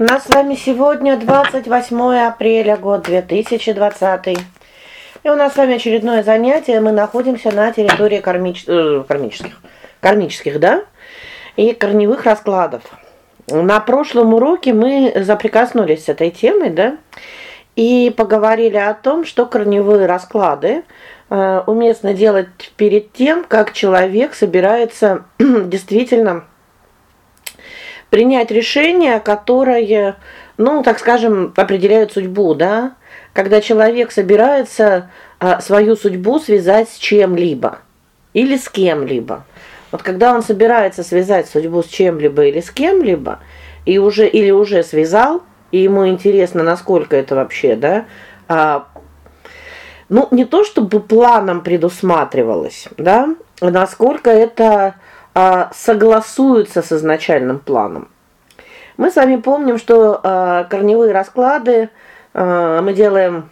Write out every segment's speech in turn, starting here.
У нас с вами сегодня 28 апреля, год 2020. И у нас с вами очередное занятие. Мы находимся на территории кармич... э, кармических, кармических, да? И корневых раскладов. На прошлом уроке мы заприкоснулись с этой темой, да? И поговорили о том, что корневые расклады э, уместно делать перед тем, как человек собирается действительно принять решение, которое, ну, так скажем, определяет судьбу, да? Когда человек собирается а, свою судьбу связать с чем-либо или с кем-либо. Вот когда он собирается связать судьбу с чем-либо или с кем-либо, и уже или уже связал, и ему интересно, насколько это вообще, да, а, ну, не то чтобы планом предусматривалось, да, насколько это а, согласуются с изначальным планом. Мы с вами помним, что а, корневые расклады а, мы делаем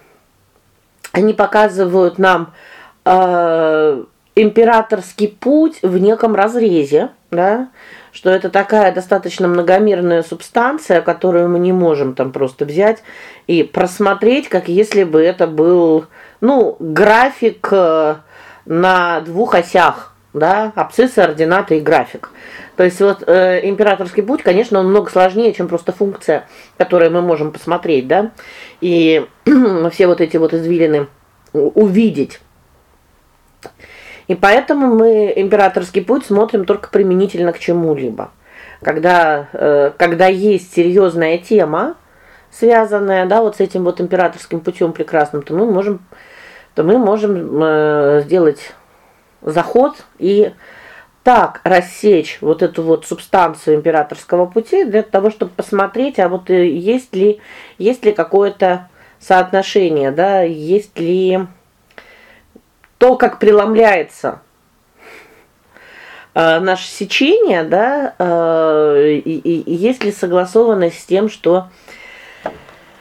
они показывают нам императорский путь в неком разрезе, да? Что это такая достаточно многомерная субстанция, которую мы не можем там просто взять и просмотреть, как если бы это был, ну, график э, на двух осях да, абсциссы, ординаты и график. То есть вот э, императорский путь, конечно, он много сложнее, чем просто функция, которую мы можем посмотреть, да? И все вот эти вот извилины увидеть. И поэтому мы императорский путь смотрим только применительно к чему-либо. Когда э, когда есть серьезная тема, связанная, да, вот с этим вот императорским путем прекрасным, то мы можем то мы можем э, сделать заход и так рассечь вот эту вот субстанцию императорского пути для того, чтобы посмотреть, а вот э, есть ли есть ли какое-то соотношение, да, есть ли то, как преломляется э, наше сечение, да, э, и, и, и есть ли согласованность с тем, что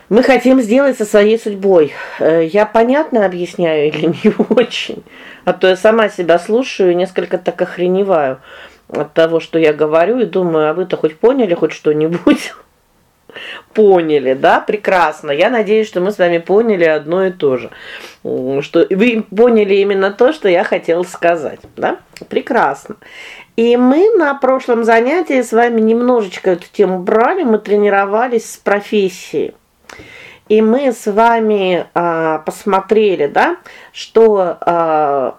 мы хотим сделать со своей судьбой. Э, я понятно объясняю или не очень? А то я сама себя слушаю и несколько так охреневаю от того, что я говорю, и думаю, а вы-то хоть поняли хоть что-нибудь? Поняли, да? Прекрасно. Я надеюсь, что мы с вами поняли одно и то же. Что вы поняли именно то, что я хотела сказать, да? Прекрасно. И мы на прошлом занятии с вами немножечко эту тему брали, мы тренировались с профессией. И мы с вами а, посмотрели, да, что а,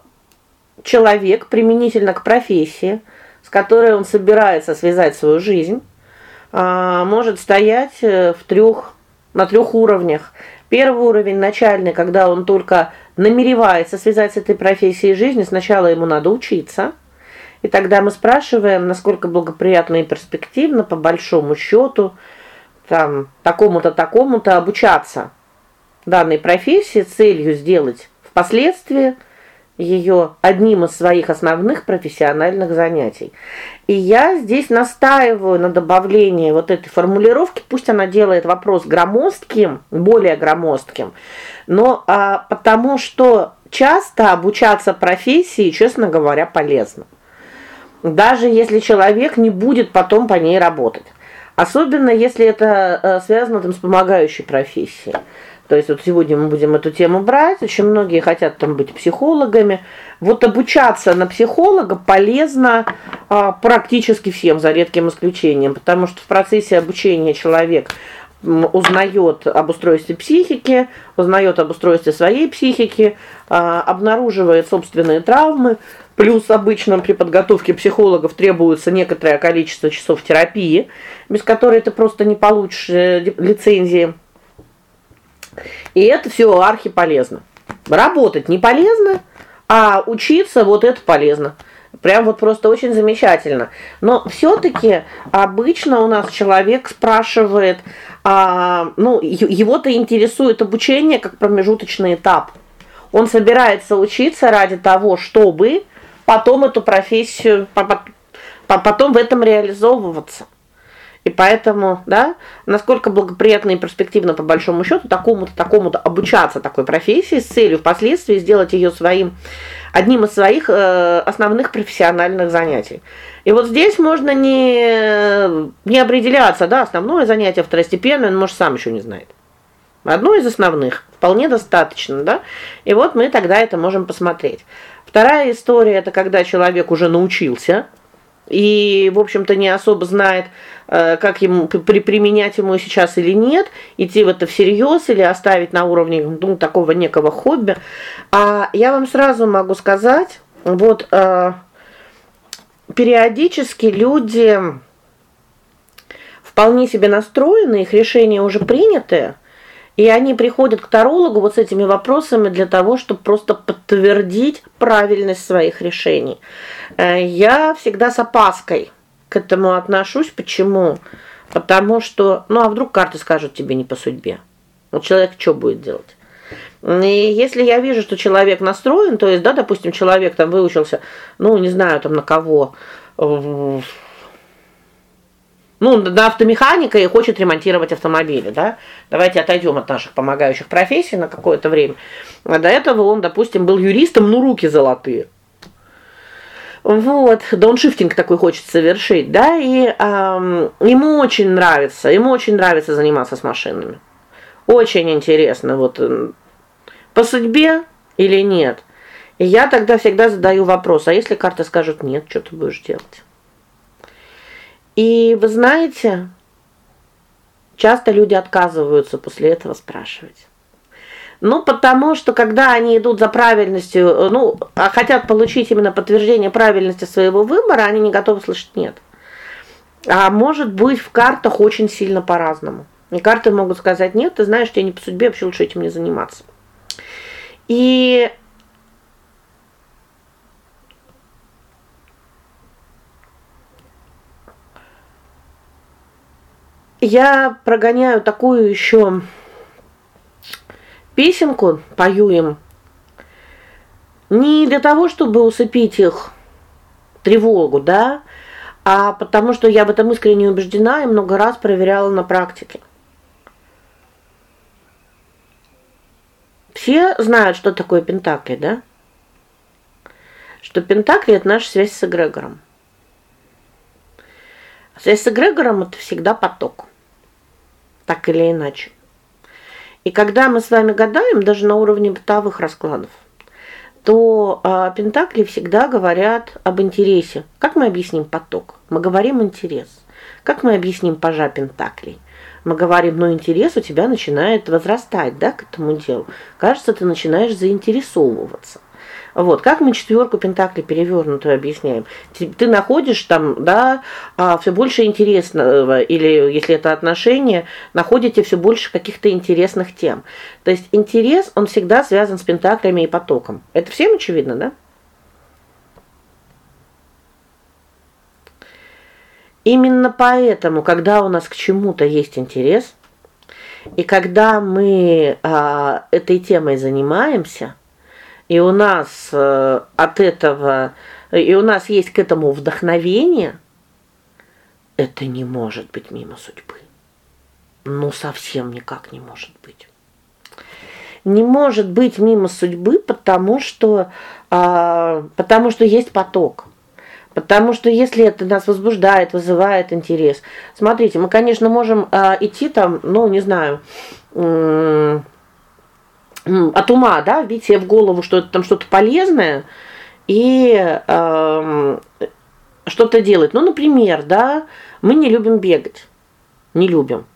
человек применительно к профессии, с которой он собирается связать свою жизнь, а, может стоять э, в трех на трех уровнях. Первый уровень начальный, когда он только намеревается связать с этой профессией жизнь, сначала ему надо учиться. И тогда мы спрашиваем, насколько благоприятно и перспективно по большому счету там такому-то такому-то обучаться данной профессии целью сделать впоследствии ее одним из своих основных профессиональных занятий. И я здесь настаиваю на добавлении вот этой формулировки, пусть она делает вопрос громоздким, более громоздким, но а, потому что часто обучаться профессии, честно говоря, полезно. Даже если человек не будет потом по ней работать. Особенно если это э, связано там с помогающей профессией. То есть вот сегодня мы будем эту тему брать. Очень многие хотят там быть психологами. Вот обучаться на психолога полезно а, практически всем, за редким исключением, потому что в процессе обучения человек узнает об устройстве психики, узнает об устройстве своей психики, а, обнаруживает собственные травмы, Плюс обычно при подготовке психологов требуется некоторое количество часов терапии, без которой ты просто не получишь э, лицензии. И это все архи полезно. Работать не полезно, а учиться вот это полезно. Прям вот просто очень замечательно. Но все таки обычно у нас человек спрашивает, а, ну, его-то интересует обучение как промежуточный этап. Он собирается учиться ради того, чтобы потом эту профессию потом в этом реализовываться. И поэтому, да, насколько благоприятно и перспективно по большому счету такому-то такому-то обучаться такой профессии с целью впоследствии сделать ее своим одним из своих э, основных профессиональных занятий. И вот здесь можно не не определяться, да, основное занятие, второстепенное, он может сам еще не знает. Одно из основных вполне достаточно, да? И вот мы тогда это можем посмотреть. Вторая история это когда человек уже научился и, в общем-то, не особо знает, э, как ему при применять ему сейчас или нет, идти в это всерьез или оставить на уровне ну, такого некого хобби. А я вам сразу могу сказать, вот э, периодически люди вполне себе настроены, их решения уже приняты, и они приходят к тарологу вот с этими вопросами для того, чтобы просто подтвердить правильность своих решений. Э, я всегда с опаской к этому отношусь. Почему? Потому что, ну а вдруг карты скажут тебе не по судьбе. Вот человек что будет делать? И если я вижу, что человек настроен, то есть, да, допустим, человек там выучился, ну, не знаю, там на кого, ну, на автомеханика и хочет ремонтировать автомобили, да? Давайте отойдем от наших помогающих профессий на какое-то время. А до этого он, допустим, был юристом, ну руки золотые. Вот, дауншифтинг такой хочет совершить, да? И эм, ему очень нравится, ему очень нравится заниматься с машинами. Очень интересно вот по судьбе или нет. И я тогда всегда задаю вопрос: а если карты скажут нет, что ты будешь делать? И вы знаете, часто люди отказываются после этого спрашивать. Ну, потому что когда они идут за правильностью, ну, а хотят получить именно подтверждение правильности своего выбора, они не готовы слышать нет. А может быть, в картах очень сильно по-разному. И карты могут сказать: "Нет, ты знаешь, тебе не по судьбе, вообще лучше этим не заниматься". И я прогоняю такую еще песенку, пою им не для того, чтобы усыпить их тревогу, да, а потому что я в этом искренне убеждена и много раз проверяла на практике. Все знают, что такое пентакли, да? Что пентакли это наша связь с эгрегором. С эгрегором это всегда поток. Так или иначе. И когда мы с вами гадаем даже на уровне бытовых раскладов, то а, пентакли всегда говорят об интересе. Как мы объясним поток? Мы говорим интерес. Как мы объясним пажа пентаклей? Мы говорим: "Ну, интерес у тебя начинает возрастать, да, к этому делу. Кажется, ты начинаешь заинтересовываться". Вот, как мы четверку пентаклей перевернутую объясняем? Ты, находишь там, да, а, все больше интересного или если это отношения, находите все больше каких-то интересных тем. То есть интерес, он всегда связан с пентаклями и потоком. Это всем очевидно, да? Именно поэтому, когда у нас к чему-то есть интерес, и когда мы а, этой темой занимаемся, и у нас э, от этого и у нас есть к этому вдохновение, это не может быть мимо судьбы. Ну совсем никак не может быть. Не может быть мимо судьбы, потому что а, потому что есть поток. Потому что если это нас возбуждает, вызывает интерес. Смотрите, мы, конечно, можем а, идти там, ну, не знаю, от ума, да, вбить себе в голову, что это там что-то полезное и э, что-то делать. Ну, например, да, мы не любим бегать. Не любим.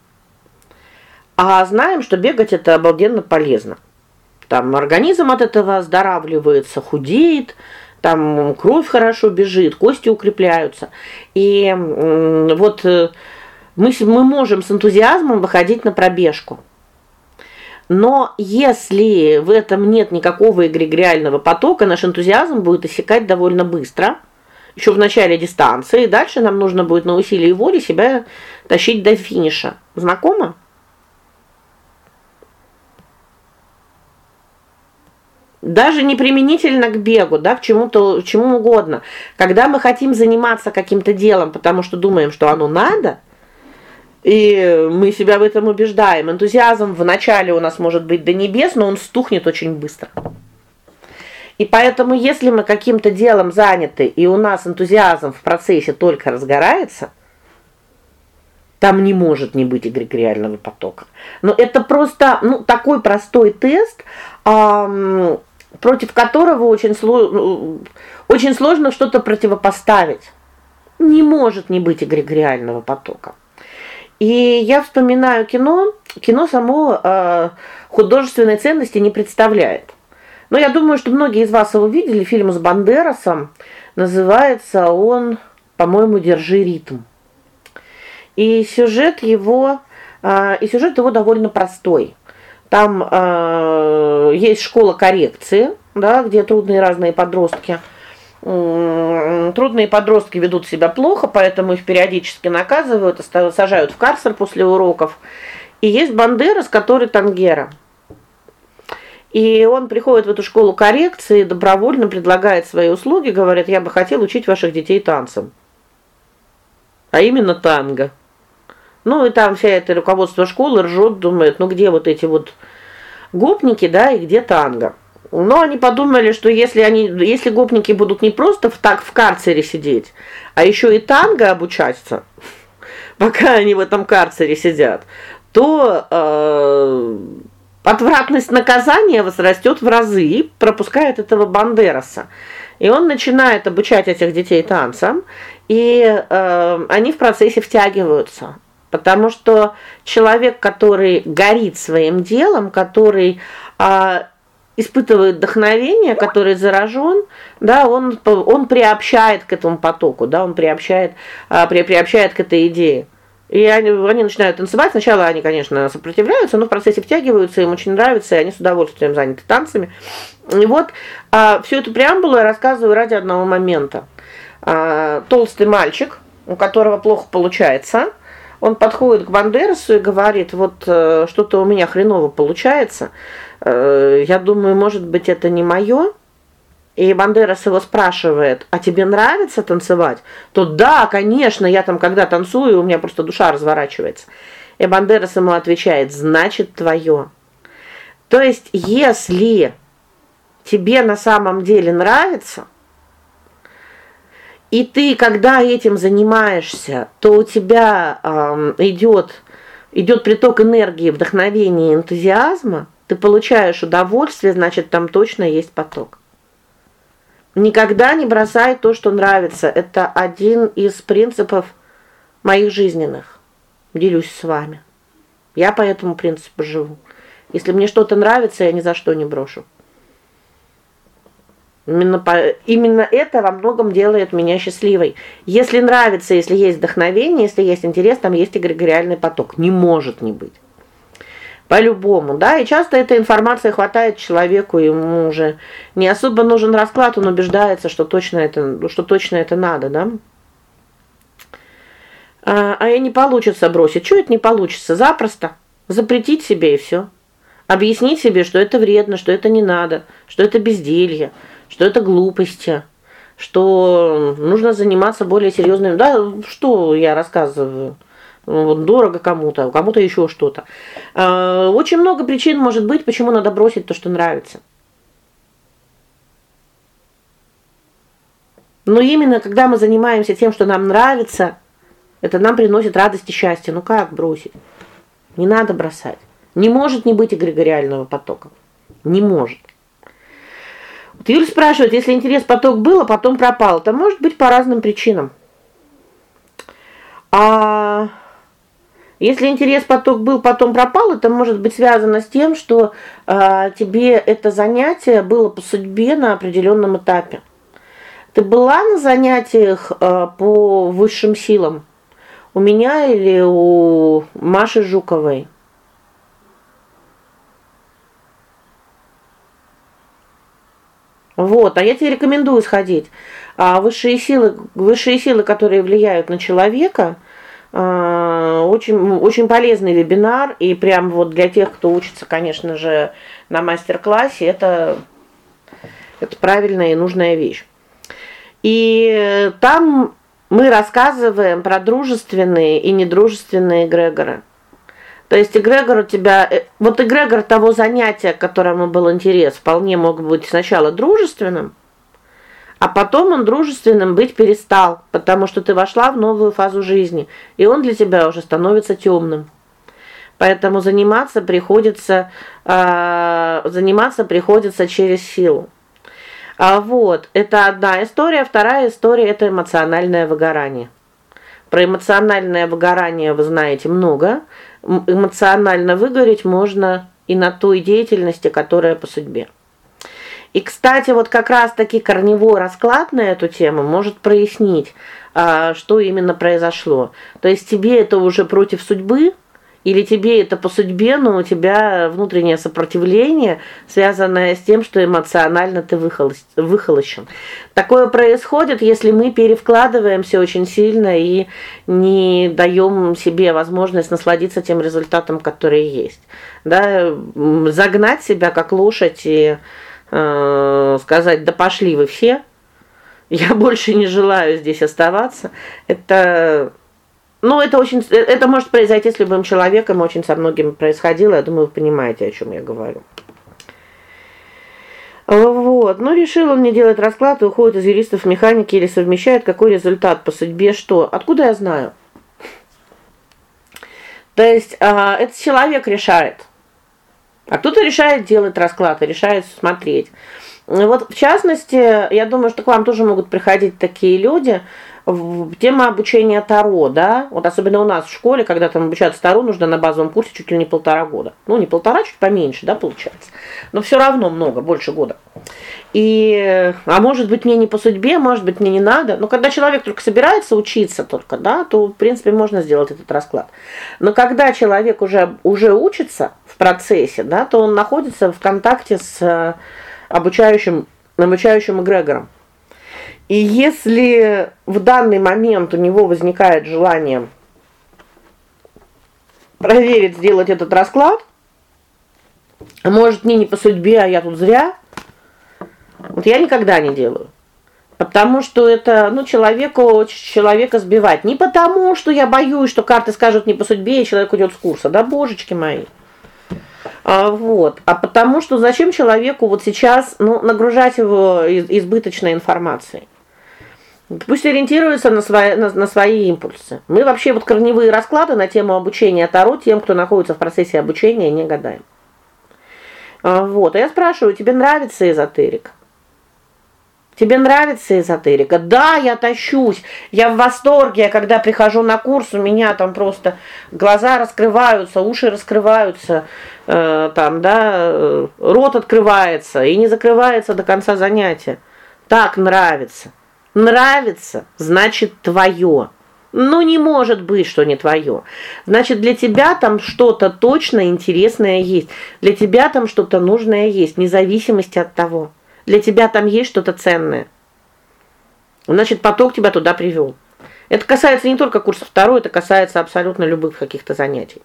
А знаем, что бегать это обалденно полезно. Там организм от этого оздоравливается, худеет, там кровь хорошо бежит, кости укрепляются. И вот э, мы мы можем с энтузиазмом выходить на пробежку. Но если в этом нет никакого эгрегориального потока, наш энтузиазм будет иссякать довольно быстро. еще в начале дистанции, дальше нам нужно будет на усилии воли себя тащить до финиша. Знакомо? Даже не применительно к бегу, да, к чему-то, чему угодно. Когда мы хотим заниматься каким-то делом, потому что думаем, что оно надо, и мы себя в этом убеждаем. Энтузиазм в начале у нас может быть до небес, но он стухнет очень быстро. И поэтому, если мы каким-то делом заняты, и у нас энтузиазм в процессе только разгорается, там не может не быть эгрегориального потока. Но это просто, ну, такой простой тест, эм, против которого очень сложно очень сложно что-то противопоставить. Не может не быть эгрегориального потока. И я вспоминаю кино, кино само э, художественной ценности не представляет. Но я думаю, что многие из вас его видели, фильм с Бандерасом. Называется он, по-моему, Держи ритм. И сюжет его, э, и сюжет его довольно простой. Там э, есть школа коррекции, да, где трудные разные подростки. Трудные подростки ведут себя плохо, поэтому их периодически наказывают, сажают в карцер после уроков. И есть Бандера, с которой Тангера. И он приходит в эту школу коррекции, добровольно предлагает свои услуги, говорит: "Я бы хотел учить ваших детей танцам". А именно танго. Ну и там вся эта руководство школы ржет, думает: "Ну где вот эти вот гопники, да, и где танго?" Но они подумали, что если они если гопники будут не просто в так в карцере сидеть, а еще и танго обучаться, пока они в этом карцере сидят, то э отвратность наказания возрастет в разы и пропускает этого Бандераса. И он начинает обучать этих детей танцам, и э, они в процессе втягиваются. Потому что человек, который горит своим делом, который э, испытывает вдохновение, который заражен, да, он он приобщает к этому потоку, да, он приобщает э, при, приобщает к этой идее. И они они начинают танцевать. Сначала они, конечно, сопротивляются, но в процессе втягиваются, им очень нравится, и они с удовольствием заняты танцами. И вот а, всю эту преамбулу я рассказываю ради одного момента. А, толстый мальчик, у которого плохо получается, он подходит к Бандерасу и говорит: "Вот э, что-то у меня хреново получается. Э, я думаю, может быть, это не мое. И Бандерас его спрашивает: "А тебе нравится танцевать?" То да, конечно, я там когда танцую, у меня просто душа разворачивается. И Бандерас ему отвечает: "Значит, твое». То есть, если тебе на самом деле нравится, и ты, когда этим занимаешься, то у тебя э, идет идет приток энергии, вдохновения, энтузиазма, ты получаешь удовольствие, значит, там точно есть поток. Никогда не бросай то, что нравится. Это один из принципов моих жизненных. Делюсь с вами. Я по этому принципу живу. Если мне что-то нравится, я ни за что не брошу. Именно по, именно это во многом делает меня счастливой. Если нравится, если есть вдохновение, если есть интерес, там есть эгрегориальный поток. Не может не быть. По-любому, да? И часто эта информация хватает человеку, ему уже не особо нужен расклад, он убеждается, что точно это, что точно это надо, да? А, а и не получится бросить. Что это не получится? Запросто запретить себе и все. Объяснить себе, что это вредно, что это не надо, что это безделье, что это глупости, что нужно заниматься более серьезным. Да, что я рассказываю? Ну, вот дорого кому-то, кому-то еще что-то. А, очень много причин может быть, почему надо бросить то, что нравится. Но именно когда мы занимаемся тем, что нам нравится, это нам приносит радость и счастье. Ну как бросить? Не надо бросать. Не может не быть эгрегориального потока. Не может. Вот Юль спрашивает, если интерес поток был, а потом пропал, это может быть по разным причинам. А если интерес поток был, потом пропал, это может быть связано с тем, что э, тебе это занятие было по судьбе на определенном этапе. Ты была на занятиях э, по высшим силам? У меня или у Маши Жуковой? Вот, а я тебе рекомендую сходить. А высшие силы, высшие силы, которые влияют на человека, очень очень полезный вебинар, и прям вот для тех, кто учится, конечно же, на мастер-классе, это это правильная и нужная вещь. И там мы рассказываем про дружественные и недружественные эгрегоры. То есть эгрегор у тебя э, вот эгрегор того занятия, которому был интерес, вполне мог быть сначала дружественным, а потом он дружественным быть перестал, потому что ты вошла в новую фазу жизни, и он для тебя уже становится темным. Поэтому заниматься приходится э, заниматься приходится через силу. А вот, это одна история, вторая история это эмоциональное выгорание. Про эмоциональное выгорание вы знаете много. Эмоционально выгореть можно и на той деятельности, которая по судьбе. И, кстати, вот как раз таки корневой расклад на эту тему может прояснить, а, что именно произошло. То есть тебе это уже против судьбы, или тебе это по судьбе, но у тебя внутреннее сопротивление, связанное с тем, что эмоционально ты выхолощен. Такое происходит, если мы перевкладываемся очень сильно и не даем себе возможность насладиться тем результатом, который есть. Да, загнать себя как лошадь и э, сказать: "Да пошли вы все. Я больше не желаю здесь оставаться". Это ну, это очень это может произойти с любым человеком, очень со многими происходило, я думаю, вы понимаете, о чем я говорю. Вот. Ну решил он не делать расклад и уходит из юристов в механики или совмещает какой результат по судьбе, что? Откуда я знаю? То есть, а, этот человек решает. А кто-то решает делать расклад, и решает смотреть. Вот в частности, я думаю, что к вам тоже могут приходить такие люди, тема обучения Таро, да? Вот особенно у нас в школе, когда там обучаться Таро, нужно на базовом курсе чуть ли не полтора года. Ну, не полтора, чуть поменьше, да, получается. Но все равно много, больше года. И а может быть, мне не по судьбе, может быть, мне не надо. Но когда человек только собирается учиться только, да, то, в принципе, можно сделать этот расклад. Но когда человек уже уже учится процессе, да, то он находится в контакте с э, обучающим обучающим эгрегором. И если в данный момент у него возникает желание проверить, сделать этот расклад, а может, мне не по судьбе, а я тут зря, вот я никогда не делаю. Потому что это, ну, человеку человека сбивать. Не потому, что я боюсь, что карты скажут не по судьбе, и человек уйдет с курса. Да божечки мои. А вот. А потому что зачем человеку вот сейчас, ну, нагружать его избыточной информацией? Пусть ориентируется на свои на, на свои импульсы. Мы вообще вот корневые расклады на тему обучения Таро тем, кто находится в процессе обучения, не гадаем. А, вот. А я спрашиваю, тебе нравится эзотерика? Тебе нравится эзотерика? Да, я тащусь. Я в восторге, когда прихожу на курс, у меня там просто глаза раскрываются, уши раскрываются, э, там, да, э, рот открывается и не закрывается до конца занятия. Так нравится. Нравится, значит твое. Ну не может быть, что не твое. Значит, для тебя там что-то точно интересное есть. Для тебя там что-то нужное есть, вне зависимости от того. Для тебя там есть что-то ценное. Значит, поток тебя туда привел. Это касается не только курса второй, это касается абсолютно любых каких-то занятий.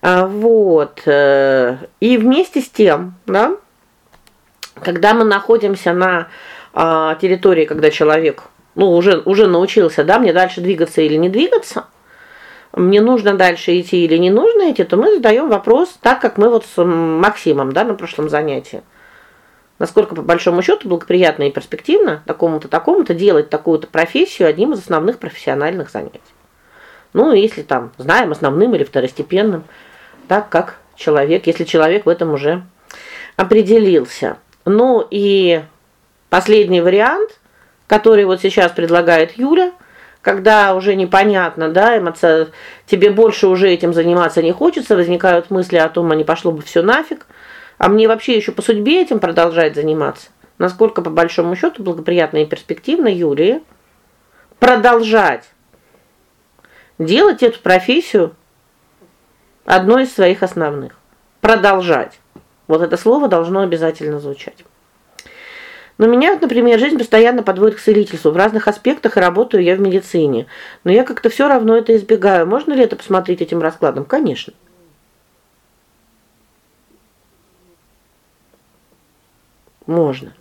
А, вот. Э, и вместе с тем, да, когда мы находимся на а, территории, когда человек, ну, уже уже научился, да, мне дальше двигаться или не двигаться, мне нужно дальше идти или не нужно идти, то мы задаем вопрос так, как мы вот с Максимом, да, на прошлом занятии. Насколько по большому счету благоприятно и перспективно такому-то такому-то делать такую-то профессию одним из основных профессиональных занятий. Ну, если там знаем основным или второстепенным, так как человек, если человек в этом уже определился. Ну и Последний вариант, который вот сейчас предлагает Юля, когда уже непонятно, да, эмоция, тебе больше уже этим заниматься не хочется, возникают мысли о том, а не пошло бы все нафиг, а мне вообще еще по судьбе этим продолжать заниматься. Насколько по большому счету благоприятно и перспективно Юлии продолжать делать эту профессию одной из своих основных. Продолжать. Вот это слово должно обязательно звучать. Но меня, например, жизнь постоянно подводит к целительству в разных аспектах, и работаю я в медицине. Но я как-то все равно это избегаю. Можно ли это посмотреть этим раскладом? Конечно. Можно.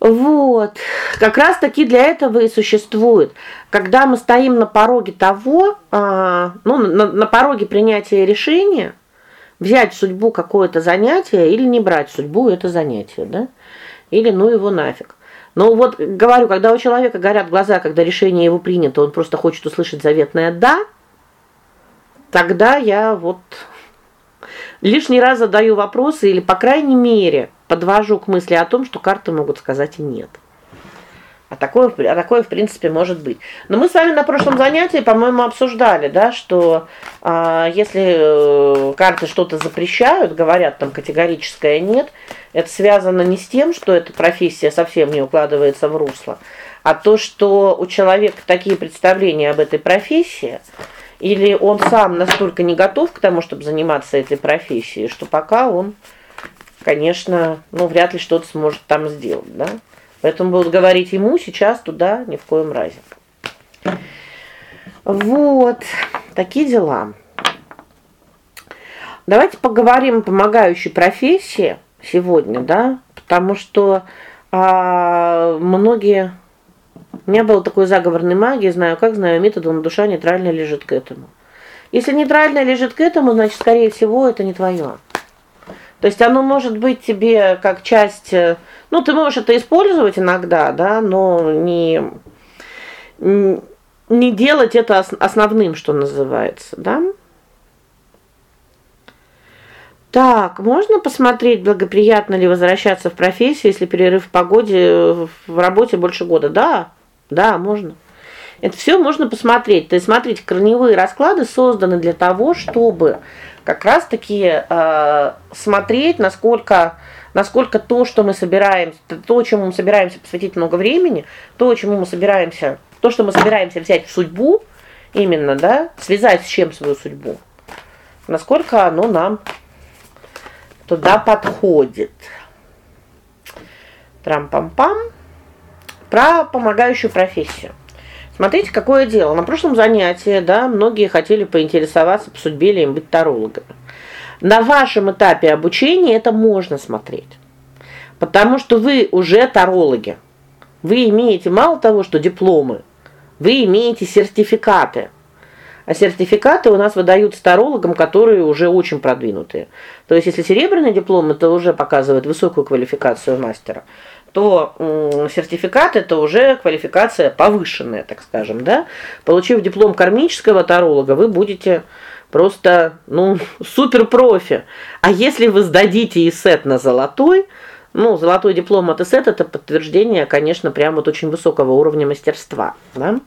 Вот. Как раз таки для этого и существует. Когда мы стоим на пороге того, а, ну, на, на пороге принятия решения, взять в судьбу какое-то занятие или не брать в судьбу это занятие, да? Или ну его нафиг. Но вот говорю, когда у человека горят глаза, когда решение его принято, он просто хочет услышать заветное да, тогда я вот лишний раз задаю вопросы или, по крайней мере, подвожу к мысли о том, что карты могут сказать и нет. А такое, а такое в принципе может быть. Но мы с вами на прошлом занятии, по-моему, обсуждали, да, что а, если э, карты что-то запрещают, говорят там категорическое нет, это связано не с тем, что эта профессия совсем не укладывается в русло, а то, что у человека такие представления об этой профессии, или он сам настолько не готов к тому, чтобы заниматься этой профессией, что пока он, конечно, ну вряд ли что-то сможет там сделать, да? Поэтому будут говорить ему сейчас туда ни в коем разе. Вот, такие дела. Давайте поговорим о помогающей профессии сегодня, да? Потому что а, многие у меня был такой заговорной магии, знаю как, знаю методом, душа нейтрально лежит к этому. Если нейтрально лежит к этому, значит, скорее всего, это не твое. То есть оно может быть тебе как часть, э, ну, ты можешь это использовать иногда, да, но не не делать это основным, что называется, да? Так, можно посмотреть, благоприятно ли возвращаться в профессию, если перерыв в погоде в работе больше года? Да. Да, можно. Это все можно посмотреть. То есть смотрите, корневые расклады созданы для того, чтобы как раз таки э, смотреть, насколько насколько то, что мы собираемся, то, чему мы собираемся посвятить много времени, то, чему мы собираемся, то, что мы собираемся взять в судьбу, именно, да, связать с чем свою судьбу. Насколько оно нам туда подходит. Трам-пам-пам. Про помогающую профессию. Смотрите, какое дело. На прошлом занятии, да, многие хотели поинтересоваться по судьбе ли им быть тарологами. На вашем этапе обучения это можно смотреть. Потому что вы уже тарологи. Вы имеете мало того, что дипломы, вы имеете сертификаты. А сертификаты у нас выдают тарологам, которые уже очень продвинутые. То есть если серебряный диплом это уже показывает высокую квалификацию мастера, то сертификат это уже квалификация повышенная, так скажем, да? Получив диплом кармического таролога, вы будете просто, ну, суперпрофи. А если вы сдадите ИСЭТ на золотой, ну, золотой диплом от ИСЭТ это подтверждение, конечно, прямо вот очень высокого уровня мастерства, да?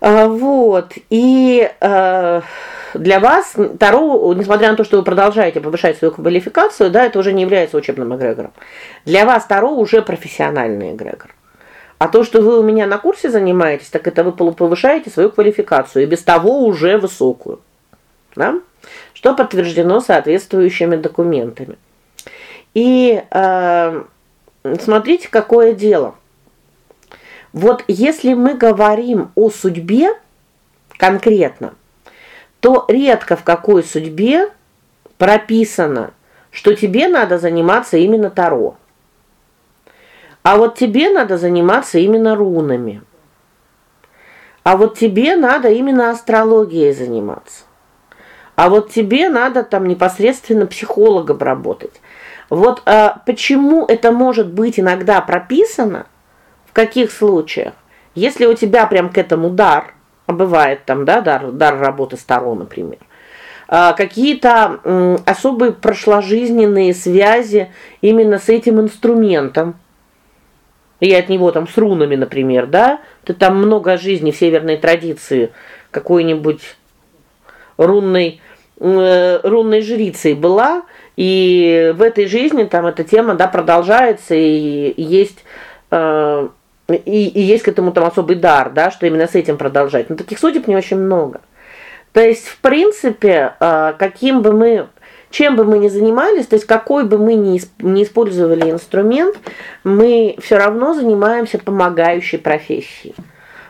А, вот. И э, для вас Таро, несмотря на то, что вы продолжаете повышать свою квалификацию, да, это уже не является учебным эгрегором. Для вас Таро уже профессиональный эгрегор. А то, что вы у меня на курсе занимаетесь, так это вы повышаете свою квалификацию, и без того уже высокую. Да? Что подтверждено соответствующими документами. И э, смотрите, какое дело. Вот если мы говорим о судьбе конкретно, то редко в какой судьбе прописано, что тебе надо заниматься именно таро. А вот тебе надо заниматься именно рунами. А вот тебе надо именно астрологией заниматься. А вот тебе надо там непосредственно психологом работать. Вот а, почему это может быть иногда прописано? В каких случаях? Если у тебя прям к этому дар, бывает там, да, дар, дар работы старо, например. А, какие-то особые прошложизненные связи именно с этим инструментом. И от него там с рунами, например, да? Ты там много жизни в северной традиции какой-нибудь рунной э, рунной жрицей была, и в этой жизни там эта тема, да, продолжается и есть э, и, и есть к этому там особый дар, да, что именно с этим продолжать. Но таких судеб не очень много. То есть, в принципе, а, каким бы мы чем бы мы ни занимались, то есть какой бы мы ни не использовали инструмент, мы все равно занимаемся помогающей профессией.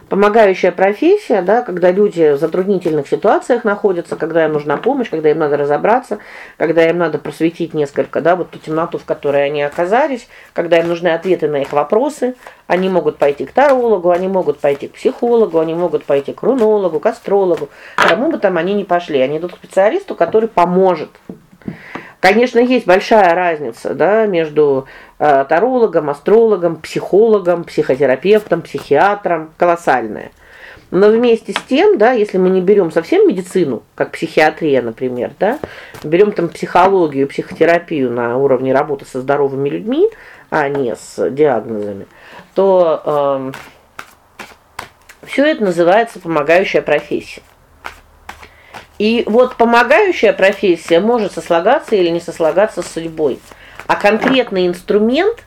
Помогающая профессия, да, когда люди в затруднительных ситуациях находятся, когда им нужна помощь, когда им надо разобраться, когда им надо просветить несколько, да, вот ту темноту, в которой они оказались, когда им нужны ответы на их вопросы, они могут пойти к тарологу, они могут пойти к психологу, они могут пойти к рунологу, к астрологу, кому бы там они ни пошли, они идут к специалисту, который поможет. Конечно, есть большая разница, да, между э, тарологом, астрологом, психологом, психотерапевтом, психиатром, колоссальная. Но вместе с тем, да, если мы не берем совсем медицину, как психиатрия, например, да, берем там психологию, психотерапию на уровне работы со здоровыми людьми, а не с диагнозами, то э, все это называется помогающая профессия. И вот помогающая профессия может сослагаться или не сослагаться с судьбой. А конкретный инструмент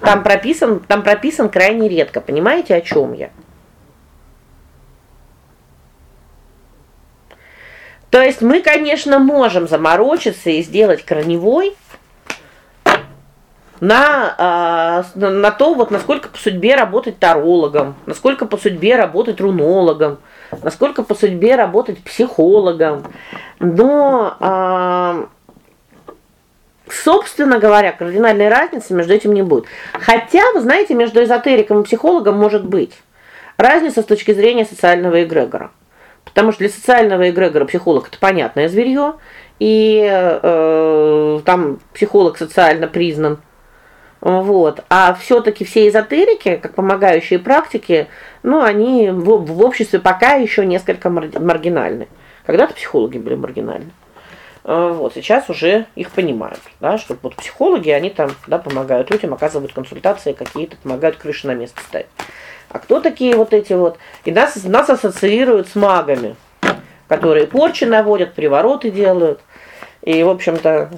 там прописан, там прописан крайне редко. Понимаете, о чем я? То есть мы, конечно, можем заморочиться и сделать корневой на э, на то, вот насколько по судьбе работать тарологом, насколько по судьбе работать рунологом, насколько по судьбе работать психологом. Но э, собственно говоря, кардинальной разницы между этим не будет. Хотя, вы знаете, между эзотериком и психологом может быть разница с точки зрения социального эгрегора. Потому что для социального эгрегора психолог это понятное зверье, и э, там психолог социально признан вот. А все таки все эзотерики, как помогающие практики, ну, они в, в обществе пока еще несколько маргинальны. Когда-то психологи были маргинальны. А, вот, сейчас уже их понимают, да, что вот психологи, они там, да, помогают людям, оказывают консультации какие-то, помогают крыши на место ставить. А кто такие вот эти вот? И нас нас ассоциируют с магами, которые порчи наводят, привороты делают. И, в общем-то,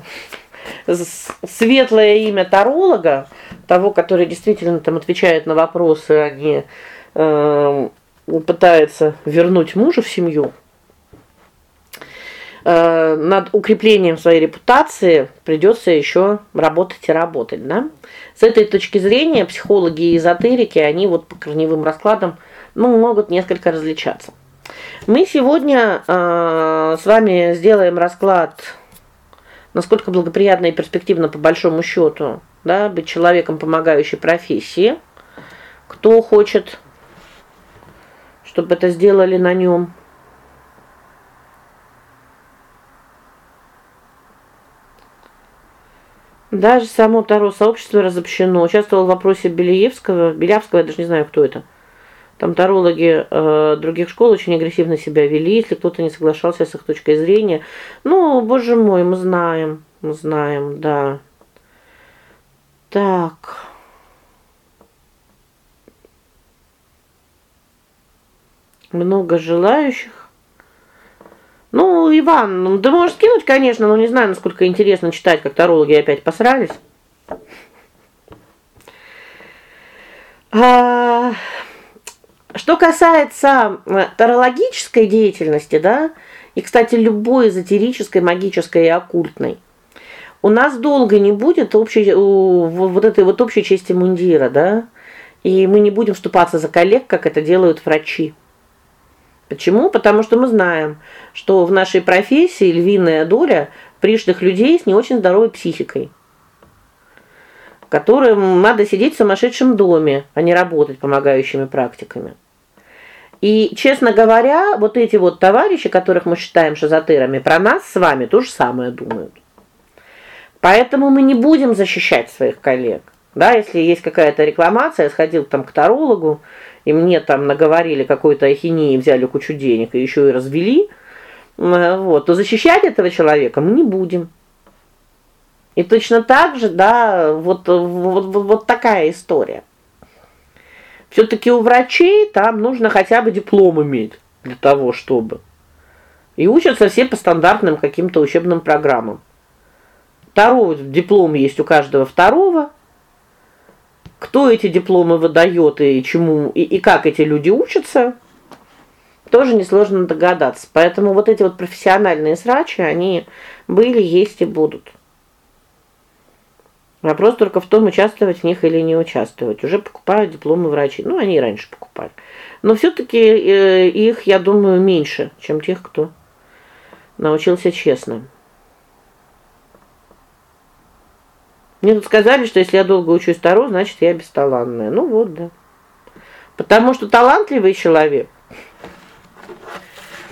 светлое имя таролога, того, который действительно там отвечает на вопросы, а не э, пытается вернуть мужа в семью. Э, над укреплением своей репутации придется еще работать и работать, да? С этой точки зрения психологи и эзотерики, они вот по корневым раскладам, ну, могут несколько различаться. Мы сегодня э, с вами сделаем расклад насколько благоприятно и перспективно по большому счету, да, быть человеком помогающей профессии. Кто хочет, чтобы это сделали на нем. Даже само Таро сообщество разобщено. Участвовал в вопросе Беляевского, Белявского, я даже не знаю, кто это. Там тарологи э, других школ очень агрессивно себя вели, если кто-то не соглашался с их точкой зрения. Ну, боже мой, мы знаем, мы знаем, да. Так. Много желающих. Ну, Иван, ну ты можешь скинуть, конечно, но не знаю, насколько интересно читать, как тарологи опять посрались. А что касается э, тарологической деятельности, да, и, кстати, любой эзотерической, магической и оккультной, у нас долго не будет общей вот этой вот общей чести мундира, да? И мы не будем вступаться за коллег, как это делают врачи. Почему? Потому что мы знаем, что в нашей профессии львиная доля пришлых людей с не очень здоровой психикой которым надо сидеть в сумасшедшем доме, а не работать помогающими практиками. И, честно говоря, вот эти вот товарищи, которых мы считаем шизотерами, про нас с вами то же самое думают. Поэтому мы не будем защищать своих коллег. Да, если есть какая-то рекламация, я сходил там к тарологу, и мне там наговорили какой-то ахинеи, взяли кучу денег и еще и развели, э, вот, то защищать этого человека мы не будем. И точно так же, да, вот, вот, вот такая история все таки у врачей там нужно хотя бы диплом иметь для того, чтобы. И учатся все по стандартным каким-то учебным программам. Второй диплом есть у каждого второго. Кто эти дипломы выдает и чему и, и как эти люди учатся, тоже несложно догадаться. Поэтому вот эти вот профессиональные срачи, они были, есть и будут. Вопрос только в том, участвовать в них или не участвовать. Уже покупают дипломы врачей. Ну, они и раньше покупали. Но все таки э, их, я думаю, меньше, чем тех, кто научился честно. Мне тут сказали, что если я долго учусь Таро, значит, я бесталанная. Ну вот, да. Потому что талантливый человек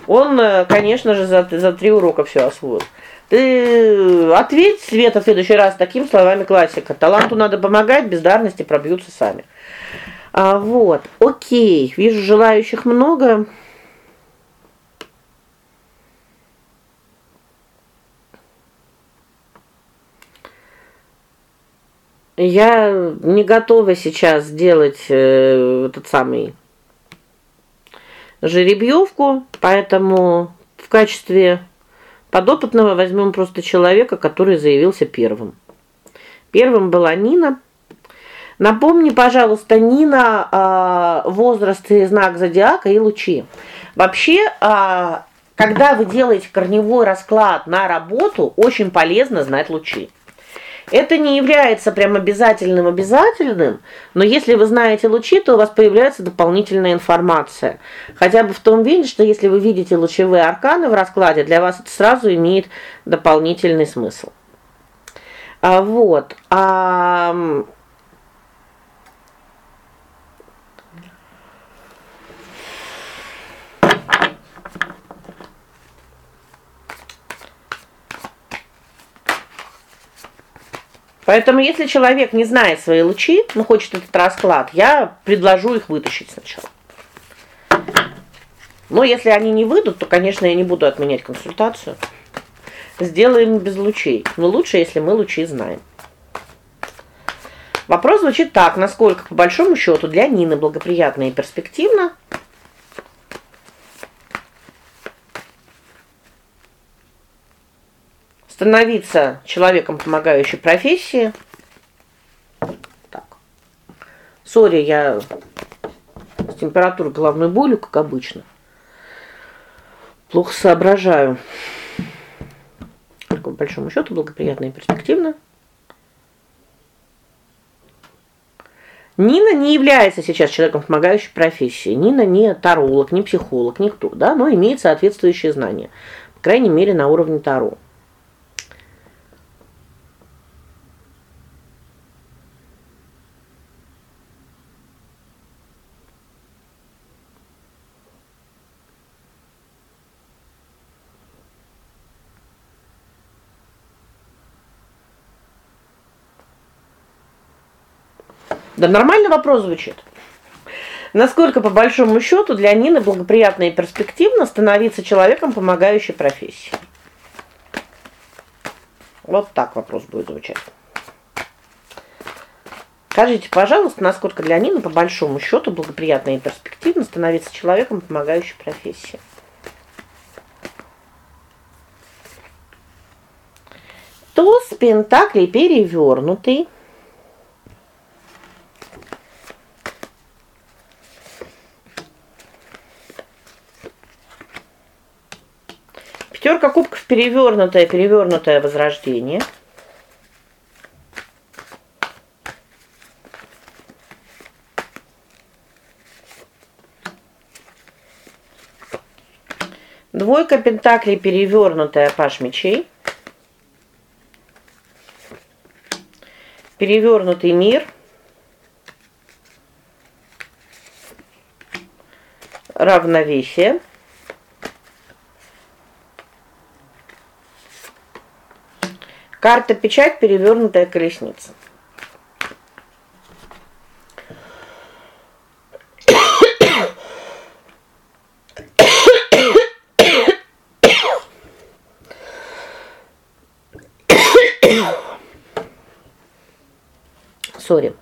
он, э, конечно же, за за три урока все освоил. Ты ответь, Света, в следующий раз такими словами классика. Таланту надо помогать, бездарности пробьются сами. А вот. О'кей. Вижу желающих много. Я не готова сейчас делать э, этот самый жеребьевку, поэтому в качестве подопытного возьмем просто человека, который заявился первым. Первым была Нина. Напомни, пожалуйста, Нина, а, возраст и знак зодиака и лучи. Вообще, а, когда вы делаете корневой расклад на работу, очень полезно знать лучи. Это не является прям обязательным обязательным, но если вы знаете лучи, то у вас появляется дополнительная информация. Хотя бы в том виде, что если вы видите лучевые арканы в раскладе, для вас это сразу имеет дополнительный смысл. А вот. А Поэтому если человек не знает свои лучи, но хочет этот расклад, я предложу их вытащить сначала. Но если они не выйдут, то, конечно, я не буду отменять консультацию. Сделаем без лучей. Но лучше, если мы лучи знаем. Вопрос звучит так: насколько по большому счету для Нины благоприятно и перспективно становиться человеком помогающей профессии. Так. Сори, я с температурой головной болью, как обычно. Плохо соображаю. По большому счету благоприятно и перспективно. Нина не является сейчас человеком помогающей профессии. Нина не таролог, не психолог, никто, да, но имеет соответствующие знания. По крайней мере, на уровне таро. Да нормальный вопрос звучит. Насколько по большому счету для Нины благоприятно и перспективно становиться человеком помогающей профессии? Вот так вопрос будет звучать. Скажите, пожалуйста, насколько для Нины по большому счету благоприятно и перспективно становиться человеком помогающей профессии? Туз пентаклей перевернутый. Пятерка кубков перевернутое, перевернутое возрождение. Двойка пентаклей перевернутая паш мечей. Перевернутый мир. Равновесие. Карта печать перевернутая колесница. Сори.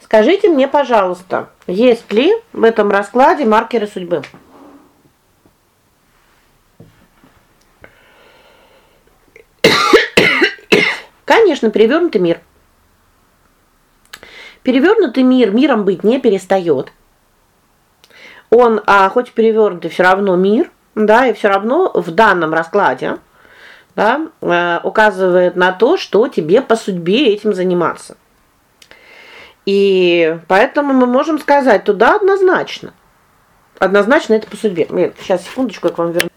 Скажите мне, пожалуйста, есть ли в этом раскладе маркеры судьбы? Конечно, перевернутый мир. Перевернутый мир миром быть не перестает. Он, а хоть перевернутый, все равно мир, да, и все равно в данном раскладе да, э, указывает на то, что тебе по судьбе этим заниматься. И поэтому мы можем сказать туда однозначно. Однозначно это по судьбе. Нет, сейчас секундочку, я к вам верну.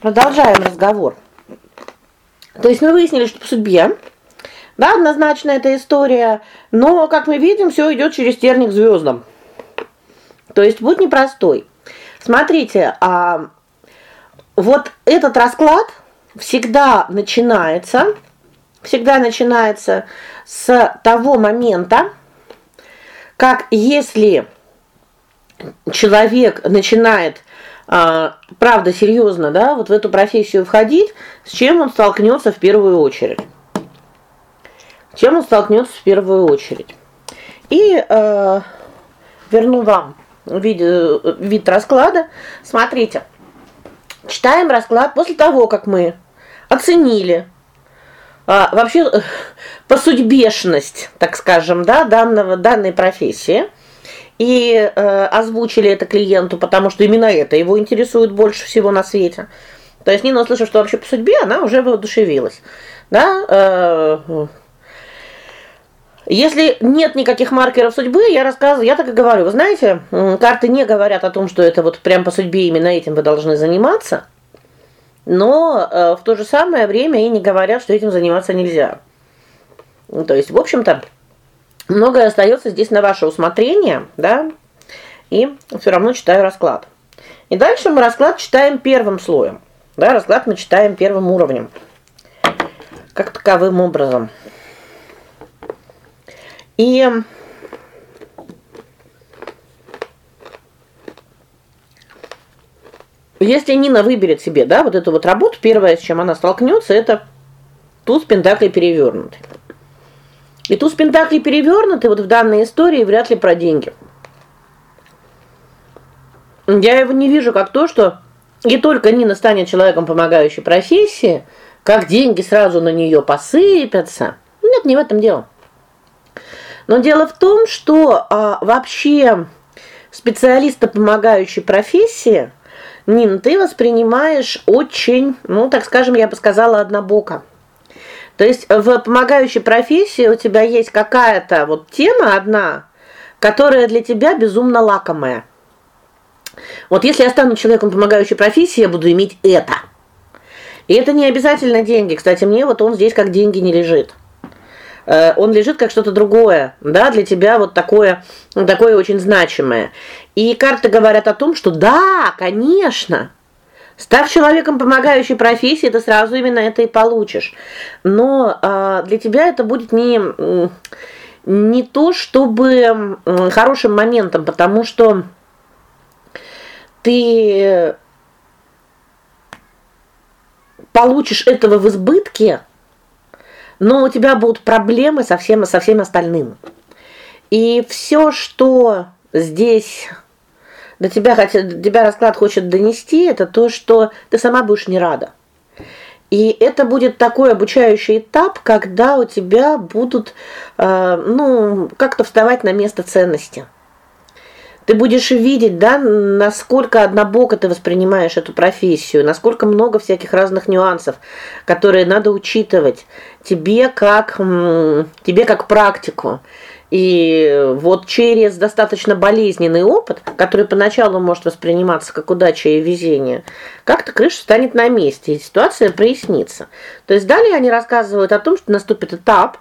Продолжаем разговор. То есть мы выяснили, что по судьбе да, однозначно эта история, но, как мы видим, все идет через терник звездам. То есть путь непростой. Смотрите, а вот этот расклад всегда начинается всегда начинается с того момента, как если человек начинает а, правда серьезно, да, вот в эту профессию входить, с чем он столкнется в первую очередь? С чем он столкнется в первую очередь? И э, верну вам вид вид расклада. Смотрите. Читаем расклад после того, как мы оценили а, вообще по судьбешность, так скажем, да, данного данной профессии и э, озвучили это клиенту, потому что именно это его интересует больше всего на свете. То есть Нина, услышав, что вообще по судьбе, она уже воодушевилась. Да? Э, если нет никаких маркеров судьбы, я рассказываю, я так и говорю. Вы знаете, карты не говорят о том, что это вот прям по судьбе именно этим вы должны заниматься. Но э, в то же самое время и не говорят, что этим заниматься нельзя. То есть, в общем-то, Многое остается здесь на ваше усмотрение, да? И все равно читаю расклад. И дальше мы расклад читаем первым слоем. Да, расклад мы читаем первым уровнем. Как таковым образом. И если Нина выберет себе, да, вот эту вот работу, первое, с чем она столкнется, это туз пентаклей перевернутый. И туз пентаклей перевернутый вот в данной истории вряд ли про деньги. Я его не вижу как то, что и только Нина станет человеком помогающей профессии, как деньги сразу на нее посыпятся. Нет, не в этом дело. Но дело в том, что а, вообще специалиста помогающей профессии Нина, ты воспринимаешь очень, ну, так скажем, я бы сказала, однобоко. То есть в помогающей профессии у тебя есть какая-то вот тема одна, которая для тебя безумно лакомая. Вот если я стану человеком помогающей профессии, я буду иметь это. И это не обязательно деньги. Кстати, мне вот он здесь как деньги не лежит. Э, он лежит как что-то другое, да, для тебя вот такое, такое очень значимое. И карты говорят о том, что да, конечно, Став человеком помогающей профессии, ты сразу именно это и получишь. Но а, для тебя это будет не не то, чтобы хорошим моментом, потому что ты получишь этого в избытке, но у тебя будут проблемы со всем со всем остальным. И все, что здесь до тебя хотят тебя расклад хочет донести, это то, что ты сама будешь не рада. И это будет такой обучающий этап, когда у тебя будут э, ну, как-то вставать на место ценности. Ты будешь видеть, да, насколько однобоко ты воспринимаешь эту профессию, насколько много всяких разных нюансов, которые надо учитывать тебе как тебе как практику. И вот через достаточно болезненный опыт, который поначалу может восприниматься как удача и везение, как-то крыша станет на месте, и ситуация прояснится. То есть далее они рассказывают о том, что наступит этап,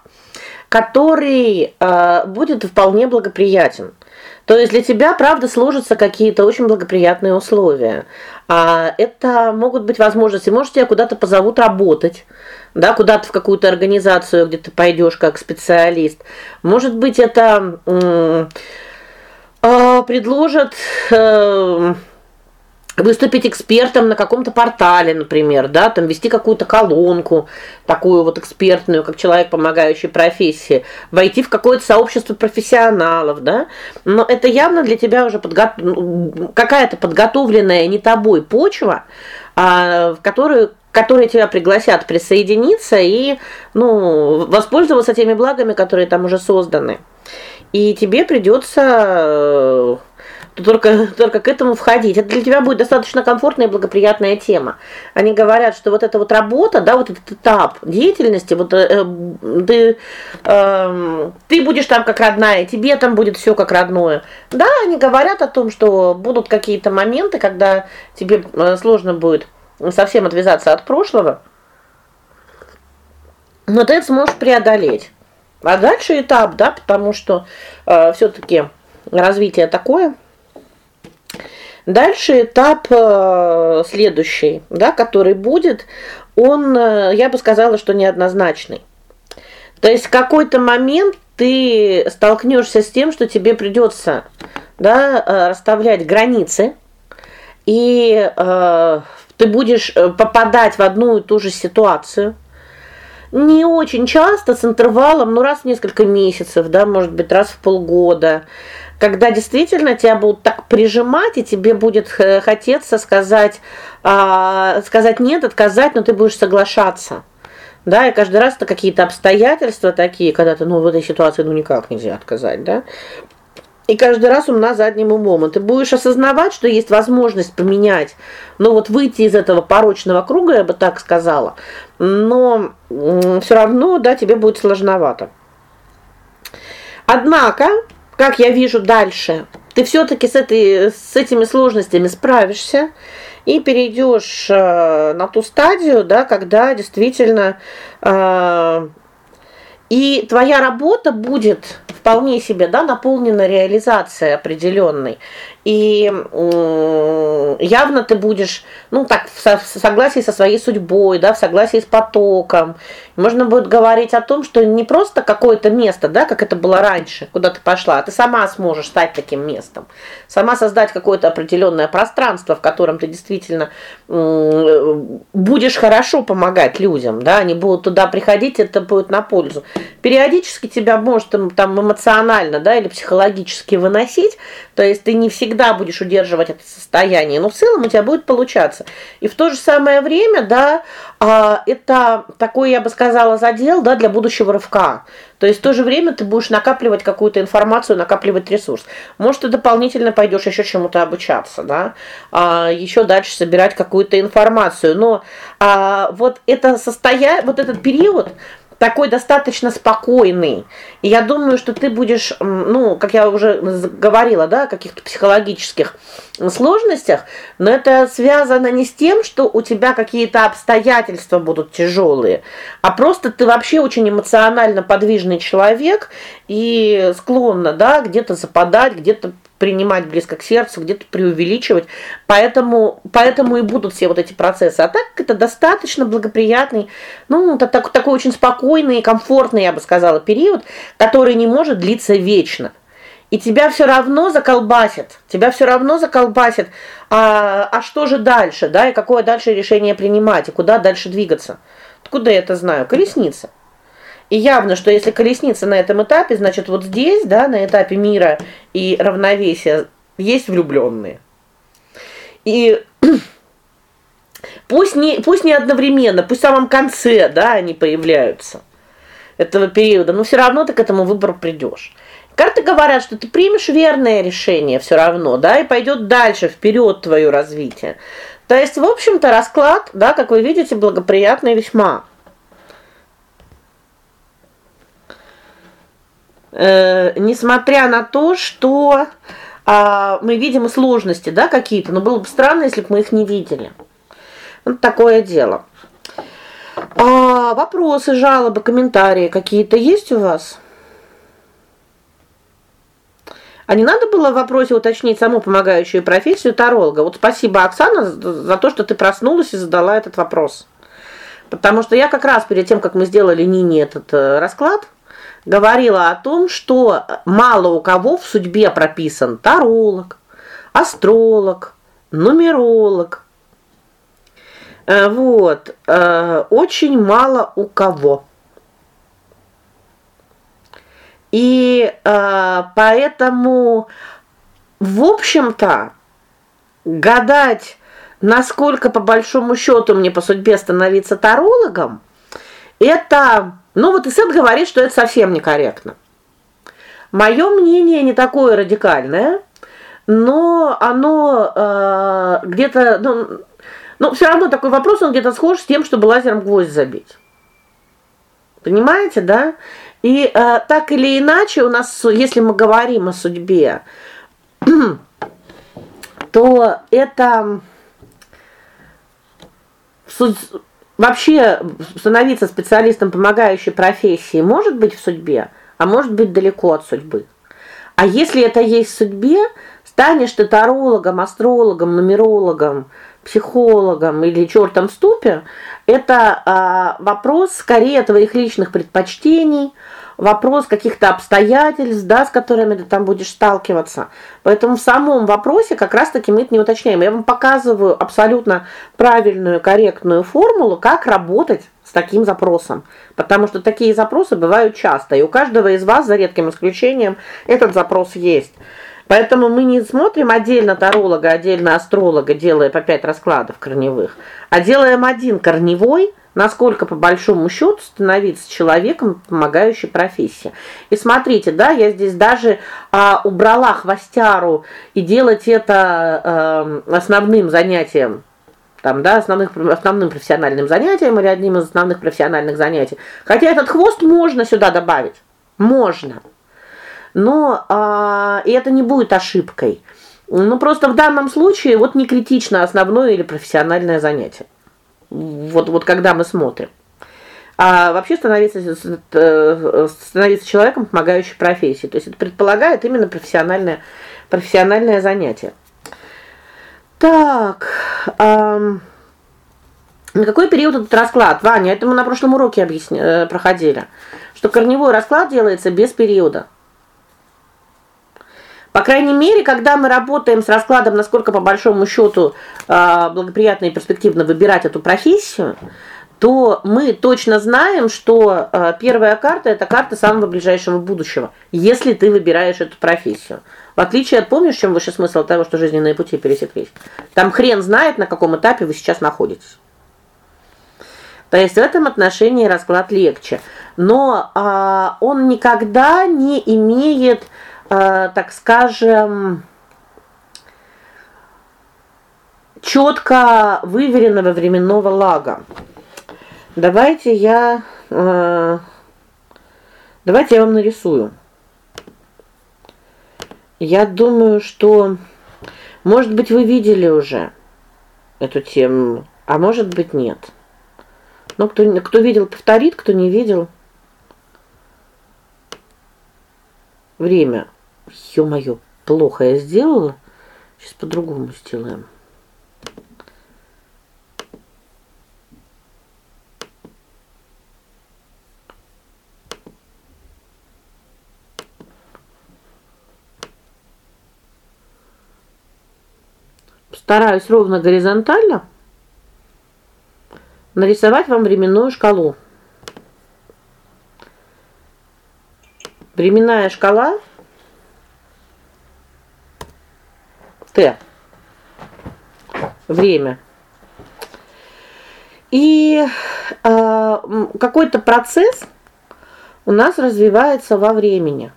который э, будет вполне благоприятен. То есть для тебя, правда, сложатся какие-то очень благоприятные условия. А это могут быть возможности, может, тебя куда-то позовут работать, да, куда-то в какую-то организацию, где ты пойдешь как специалист. Может быть, это э, предложат э, выступить экспертом на каком-то портале, например, да, там вести какую-то колонку, такую вот экспертную, как человек, помогающий профессии, войти в какое-то сообщество профессионалов, да? Но это явно для тебя уже подго... Ну, какая-то подготовленная не тобой почва, а в которую которые тебя пригласят присоединиться и, ну, воспользоваться теми благами, которые там уже созданы. И тебе придется то только только к этому входить. Это для тебя будет достаточно комфортная и благоприятная тема. Они говорят, что вот эта вот работа, да, вот этот этап деятельности, вот э, ты э, ты будешь там как родная, тебе там будет все как родное. Да, они говорят о том, что будут какие-то моменты, когда тебе э, сложно будет совсем отвязаться от прошлого. Но ты это сможешь преодолеть. А дальше этап, да, потому что э, все таки развитие такое. Дальше этап э, следующий, да, который будет, он, э, я бы сказала, что неоднозначный. То есть в какой-то момент ты столкнешься с тем, что тебе придется, да, э, расставлять границы, и э, ты будешь попадать в одну и ту же ситуацию не очень часто с интервалом, ну раз в несколько месяцев, да, может быть, раз в полгода, когда действительно тебя будут так прижимать, и тебе будет хотеться сказать, а, сказать нет, отказать, но ты будешь соглашаться. Да, и каждый раз это какие-то обстоятельства такие, когда ты, ну, в этой ситуации ну никак нельзя отказать, да? И каждый раз умна задним умом. И ты будешь осознавать, что есть возможность поменять, ну вот выйти из этого порочного круга, я бы так сказала. Но все равно, да, тебе будет сложновато. Однако, как я вижу дальше, ты все таки с этой с этими сложностями справишься и перейдешь э, на ту стадию, да, когда действительно э, и твоя работа будет вполне себе, да, наполнена реализацией определенной. И явно ты будешь, ну так, в согласии со своей судьбой, да, в согласии с потоком. Можно будет говорить о том, что не просто какое-то место, да, как это было раньше, куда ты пошла, а ты сама сможешь стать таким местом. Сама создать какое-то определенное пространство, в котором ты действительно будешь хорошо помогать людям, да, они будут туда приходить, это будет на пользу. Периодически тебя может там эмоционально, да, или психологически выносить, то есть ты не всегда всегда будешь удерживать это состояние, но в целом у тебя будет получаться. И в то же самое время, да, а, это такой, я бы сказала, задел, да, для будущего рывка. То есть в то же время ты будешь накапливать какую-то информацию, накапливать ресурс. Может, ты дополнительно пойдешь еще чему-то обучаться, да? А еще дальше собирать какую-то информацию. Но а, вот это состояние, вот этот период такой достаточно спокойный. И я думаю, что ты будешь, ну, как я уже говорила, да, о каких-то психологических сложностях, но это связано не с тем, что у тебя какие-то обстоятельства будут тяжелые, а просто ты вообще очень эмоционально подвижный человек и склонна, да, где-то западать, где-то принимать близко к сердцу, где-то преувеличивать. Поэтому поэтому и будут все вот эти процессы. А так это достаточно благоприятный, ну, это так, такой очень спокойный и комфортный, я бы сказала, период, который не может длиться вечно. И тебя все равно заколбасит. Тебя все равно заколбасит. А а что же дальше, да? И какое дальше решение принимать, и куда дальше двигаться? Откуда я это знаю? Колесница. И явно, что если колесница на этом этапе, значит, вот здесь, да, на этапе мира и равновесия есть влюбленные. И пусть не пусть не одновременно, пусть в самом конце, да, они появляются этого периода, но все равно ты к этому выбору придешь. Карты говорят, что ты примешь верное решение все равно, да, и пойдет дальше вперед твое развитие. То есть, в общем-то, расклад, да, как вы видите, благоприятный весьма. Э, несмотря на то, что э, мы видим сложности, да, какие-то, но было бы странно, если бы мы их не видели. Вот такое дело. А вопросы, жалобы, комментарии какие-то есть у вас? А не надо было в вопросе уточнить саму помогающую профессию таролога? Вот спасибо, Оксана, за то, что ты проснулась и задала этот вопрос. Потому что я как раз перед тем, как мы сделали Нине этот э, расклад, говорила о том, что мало у кого в судьбе прописан таролог, астролог, нумеролог. Э, вот, э, очень мало у кого. И э, поэтому в общем-то гадать, насколько по большому счету мне по судьбе становиться тарологом, это ну вот Исет говорит, что это совсем некорректно. Мое мнение не такое радикальное, но оно э, где-то, ну, ну все равно такой вопрос, он где-то схож с тем, чтобы лазером гвоздь забить. Понимаете, да? И э, так или иначе у нас, если мы говорим о судьбе, то это вообще становиться специалистом помогающей профессии может быть в судьбе, а может быть далеко от судьбы. А если это есть в судьбе, станешь ты тарологом, астрологом, нумерологом, психологом или чертом в ступе, это а, вопрос скорее твоих личных предпочтений, вопрос каких-то обстоятельств, да, с которыми ты там будешь сталкиваться. Поэтому в самом вопросе как раз таки мы это не уточняем. Я вам показываю абсолютно правильную, корректную формулу, как работать с таким запросом. Потому что такие запросы бывают часто, и у каждого из вас за редким исключением этот запрос есть. Поэтому мы не смотрим отдельно таролога, отдельно астролога, делая по пять раскладов корневых, а делаем один корневой насколько по большому счету становиться человеком помогающей профессии. И смотрите, да, я здесь даже а, убрала хвостяру и делать это а, основным занятием там, да, основных основным профессиональным занятием или одним из основных профессиональных занятий. Хотя этот хвост можно сюда добавить. Можно. Но а, и это не будет ошибкой. Ну просто в данном случае вот не критично основное или профессиональное занятие. Вот вот когда мы смотрим. А вообще становиться э, становиться человеком помогающей профессии. То есть это предполагает именно профессиональное профессиональное занятие. Так, на какой период этот расклад? Ваня, это мы на прошлом уроке объясня, э, проходили, что корневой расклад делается без периода. По крайней мере, когда мы работаем с раскладом, насколько по большому счету э, благоприятно и перспективно выбирать эту профессию, то мы точно знаем, что э, первая карта это карта самого ближайшего будущего, если ты выбираешь эту профессию. В отличие от помнишь, чем выше смысл того, что жизненные пути пересеклись. Там хрен знает, на каком этапе вы сейчас находитесь. То есть в этом отношении расклад легче. Но а, он никогда не имеет так скажем, четко выверенного временного лага. Давайте я э, давайте я вам нарисую. Я думаю, что может быть, вы видели уже эту тему, а может быть, нет. Но кто кто видел, повторит, кто не видел. Время Ё-моё, плохо я сделала. Сейчас по-другому сделаем. Стараюсь ровно горизонтально нарисовать вам временную шкалу. Временная шкала Т. Время. И э, какой-то процесс у нас развивается во времени.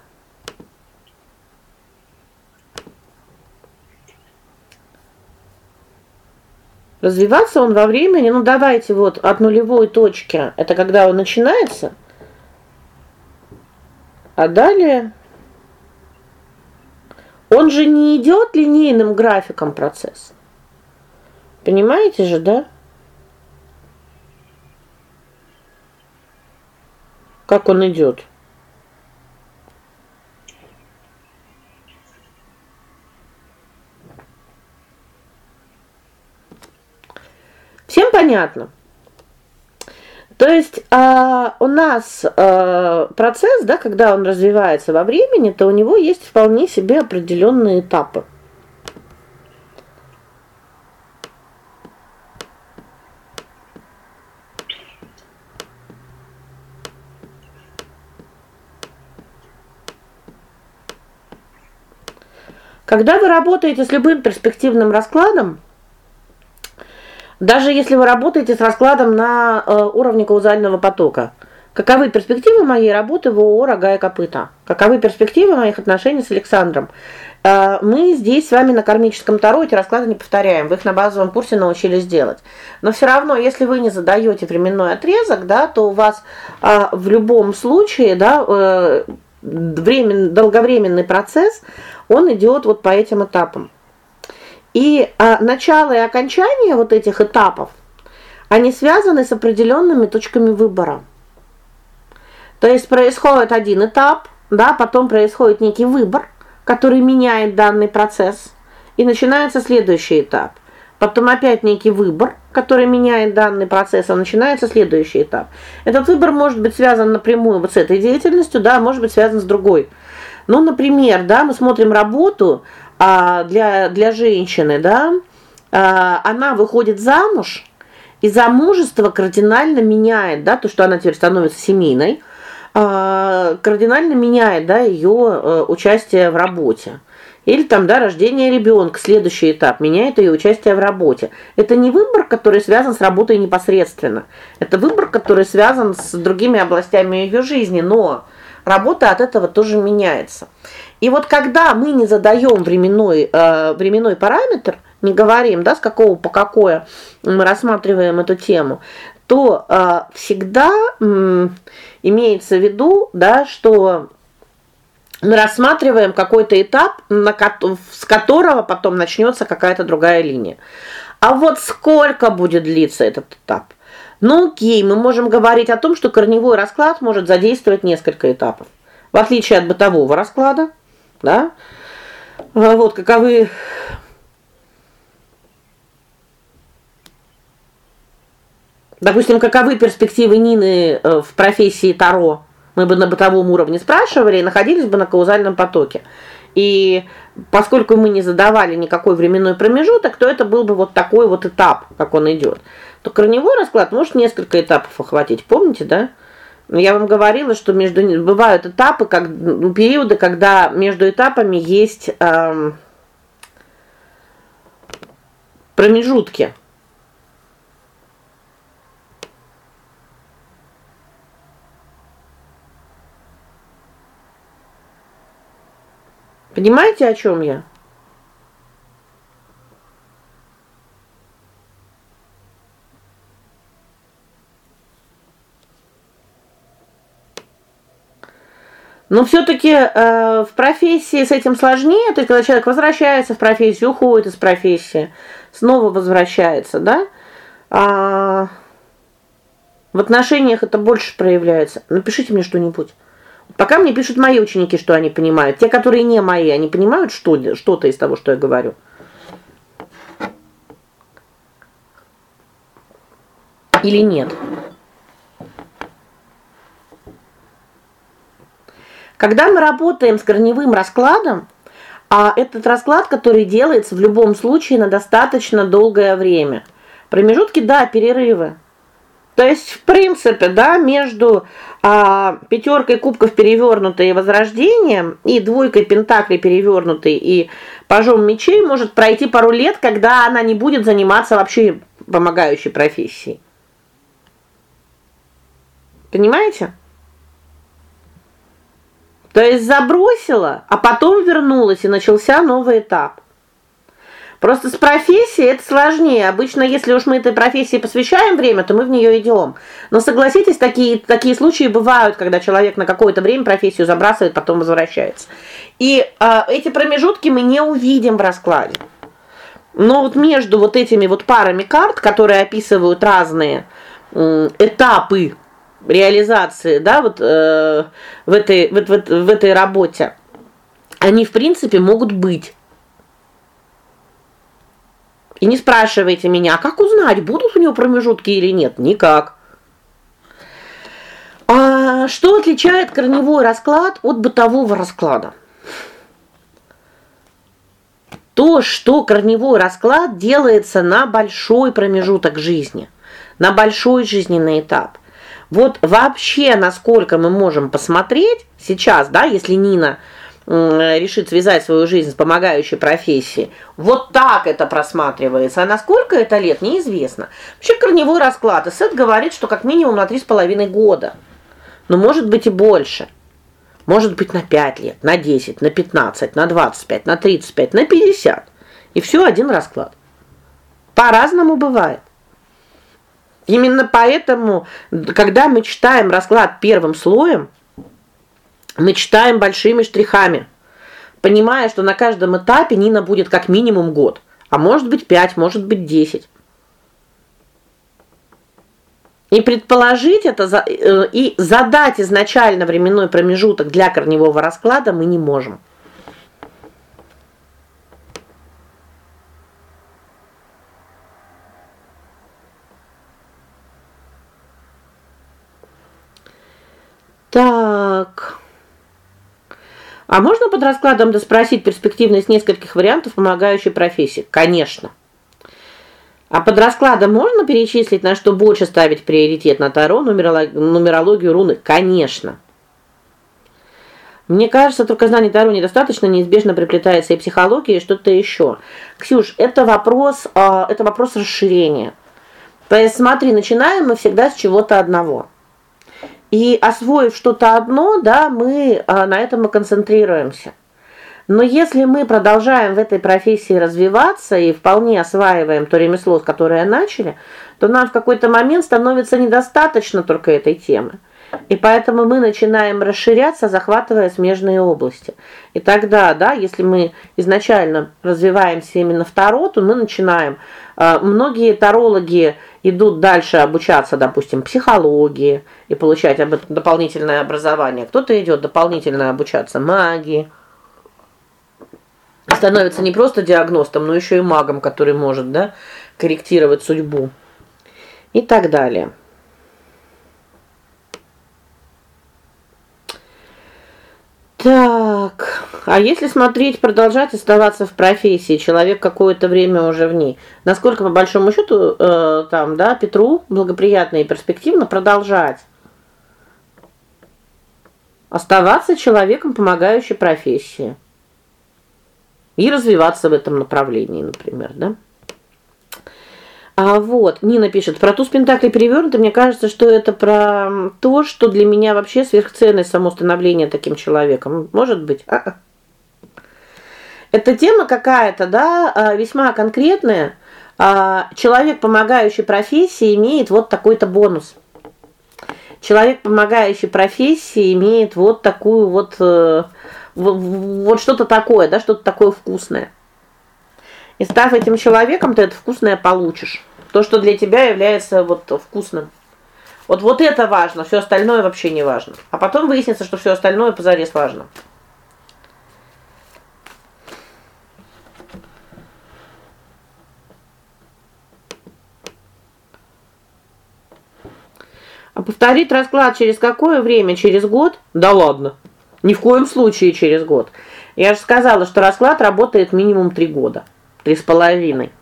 Развиваться он во времени, ну давайте вот от нулевой точки, это когда он начинается. А далее он же не идет линейным графиком процесс. Понимаете же, да? Как он идет? Всем понятно? То есть а, у нас а, процесс, да, когда он развивается во времени, то у него есть вполне себе определенные этапы. Когда вы работаете с любым перспективным раскладом, даже если вы работаете с раскладом на э, уровне каузального потока, каковы перспективы моей работы в ООО Рога и копыта? Каковы перспективы моих отношений с Александром? э, мы здесь с вами на кармическом таро эти расклады не повторяем. Вы их на базовом курсе научились делать. Но все равно, если вы не задаете временной отрезок, да, то у вас э, в любом случае, да, э, времен, долговременный процесс, он идет вот по этим этапам. И а, начало и окончание вот этих этапов они связаны с определенными точками выбора. То есть происходит один этап, да, потом происходит некий выбор, который меняет данный процесс, и начинается следующий этап. Потом опять некий выбор, который меняет данный процесс, а начинается следующий этап. Этот выбор может быть связан напрямую вот с этой деятельностью, да, может быть связан с другой. Ну, например, да, мы смотрим работу а для для женщины, да, а, она выходит замуж, и замужество кардинально меняет, да, то, что она теперь становится семейной, а, кардинально меняет, да, ее э, участие в работе. Или там, да, рождение ребенка, следующий этап меняет ее участие в работе. Это не выбор, который связан с работой непосредственно. Это выбор, который связан с другими областями ее жизни, но работа от этого тоже меняется. И вот когда мы не задаем временной э, временной параметр, не говорим, да, с какого по какое мы рассматриваем эту тему, то э, всегда э, имеется в виду, да, что мы рассматриваем какой-то этап, на с которого потом начнется какая-то другая линия. А вот сколько будет длиться этот этап? Ну, окей, мы можем говорить о том, что корневой расклад может задействовать несколько этапов. В отличие от бытового расклада, да? А вот каковы Допустим, каковы перспективы Нины э, в профессии Таро? Мы бы на бытовом уровне спрашивали и находились бы на каузальном потоке. И поскольку мы не задавали никакой временной промежуток, то это был бы вот такой вот этап, как он идет. То корневой расклад может несколько этапов охватить, помните, да? Я вам говорила, что между бывают этапы, как ну, периоды, когда между этапами есть эм, промежутки. Понимаете, о чем я? Но все таки э, в профессии с этим сложнее, то есть когда человек возвращается в профессию, уходит из профессии, снова возвращается, да? А в отношениях это больше проявляется. Напишите мне что-нибудь. Пока мне пишут мои ученики, что они понимают. Те, которые не мои, они понимают что что-то из того, что я говорю. Или нет? Когда мы работаем с корневым раскладом, а этот расклад, который делается в любом случае на достаточно долгое время. Промежутки, да, перерывы. То есть, в принципе, да, между а пятеркой кубков перевернутой и возрождением и двойкой пентаклей перевернутой и пажом мечей может пройти пару лет, когда она не будет заниматься вообще помогающей профессией. Понимаете? То есть забросила, а потом вернулась и начался новый этап. Просто с профессией это сложнее. Обычно, если уж мы этой профессии посвящаем время, то мы в нее идем. Но согласитесь, такие такие случаи бывают, когда человек на какое-то время профессию забрасывает, потом возвращается. И э, эти промежутки мы не увидим в раскладе. Но вот между вот этими вот парами карт, которые описывают разные э, этапы реализации, да, вот э, в этой вот, вот в этой работе они, в принципе, могут быть. И не спрашивайте меня, как узнать, будут у него промежутки или нет? Никак. А что отличает корневой расклад от бытового расклада? То, что корневой расклад делается на большой промежуток жизни, на большой жизненный этап. Вот вообще, насколько мы можем посмотреть сейчас, да, если Нина решит связать свою жизнь с помогающей профессией. Вот так это просматривается. А насколько это лет, неизвестно. Вообще корневой расклад. И Сет говорит, что как минимум на три с половиной года. Но может быть и больше. Может быть, на 5 лет, на 10, на 15, на 25, на 35, на 50. И все один расклад. По-разному бывает. Именно поэтому, когда мы читаем расклад первым слоем, мы читаем большими штрихами, понимая, что на каждом этапе Нина будет как минимум год, а может быть 5, может быть 10. И предположить это э, и задать изначально временной промежуток для корневого расклада мы не можем. Так. А можно под раскладом доспросить перспективность нескольких вариантов помогающей профессии? Конечно. А под раскладом можно перечислить, на что больше ставить приоритет на таро, нумерологию, нумерологию руны? Конечно. Мне кажется, только знание таро недостаточно, неизбежно приплетается и психология, и что-то еще. Ксюш, это вопрос, а, это вопрос расширения. То есть смотри, начинаем мы всегда с чего-то одного. И освоив что-то одно, да, мы а, на этом и концентрируемся. Но если мы продолжаем в этой профессии развиваться и вполне осваиваем то ремесло, которое начали, то нам в какой-то момент становится недостаточно только этой темы. И поэтому мы начинаем расширяться, захватывая смежные области. И тогда, да, если мы изначально развиваемся именно в таро, то мы начинаем э, многие тарологи идут дальше обучаться, допустим, психологии и получать об этом дополнительное образование. Кто-то идет дополнительно обучаться магии. Становится не просто диагностом, но еще и магом, который может, да, корректировать судьбу. И так далее. Так. А если смотреть, продолжать оставаться в профессии, человек какое-то время уже в ней. Насколько по большому счету э, там, да, Петру благоприятно и перспективно продолжать оставаться человеком помогающей профессии и развиваться в этом направлении, например, да? А вот, Нина пишет: "Про туз пентаклей перевернуто, мне кажется, что это про то, что для меня вообще сверхценность само становление таким человеком. Может быть?" А -а. Эта тема какая-то, да, а, весьма конкретная. А, человек, помогающий профессии, имеет вот такой-то бонус. Человек, помогающий профессии, имеет вот такую вот э, вот что-то такое, да, что-то такое вкусное. И став этим человеком, ты это вкусное получишь. То, что для тебя является вот вкусным. Вот вот это важно, все остальное вообще не важно. А потом выяснится, что все остальное позарез важно. А повторить расклад через какое время? Через год? Да ладно. Ни в коем случае через год. Я же сказала, что расклад работает минимум три года. Три с половиной.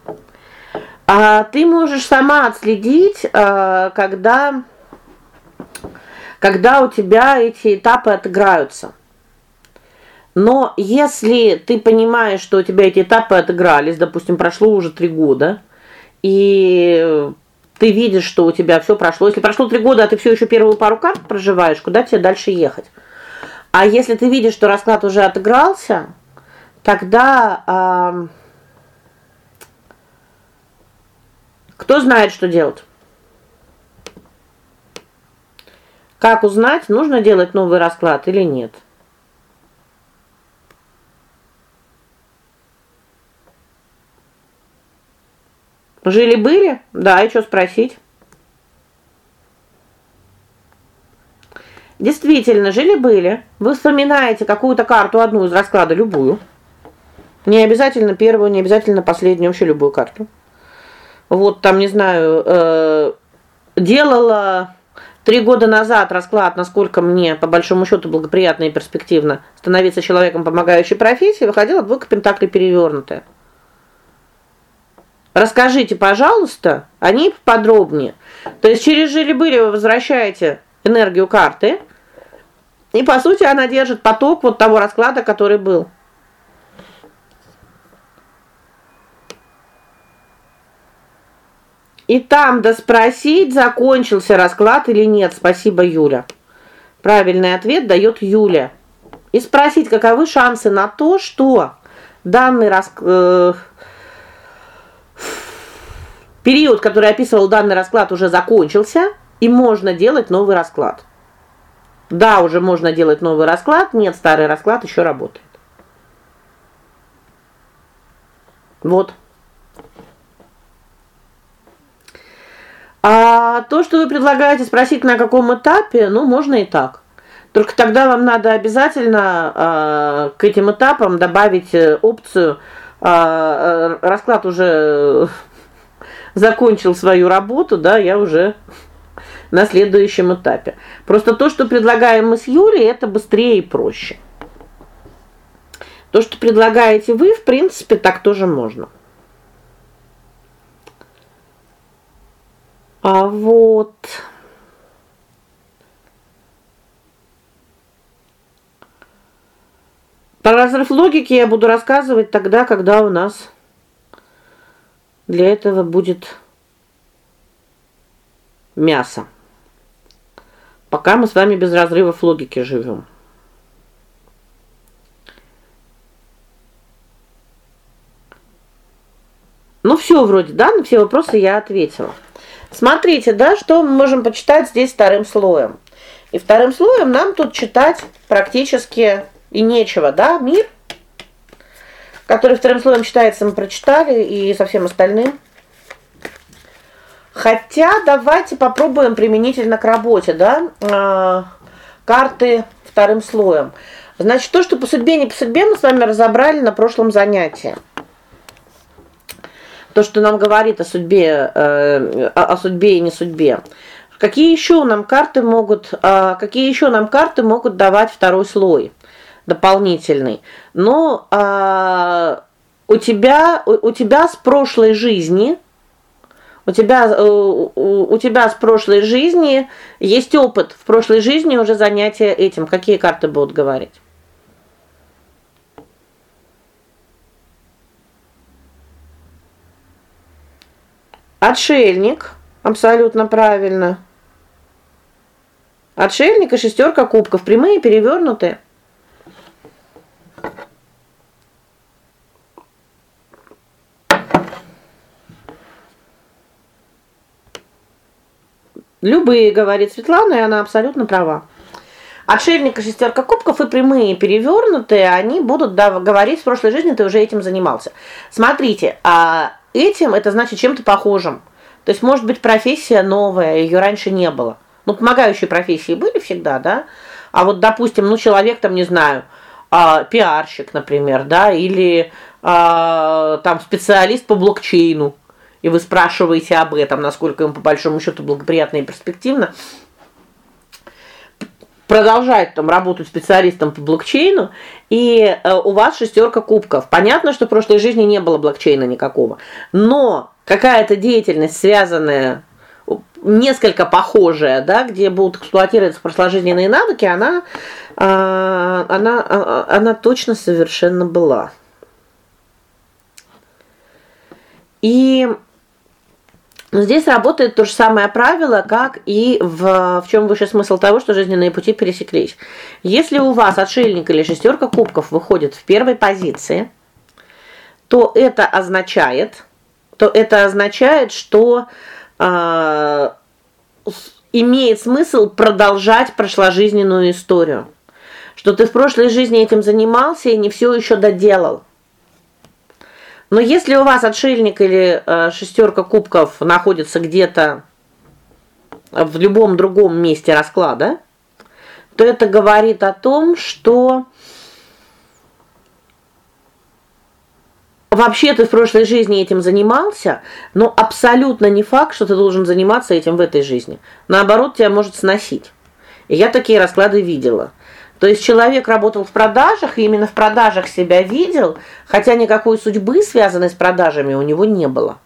А ты можешь сама отследить, э, когда когда у тебя эти этапы отыграются. Но если ты понимаешь, что у тебя эти этапы отыгрались, допустим, прошло уже три года, и ты видишь, что у тебя все прошло. Если прошло три года, а ты все еще первую пару карт проживаешь, куда тебе дальше ехать? А если ты видишь, что расклад уже отыгрался, тогда э, Кто знает, что делать? Как узнать, нужно делать новый расклад или нет? Жили-были? Да, и что спросить? Действительно, жили-были. Вы вспоминаете какую-то карту одну из расклада любую. Не обязательно первую, не обязательно последнюю, вообще любую карту вот там, не знаю, э делала три года назад расклад, насколько мне по большому счету благоприятно и перспективно становиться человеком помогающей профессии, выходила двойка пентаклей перевернутая. Расскажите, пожалуйста, о ней подробнее. То есть через жили-были вы возвращаете энергию карты, и по сути она держит поток вот того расклада, который был. И там да спросить, закончился расклад или нет. Спасибо, Юля. Правильный ответ дает Юля. и спросить, каковы шансы на то, что данный рас... э... период, который описывал данный расклад, уже закончился, и можно делать новый расклад. Да, уже можно делать новый расклад, нет, старый расклад еще работает. Вот. А то, что вы предлагаете спросить на каком этапе, ну, можно и так. Только тогда вам надо обязательно э, к этим этапам добавить э, опцию э, расклад уже закончил свою работу, да, я уже на следующем этапе. Просто то, что предлагаем мы с Юлей, это быстрее и проще. То, что предлагаете вы, в принципе, так тоже можно. А вот Про разрыв логики я буду рассказывать тогда, когда у нас для этого будет мясо. Пока мы с вами без разрывов логики живем. Ну все вроде, да, на все вопросы я ответила. Смотрите, да, что мы можем почитать здесь вторым слоем. И вторым слоем нам тут читать практически и нечего, да? Мир, который вторым слоем читается, мы прочитали и со всем остальным. Хотя давайте попробуем применительно к работе, да? А, карты вторым слоем. Значит, то, что по судьбе не по судьбе, мы с вами разобрали на прошлом занятии то, что нам говорит о судьбе, э, о, судьбе и не судьбе. Какие еще нам карты могут, э, какие еще нам карты могут давать второй слой дополнительный? Но э, у тебя у, у тебя с прошлой жизни у тебя э, у, у тебя с прошлой жизни есть опыт в прошлой жизни уже занятия этим. Какие карты будут говорить? Отшельник, абсолютно правильно. Отшельник и шестерка кубков, прямые, перевернутые. Любые, говорит Светлана, и она абсолютно права. Отшельник и шестерка кубков и прямые, перевернутые, они будут да, говорить в прошлой жизни ты уже этим занимался. Смотрите, а этим это значит чем-то похожим. То есть, может быть, профессия новая, ее раньше не было. Ну, помогающие профессии были всегда, да? А вот, допустим, ну человек там, не знаю, а, пиарщик, например, да, или а, там специалист по блокчейну. И вы спрашиваете об этом, насколько ему по большому счету благоприятно и перспективно продолжает там работать специалистом по блокчейну, и э, у вас шестерка кубков. Понятно, что в прошлой жизни не было блокчейна никакого. Но какая-то деятельность, связанная несколько похожая, да, где будут эксплуатироваться прошложжизненные навыки, она а, она а, она точно совершенно была. И здесь работает то же самое правило, как и в в чем высший смысл того, что жизненные пути пересеклись. Если у вас отшельник или шестерка кубков выходит в первой позиции, то это означает, то это означает, что э, имеет смысл продолжать прошложизненную историю. Что ты в прошлой жизни этим занимался и не все еще доделал. Но если у вас отшельник или э, шестерка кубков находится где-то в любом другом месте расклада, то это говорит о том, что вообще ты в прошлой жизни этим занимался, но абсолютно не факт, что ты должен заниматься этим в этой жизни. Наоборот, тебя может сносить. И я такие расклады видела. То есть человек работал в продажах и именно в продажах себя видел, хотя никакой судьбы, связанной с продажами, у него не было.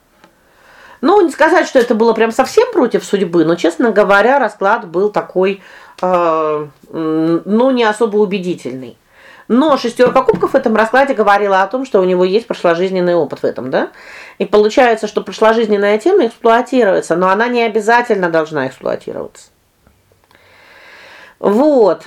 Ну, не сказать, что это было прям совсем против судьбы, но, честно говоря, расклад был такой э, ну, не особо убедительный. Но шестерка кубков в этом раскладе говорила о том, что у него есть прошложизненный опыт в этом, да? И получается, что прошложизненная тема эксплуатируется, но она не обязательно должна эксплуатироваться. Вот.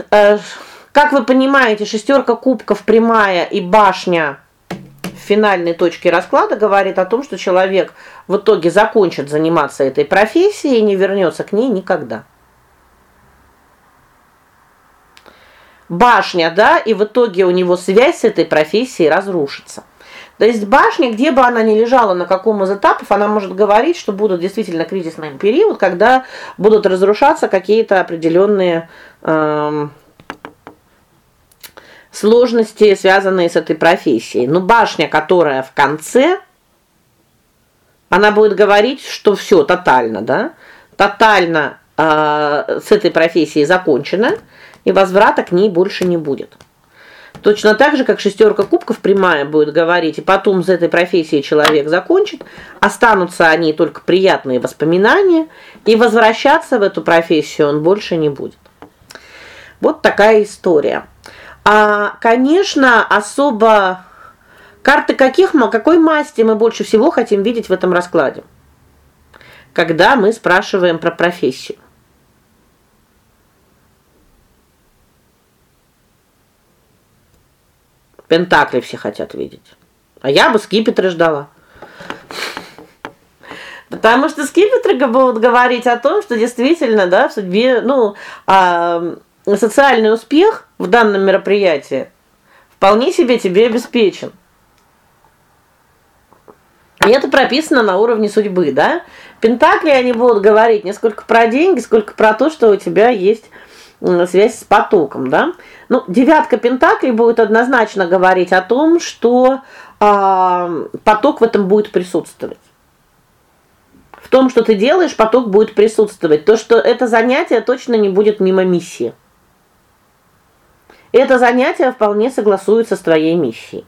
Как вы понимаете, шестерка кубков прямая и башня в финальной точке расклада говорит о том, что человек в итоге закончит заниматься этой профессией и не вернется к ней никогда. Башня, да, и в итоге у него связь с этой профессией разрушится. То есть башня, где бы она ни лежала, на каком из этапов, она может говорить, что будут действительно кризисный период, когда будут разрушаться какие-то определенные эм, сложности, связанные с этой профессией. Но башня, которая в конце, она будет говорить, что все тотально, да? Тотально э, с этой профессией закончено, и возврата к ней больше не будет. Точно так же, как шестерка кубков прямая будет говорить, и потом с этой профессией человек закончит, останутся они только приятные воспоминания, и возвращаться в эту профессию он больше не будет. Вот такая история. А, конечно, особо карты каких, какой масти мы больше всего хотим видеть в этом раскладе? Когда мы спрашиваем про профессию. Пентакли все хотят видеть. А я бы скипетры ждала. Потому что скипетры будут говорить о том, что действительно, да, в судьбе, ну, а, социальный успех в данном мероприятии вполне себе тебе обеспечен. И это прописано на уровне судьбы, да? Пентакли они будут говорить не сколько про деньги, сколько про то, что у тебя есть связь с потоком, да? Ну, девятка пентаклей будет однозначно говорить о том, что э, поток в этом будет присутствовать. В том, что ты делаешь, поток будет присутствовать. То, что это занятие точно не будет мимо миссии. Это занятие вполне согласуется с твоей миссией.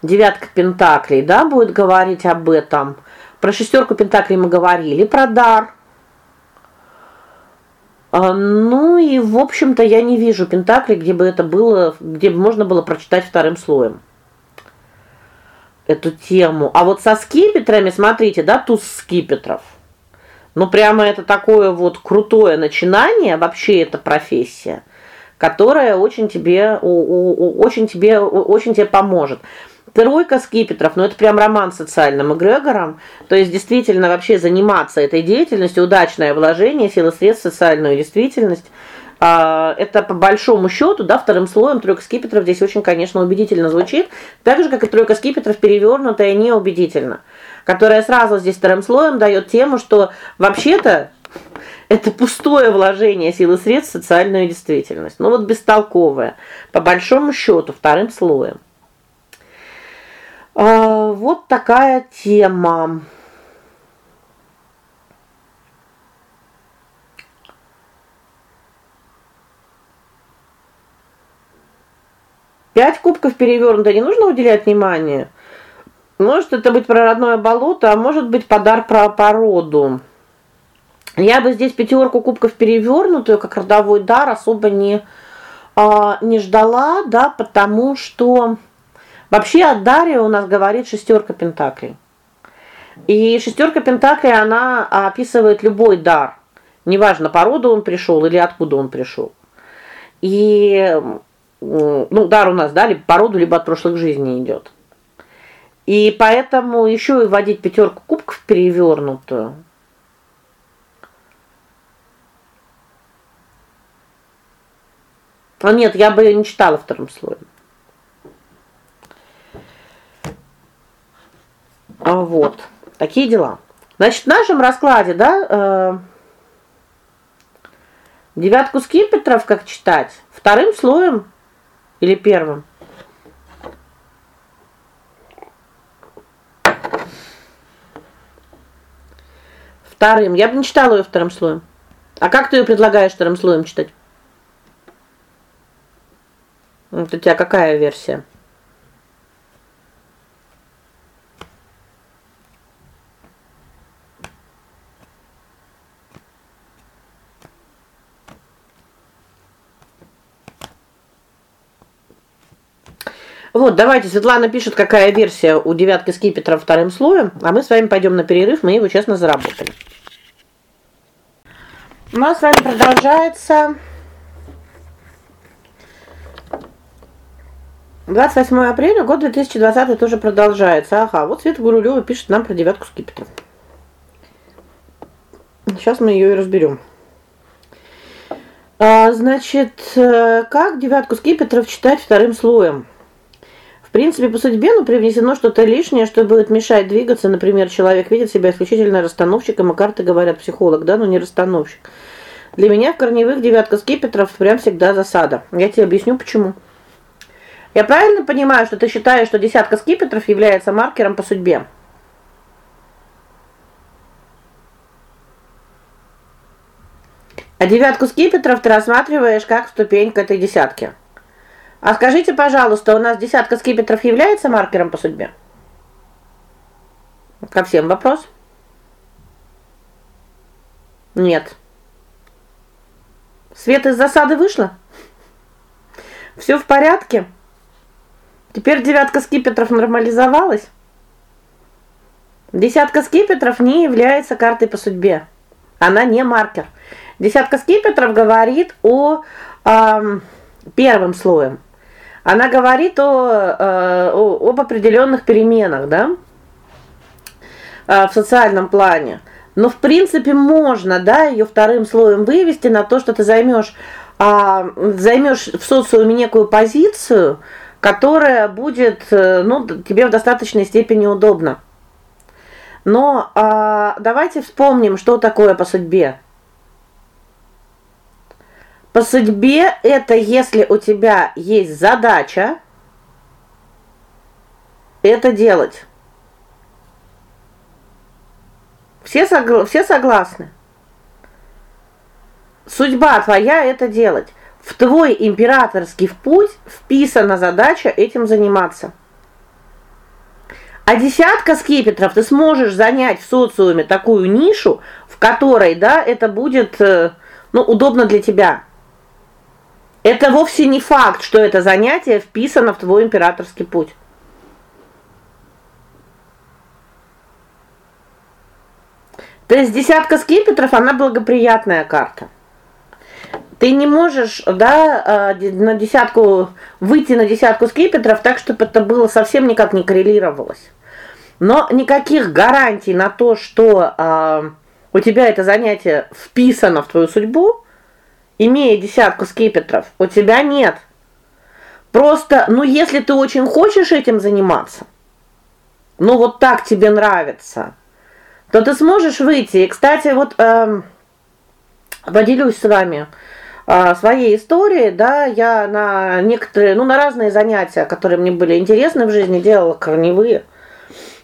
Девятка пентаклей, да, будет говорить об этом. Про шестерку пентаклей мы говорили, про дар. А, ну и, в общем-то, я не вижу пентакли, где бы это было, где бы можно было прочитать вторым слоем эту тему. А вот со скипетрами, смотрите, да, туз скипетров. Ну прямо это такое вот крутое начинание, вообще это профессия, которая очень тебе очень тебе очень тебе поможет. Тройка скипетров, ну это прям роман с социальным эгрегором. То есть действительно вообще заниматься этой деятельностью, удачное вложение силы средств в социальную действительность. А, это по большому счету, да, вторым слоем тройка скипетров здесь очень, конечно, убедительно звучит, так же как и тройка скипетров перевернутая неубедительно, которая сразу здесь вторым слоем дает тему, что вообще-то это пустое вложение силы средств в социальную действительность. Ну вот бестолковое, по большому счету вторым слоем. А, вот такая тема. Пять кубков перевернуто, не нужно уделять внимание. Может это быть про родное болото, а может быть подар про породу. Я бы здесь пятерку кубков перевернутую как родовой дар особо не а, не ждала, да, потому что Вообще от Дарьи у нас говорит шестерка пентаклей. И шестерка пентаклей она описывает любой дар. Неважно, по роду он пришел или откуда он пришел. И ну, дар у нас, да, либо по роду, либо от прошлых жизней идет. И поэтому еще и вводить пятерку кубков перевернутую. А нет, я бы не читала вторым слоем. А, вот. Такие дела. Значит, в нашем раскладе, да, э девятку скипетров как читать? Вторым слоем или первым? Вторым. Я бы не читала ее вторым слоем. А как ты ее предлагаешь вторым слоем читать? Вот у тебя какая версия? Вот, давайте, Светлана пишет, какая версия у девятки скипетра вторым слоем, а мы с вами пойдем на перерыв, мы его честно заработали. У нас с вами продолжается 28 апреля, год 2020 тоже продолжается. Ага, вот Света Гурулева пишет нам про девятку скипетров. Сейчас мы ее и разберем. А, значит, э, как девятку скипетров читать вторым слоем? В принципе, по судьбе, ну, привнесено что-то лишнее, что будет мешать двигаться. Например, человек видит себя исключительно расстановщиком, а карты говорят психолог, да, но не расстановщик. Для меня в корневых девятка скипетров прям всегда засада. Я тебе объясню почему. Я правильно понимаю, что ты считаешь, что десятка скипетров является маркером по судьбе? А девятку скипетров ты рассматриваешь как ступень к этой десятке. А скажите, пожалуйста, у нас десятка скипетров является маркером по судьбе? Ко всем вопрос? Нет. Свет из засады вышла? Все в порядке? Теперь девятка скипетров нормализовалась? Десятка скипетров не является картой по судьбе. Она не маркер. Десятка скипетров говорит о э, первом слое. Она говорит о, э, об определенных переменах, да? Э, в социальном плане. Но в принципе можно, да, ее вторым слоем вывести на то, что ты займешь а займешь в социуме некую позицию, которая будет, э, ну, тебе в достаточной степени удобна. Но а давайте вспомним, что такое по судьбе. По судьбе это если у тебя есть задача это делать. Все согла все согласны. Судьба твоя это делать. В твой императорский путь вписана задача этим заниматься. А десятка скипетров ты сможешь занять в социуме такую нишу, в которой, да, это будет, э, ну, удобно для тебя. Это вовсе не факт, что это занятие вписано в твой императорский путь. То есть десятка скипетров, она благоприятная карта. Ты не можешь, да, а, на десятку выйти на десятку скипетров так, чтобы это было совсем никак не коррелировалось. Но никаких гарантий на то, что э, у тебя это занятие вписано в твою судьбу, имея десятку скипетров, у тебя нет. Просто, ну если ты очень хочешь этим заниматься, ну вот так тебе нравится, то ты сможешь выйти. И, кстати, вот э, поделюсь с вами э, своей историей, да, я на некоторые, ну на разные занятия, которые мне были интересны в жизни, делала корневые.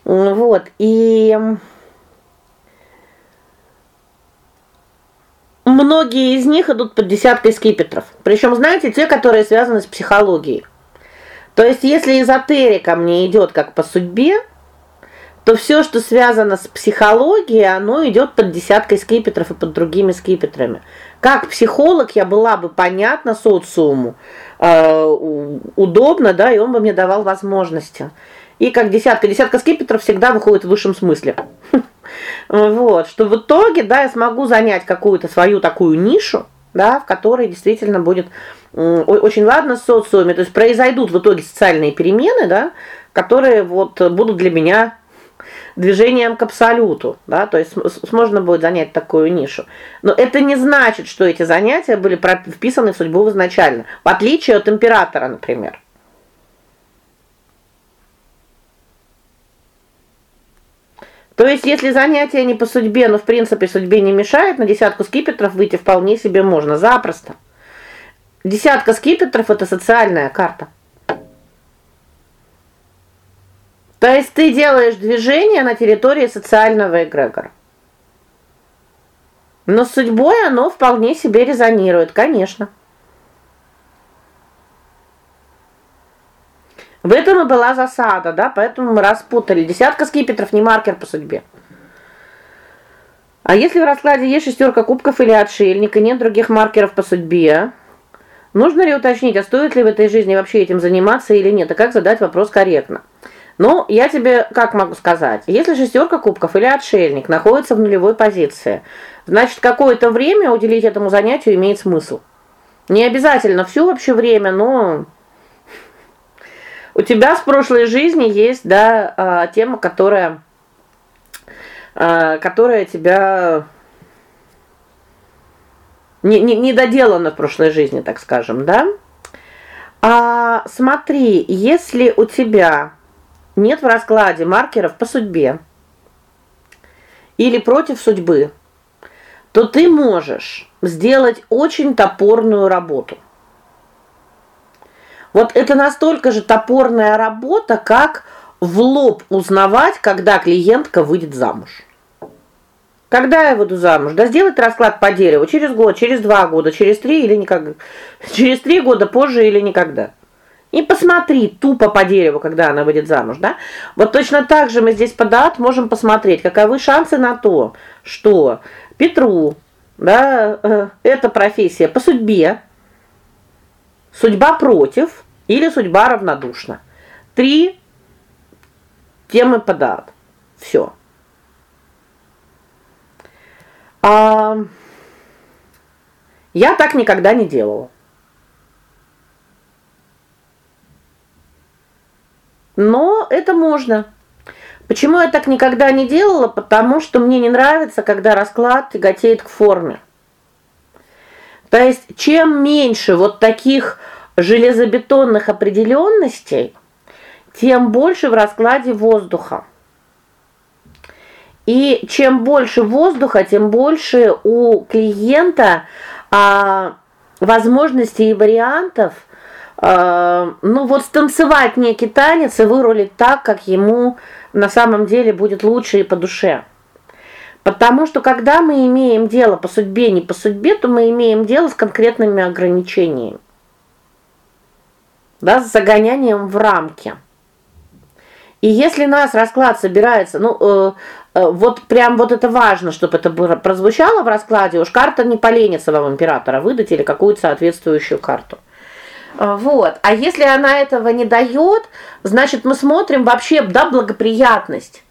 Вот. И Многие из них идут под десяткой скипетров. Причем, знаете, те, которые связаны с психологией. То есть, если эзотерика мне идет как по судьбе, то все, что связано с психологией, оно идет под десяткой скипетров и под другими скипетрами. Как психолог я была бы понятна социуму, э, удобно, да, и он бы мне давал возможности. И как десятка, десятка скипетров всегда выходит в высшем смысле. Вот, что в итоге, да, я смогу занять какую-то свою такую нишу, да, в которой действительно будет очень ладно с социуме, то есть произойдут в итоге социальные перемены, да, которые вот будут для меня движением к абсолюту, да, то есть можно будет занять такую нишу. Но это не значит, что эти занятия были вписаны в судьбу изначально, в отличие от императора, например. То есть, если занятие не по судьбе, но в принципе судьбе не мешает, на десятку скипетров выйти вполне себе можно запросто. Десятка скипетров это социальная карта. То есть ты делаешь движение на территории социального эгрегора. Но с судьбой оно вполне себе резонирует, конечно. В этом и была засада, да, поэтому мы распутали. Десятка скипетров не маркер по судьбе. А если в раскладе есть шестерка кубков или отшельник и нет других маркеров по судьбе, нужно ли уточнить, а стоит ли в этой жизни вообще этим заниматься или нет, и как задать вопрос корректно. Ну, я тебе как могу сказать? Если шестерка кубков или отшельник находится в нулевой позиции, значит, какое-то время уделить этому занятию имеет смысл. Не обязательно все вообще время, но У тебя с прошлой жизни есть, да, а, тема, которая а, которая тебя не не не доделана в прошлой жизни, так скажем, да? А смотри, если у тебя нет в раскладе маркеров по судьбе или против судьбы, то ты можешь сделать очень топорную работу. Вот это настолько же топорная работа, как в лоб узнавать, когда клиентка выйдет замуж. Когда я выйду замуж? Да сделать расклад по дереву через год, через два года, через три или никогда. Через три года позже или никогда. И посмотри тупо по дереву, когда она выйдет замуж, да? Вот точно так же мы здесь по дат можем посмотреть, каковы шансы на то, что Петру, да, э, эта профессия по судьбе судьба против или судьба равнодушна. Три темы по дат. Все. А я так никогда не делала. Но это можно. Почему я так никогда не делала? Потому что мне не нравится, когда расклад тяготеет к форме. То есть чем меньше вот таких железобетонных определенностей, тем больше в раскладе воздуха. И чем больше воздуха, тем больше у клиента а, возможностей и вариантов ну вот станцевать некий танец и вырулить так, как ему на самом деле будет лучше и по душе. Потому что когда мы имеем дело по судьбе, не по судьбе, то мы имеем дело с конкретными ограничениями. Да, с загонянием в рамки. И если нас расклад собирается, ну, э, э, вот прям вот это важно, чтобы это было прозвучало в раскладе, уж карта не поленится вам императора выдать или какую-то соответствующую карту. Э, вот. А если она этого не дает, значит, мы смотрим вообще, да, благоприятность.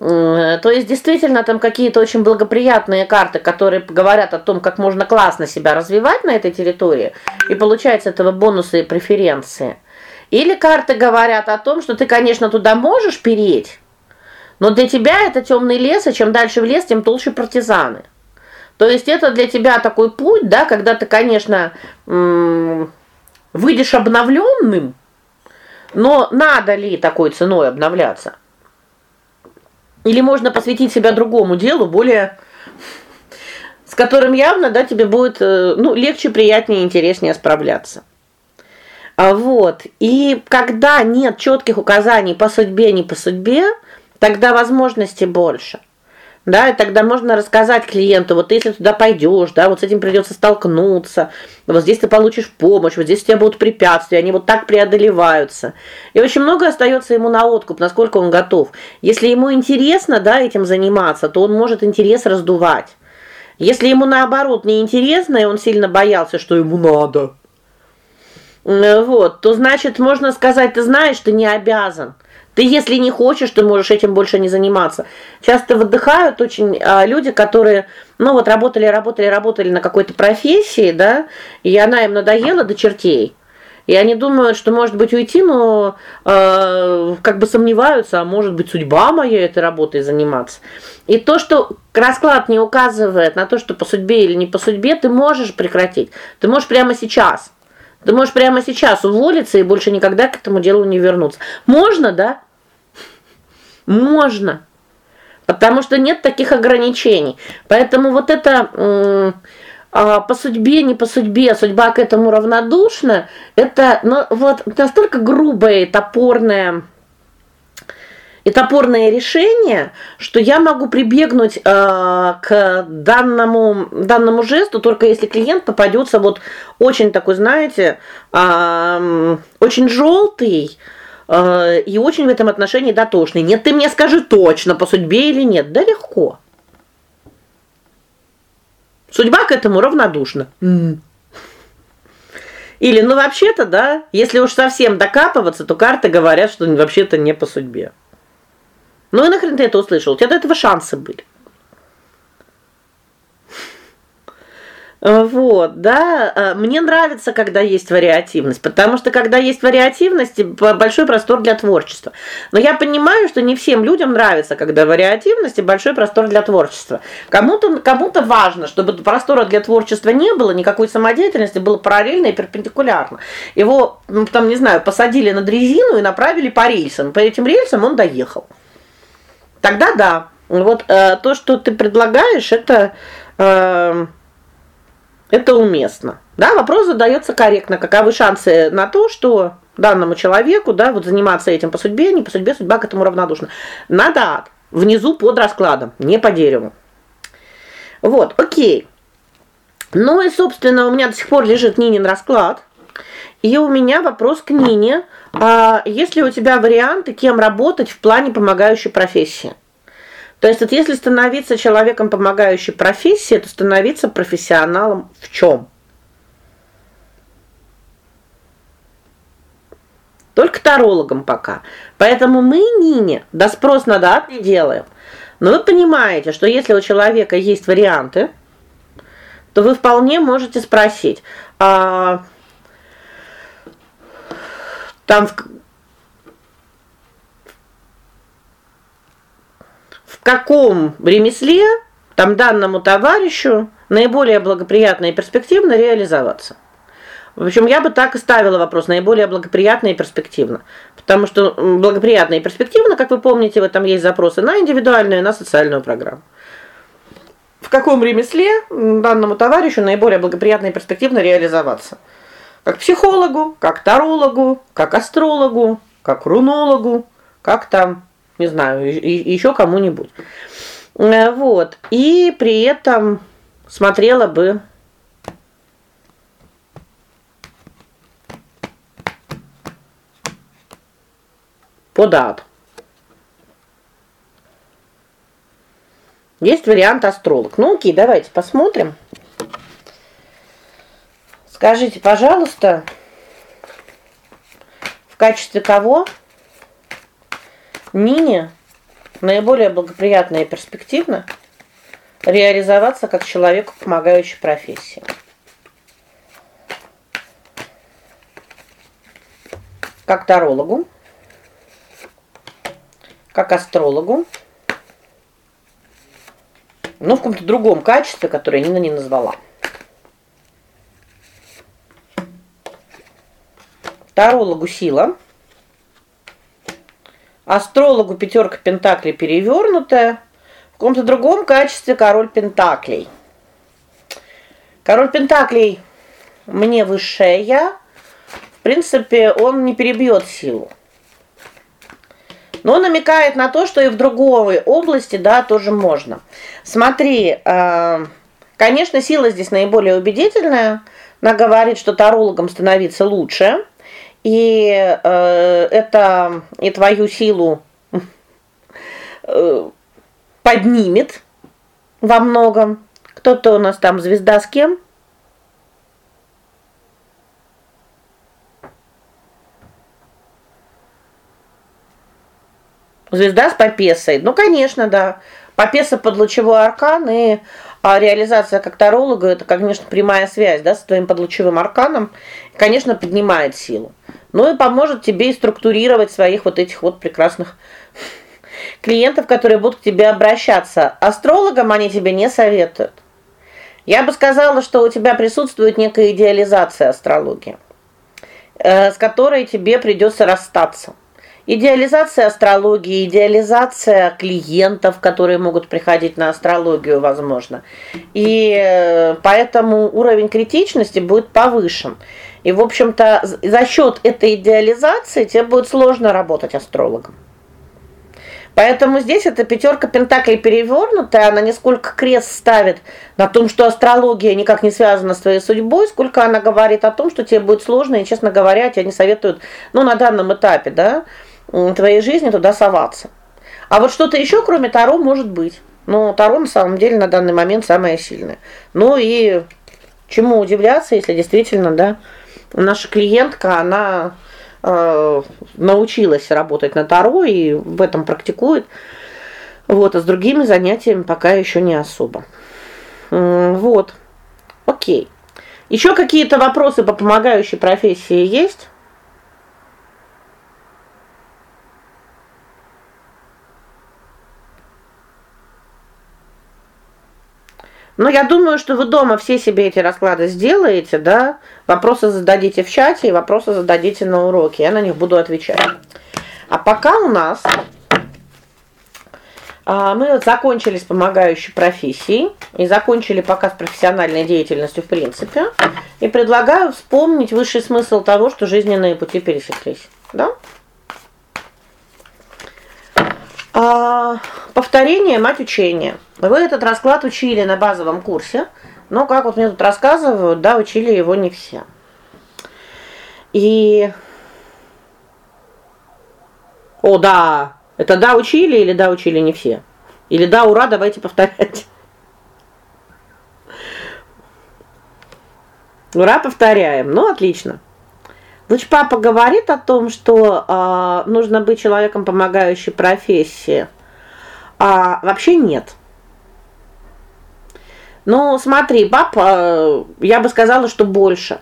Э, то есть действительно там какие-то очень благоприятные карты, которые говорят о том, как можно классно себя развивать на этой территории и получать с этого бонусы и преференции. Или карты говорят о том, что ты, конечно, туда можешь переть, но для тебя это темный лес, и чем дальше в лес, тем толще партизаны. То есть это для тебя такой путь, да, когда ты, конечно, выйдешь обновленным, но надо ли такой ценой обновляться? Или можно посвятить себя другому делу, более с которым явно, да, тебе будет, э, ну, легче, приятнее, интереснее справляться. А вот. И когда нет четких указаний по судьбе, не по судьбе, тогда возможностей больше. Да, и тогда можно рассказать клиенту: вот если туда пойдешь, да, вот с этим придется столкнуться. Вот здесь ты получишь помощь, вот здесь у тебя будут препятствия, они вот так преодолеваются. И очень много остается ему на откуп, насколько он готов. Если ему интересно, да, этим заниматься, то он может интерес раздувать. Если ему наоборот не интересно, и он сильно боялся, что ему надо, вот, то значит, можно сказать: "Ты знаешь, ты не обязан". Ты если не хочешь, ты можешь этим больше не заниматься. Часто выдыхают очень а, люди, которые, ну вот работали, работали, работали на какой-то профессии, да, и она им надоела до чертей. И они думают, что может быть уйти, но э, как бы сомневаются, а может быть судьба моя этой работой заниматься. И то, что расклад не указывает на то, что по судьбе или не по судьбе, ты можешь прекратить. Ты можешь прямо сейчас. Ты можешь прямо сейчас уволиться и больше никогда к этому делу не вернуться. Можно, да? Можно. Потому что нет таких ограничений. Поэтому вот это а по судьбе, не по судьбе, судьба к этому равнодушна, это ну вот настолько грубое и топорное и топорное решение, что я могу прибегнуть э, к данному данному жесту только если клиент попадется вот очень такой, знаете, э, очень желтый э, и очень в этом отношении дотошный. Нет, ты мне скажи точно, по судьбе или нет. Да легко. Судьба к этому равнодушна. Или ну вообще-то, да, если уж совсем докапываться, то карты говорят, что вообще-то не по судьбе. Ну и нахрен ты это услышал? У тебя до этого шансы были. Э, вот, да, э, мне нравится, когда есть вариативность, потому что когда есть вариативность, большой простор для творчества. Но я понимаю, что не всем людям нравится, когда вариативность и большой простор для творчества. Кому-то кому-то важно, чтобы простора для творчества не было, никакой самодеятельности, было параллельно и перпендикулярно. Его, ну, там, не знаю, посадили на дрезину и направили по рельсам. По этим рельсам он доехал. Тогда да. Вот э, то, что ты предлагаешь, это э, это уместно. Да, вопрос задается корректно. Каковы шансы на то, что данному человеку, да, вот заниматься этим по судьбе, не по судьбе, судьба к этому равнодушна. Надо внизу под раскладом, не по дереву. Вот, о'кей. Ну и, собственно, у меня до сих пор лежит Нинин расклад. И у меня вопрос к Нине. А есть ли у тебя варианты, кем работать в плане помогающей профессии? То есть вот если становиться человеком помогающей профессии, то становиться профессионалом в чем? Только тарологом пока. Поэтому мы Нине да спрос на дат не делаем. Но вы понимаете, что если у человека есть варианты, то вы вполне можете спросить: а там в каком ремесле там данному товарищу наиболее благоприятно и перспективно реализоваться. В общем, я бы так и ставила вопрос: наиболее благоприятно и перспективно. Потому что благоприятно и перспективно, как вы помните, в этом есть запросы на индивидуальную и на социальную программу. В каком ремесле данному товарищу наиболее благоприятно и перспективно реализоваться? Как психологу, как тарологу, как астрологу, как рунологу, как там не знаю, еще кому-нибудь. Э, вот. И при этом смотрела бы по дат. Есть вариант астролог. Ну, окей, давайте посмотрим. Скажите, пожалуйста, в качестве кого Нине наиболее благоприятно и перспективно реализоваться как человеку, помогающей профессии. Как тарологу, как астрологу. Ну, в каком-то другом качестве, которое Нина не назвала. Тарологу сила Астрологу пятерка пентаклей перевернутая, в каком-то другом качестве король пентаклей. Король пентаклей мне высшая. В принципе, он не перебьет силу. Но намекает на то, что и в другой области, да, тоже можно. Смотри, э, конечно, сила здесь наиболее убедительная. Она говорит, что тарологом становиться лучше. И э, это и твою силу э, поднимет во многом. Кто-то у нас там звезда с кем? Звезда с Попесой. Ну, конечно, да. Попеса под лучевой аркан и а реализация как таролога это, конечно, прямая связь, да, с твоим подлучевым арканом, конечно, поднимает силу. Ну и поможет тебе и структурировать своих вот этих вот прекрасных клиентов, которые будут к тебе обращаться. Астрологам они тебе не советуют. Я бы сказала, что у тебя присутствует некая идеализация астрологии, э, с которой тебе придется расстаться. Идеализация астрологии, идеализация клиентов, которые могут приходить на астрологию, возможно. И э, поэтому уровень критичности будет повышен. И, в общем-то, за счет этой идеализации тебе будет сложно работать астрологом. Поэтому здесь эта пятерка пентаклей перевернутая, она не сколько крест ставит на том, что астрология никак не связана с твоей судьбой, сколько она говорит о том, что тебе будет сложно, и, честно говоря, тебе не советуют, ну, на данном этапе, да, твоей жизни туда соваться. А вот что-то еще, кроме Таро, может быть. Но Таро на самом деле на данный момент самое сильное. Ну и чему удивляться, если действительно, да, наша клиентка, она э, научилась работать на Таро и в этом практикует. Вот, а с другими занятиями пока еще не особо. Вот. О'кей. Еще какие-то вопросы по помогающей профессии есть? Но я думаю, что вы дома все себе эти расклады сделаете, да? Вопросы зададите в чате и вопросы зададите на уроке. Я на них буду отвечать. А пока у нас а, мы вот закончили с помогающей профессией и закончили пока с профессиональной деятельностью в принципе. И предлагаю вспомнить высший смысл того, что жизненные пути пересеклись, да? А, повторение мать учения. Вы этот расклад учили на базовом курсе, но как вот мне тут рассказывают, да, учили его не все. И О, да. Это да учили или да учили не все? Или да, ура, давайте повторять. Ура, повторяем. Ну, отлично. Луч папа говорит о том, что э, нужно быть человеком помогающей профессии. А вообще нет. Ну, смотри, папа, я бы сказала, что больше.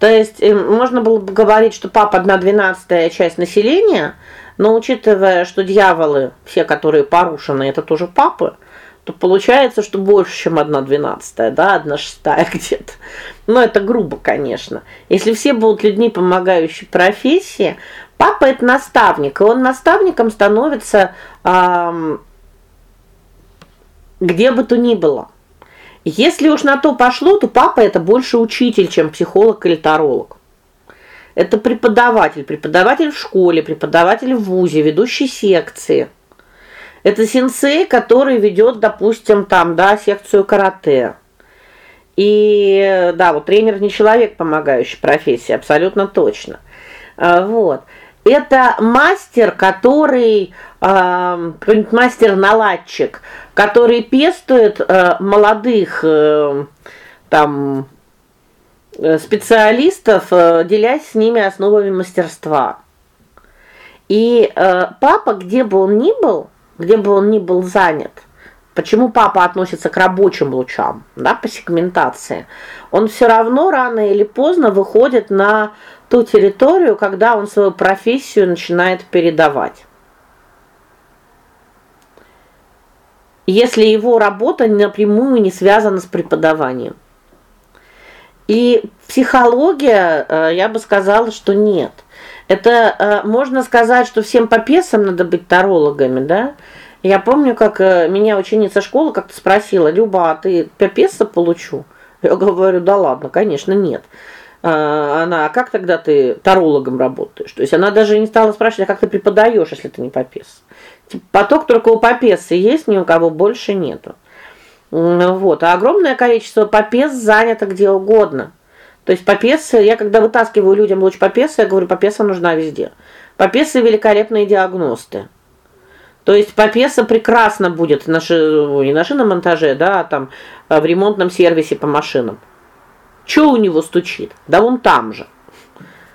То есть э, можно было бы говорить, что папа 1/12 часть населения, но учитывая, что дьяволы, все, которые порушены, это тоже папы, то получается, что больше, чем 1/12, да, 1/6 где-то. Но это грубо, конечно. Если все будут людьми помогающей профессии, папа это наставник, и он наставником становится эм, где бы то ни было. Если уж на то пошло, то папа это больше учитель, чем психолог или таролог. Это преподаватель, преподаватель в школе, преподаватель в вузе, ведущий секции. Это сенсей, который ведет, допустим, там, да, секцию карате. И да, вот тренер не человек, помогающий профессии, абсолютно точно. А, вот. Это мастер, который э, мастер-наладчик, который пестует э, молодых э, там э, специалистов, э, делясь с ними основами мастерства. И э, папа, где бы он ни был, где бы он ни был занят, Почему папа относится к рабочим лучам, да, по сегментации? Он все равно рано или поздно выходит на ту территорию, когда он свою профессию начинает передавать. Если его работа напрямую не связана с преподаванием. И психология, э, я бы сказала, что нет. Это э, можно сказать, что всем попесам надо быть тарологами, да? Я помню, как э, меня ученица школы как-то спросила: "Люба, а ты попеса получу?" Я говорю: "Да ладно, конечно, нет". А, она: "А как тогда ты тарологом работаешь?" То есть она даже не стала спрашивать: "А как ты преподаешь, если ты не попес?" Типа, поток только у попесы есть, ни у кого больше нету. Вот, а огромное количество попес занято где угодно. То есть попесы, я когда вытаскиваю людям луч попесы, я говорю, попеса нужна везде. Попесы великолепные диагносты. То есть попеса прекрасно будет на ши, не на шиномонтаже, да, а там а в ремонтном сервисе по машинам. Что у него стучит? Да он там же.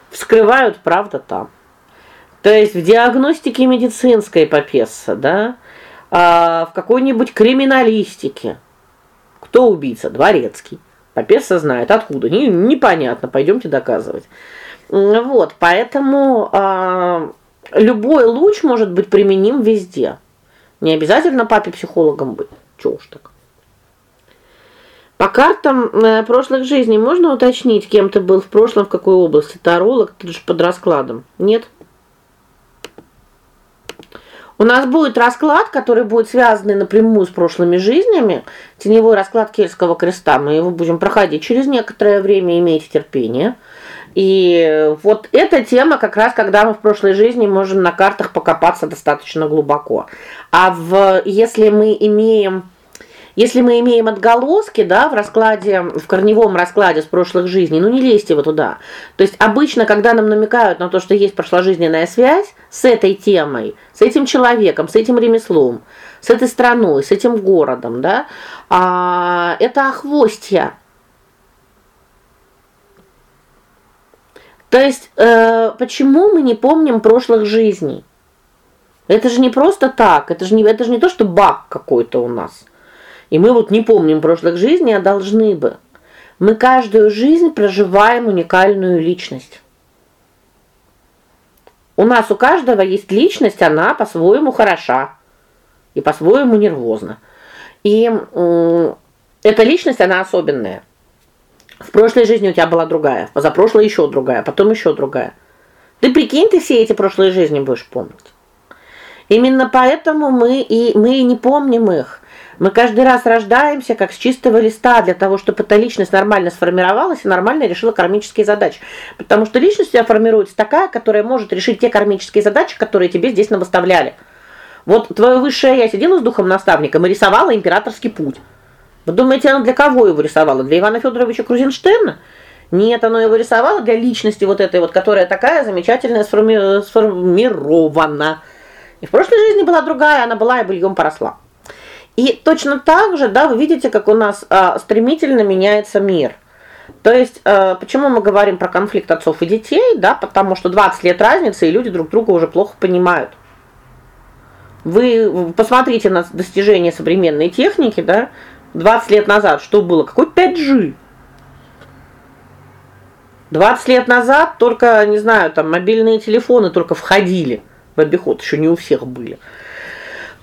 Вскрывают, правда, там. То есть в диагностике медицинской попеса, да, а в какой-нибудь криминалистике. Кто убийца? Дворецкий. Попеса знает откуда. Не, непонятно, пойдемте доказывать. Вот, поэтому а, любой луч может быть применим везде. Не обязательно папе психологом быть. Чё уж так. По картам э, прошлых жизней можно уточнить, кем ты был в прошлом, в какой области? Таролог, ты же под раскладом. Нет? У нас будет расклад, который будет связан напрямую с прошлыми жизнями, теневой расклад Кельтского креста. Мы его будем проходить через некоторое время, имейте терпение. И вот эта тема как раз, когда мы в прошлой жизни можем на картах покопаться достаточно глубоко. А в если мы имеем если мы имеем отголоски, да, в раскладе, в корневом раскладе с прошлых жизней, ну не лезьте вы туда. То есть обычно, когда нам намекают на то, что есть прошложизненная связь с этой темой, с этим человеком, с этим ремеслом, с этой страной, с этим городом, да, а это охвостья. То есть, э, почему мы не помним прошлых жизней? Это же не просто так, это же не это же не то, что баг какой-то у нас. И мы вот не помним прошлых жизней, а должны бы. Мы каждую жизнь проживаем уникальную личность. У нас у каждого есть личность, она по-своему хороша и по-своему нервозна. И эта личность она особенная. В прошлой жизни у тебя была другая, а за прошлой еще другая, потом еще другая. Ты прикинь, ты все эти прошлые жизни будешь помнить. Именно поэтому мы и мы и не помним их. Мы каждый раз рождаемся как с чистого листа для того, чтобы эта личность нормально сформировалась и нормально решила кармические задачи. Потому что личность у тебя формируется такая, которая может решить те кармические задачи, которые тебе здесь навыставляли. Вот твое высшее я сидела с духом наставником и рисовала императорский путь. Вы думаете, оно для кого его рисовало? Для Ивана Федоровича Крузенштерна? Нет, оно его рисовало для личности вот этой вот, которая такая замечательная сформи... сформирована. И в прошлой жизни была другая, она была и бульем поросла. И точно так же, да, вы видите, как у нас а, стремительно меняется мир. То есть, э, почему мы говорим про конфликт отцов и детей, да? Потому что 20 лет разницы, и люди друг друга уже плохо понимают. Вы посмотрите на достижения современной техники, да? 20 лет назад что было? Какой 5G? 20 лет назад только, не знаю, там мобильные телефоны только входили в обиход, еще не у всех были.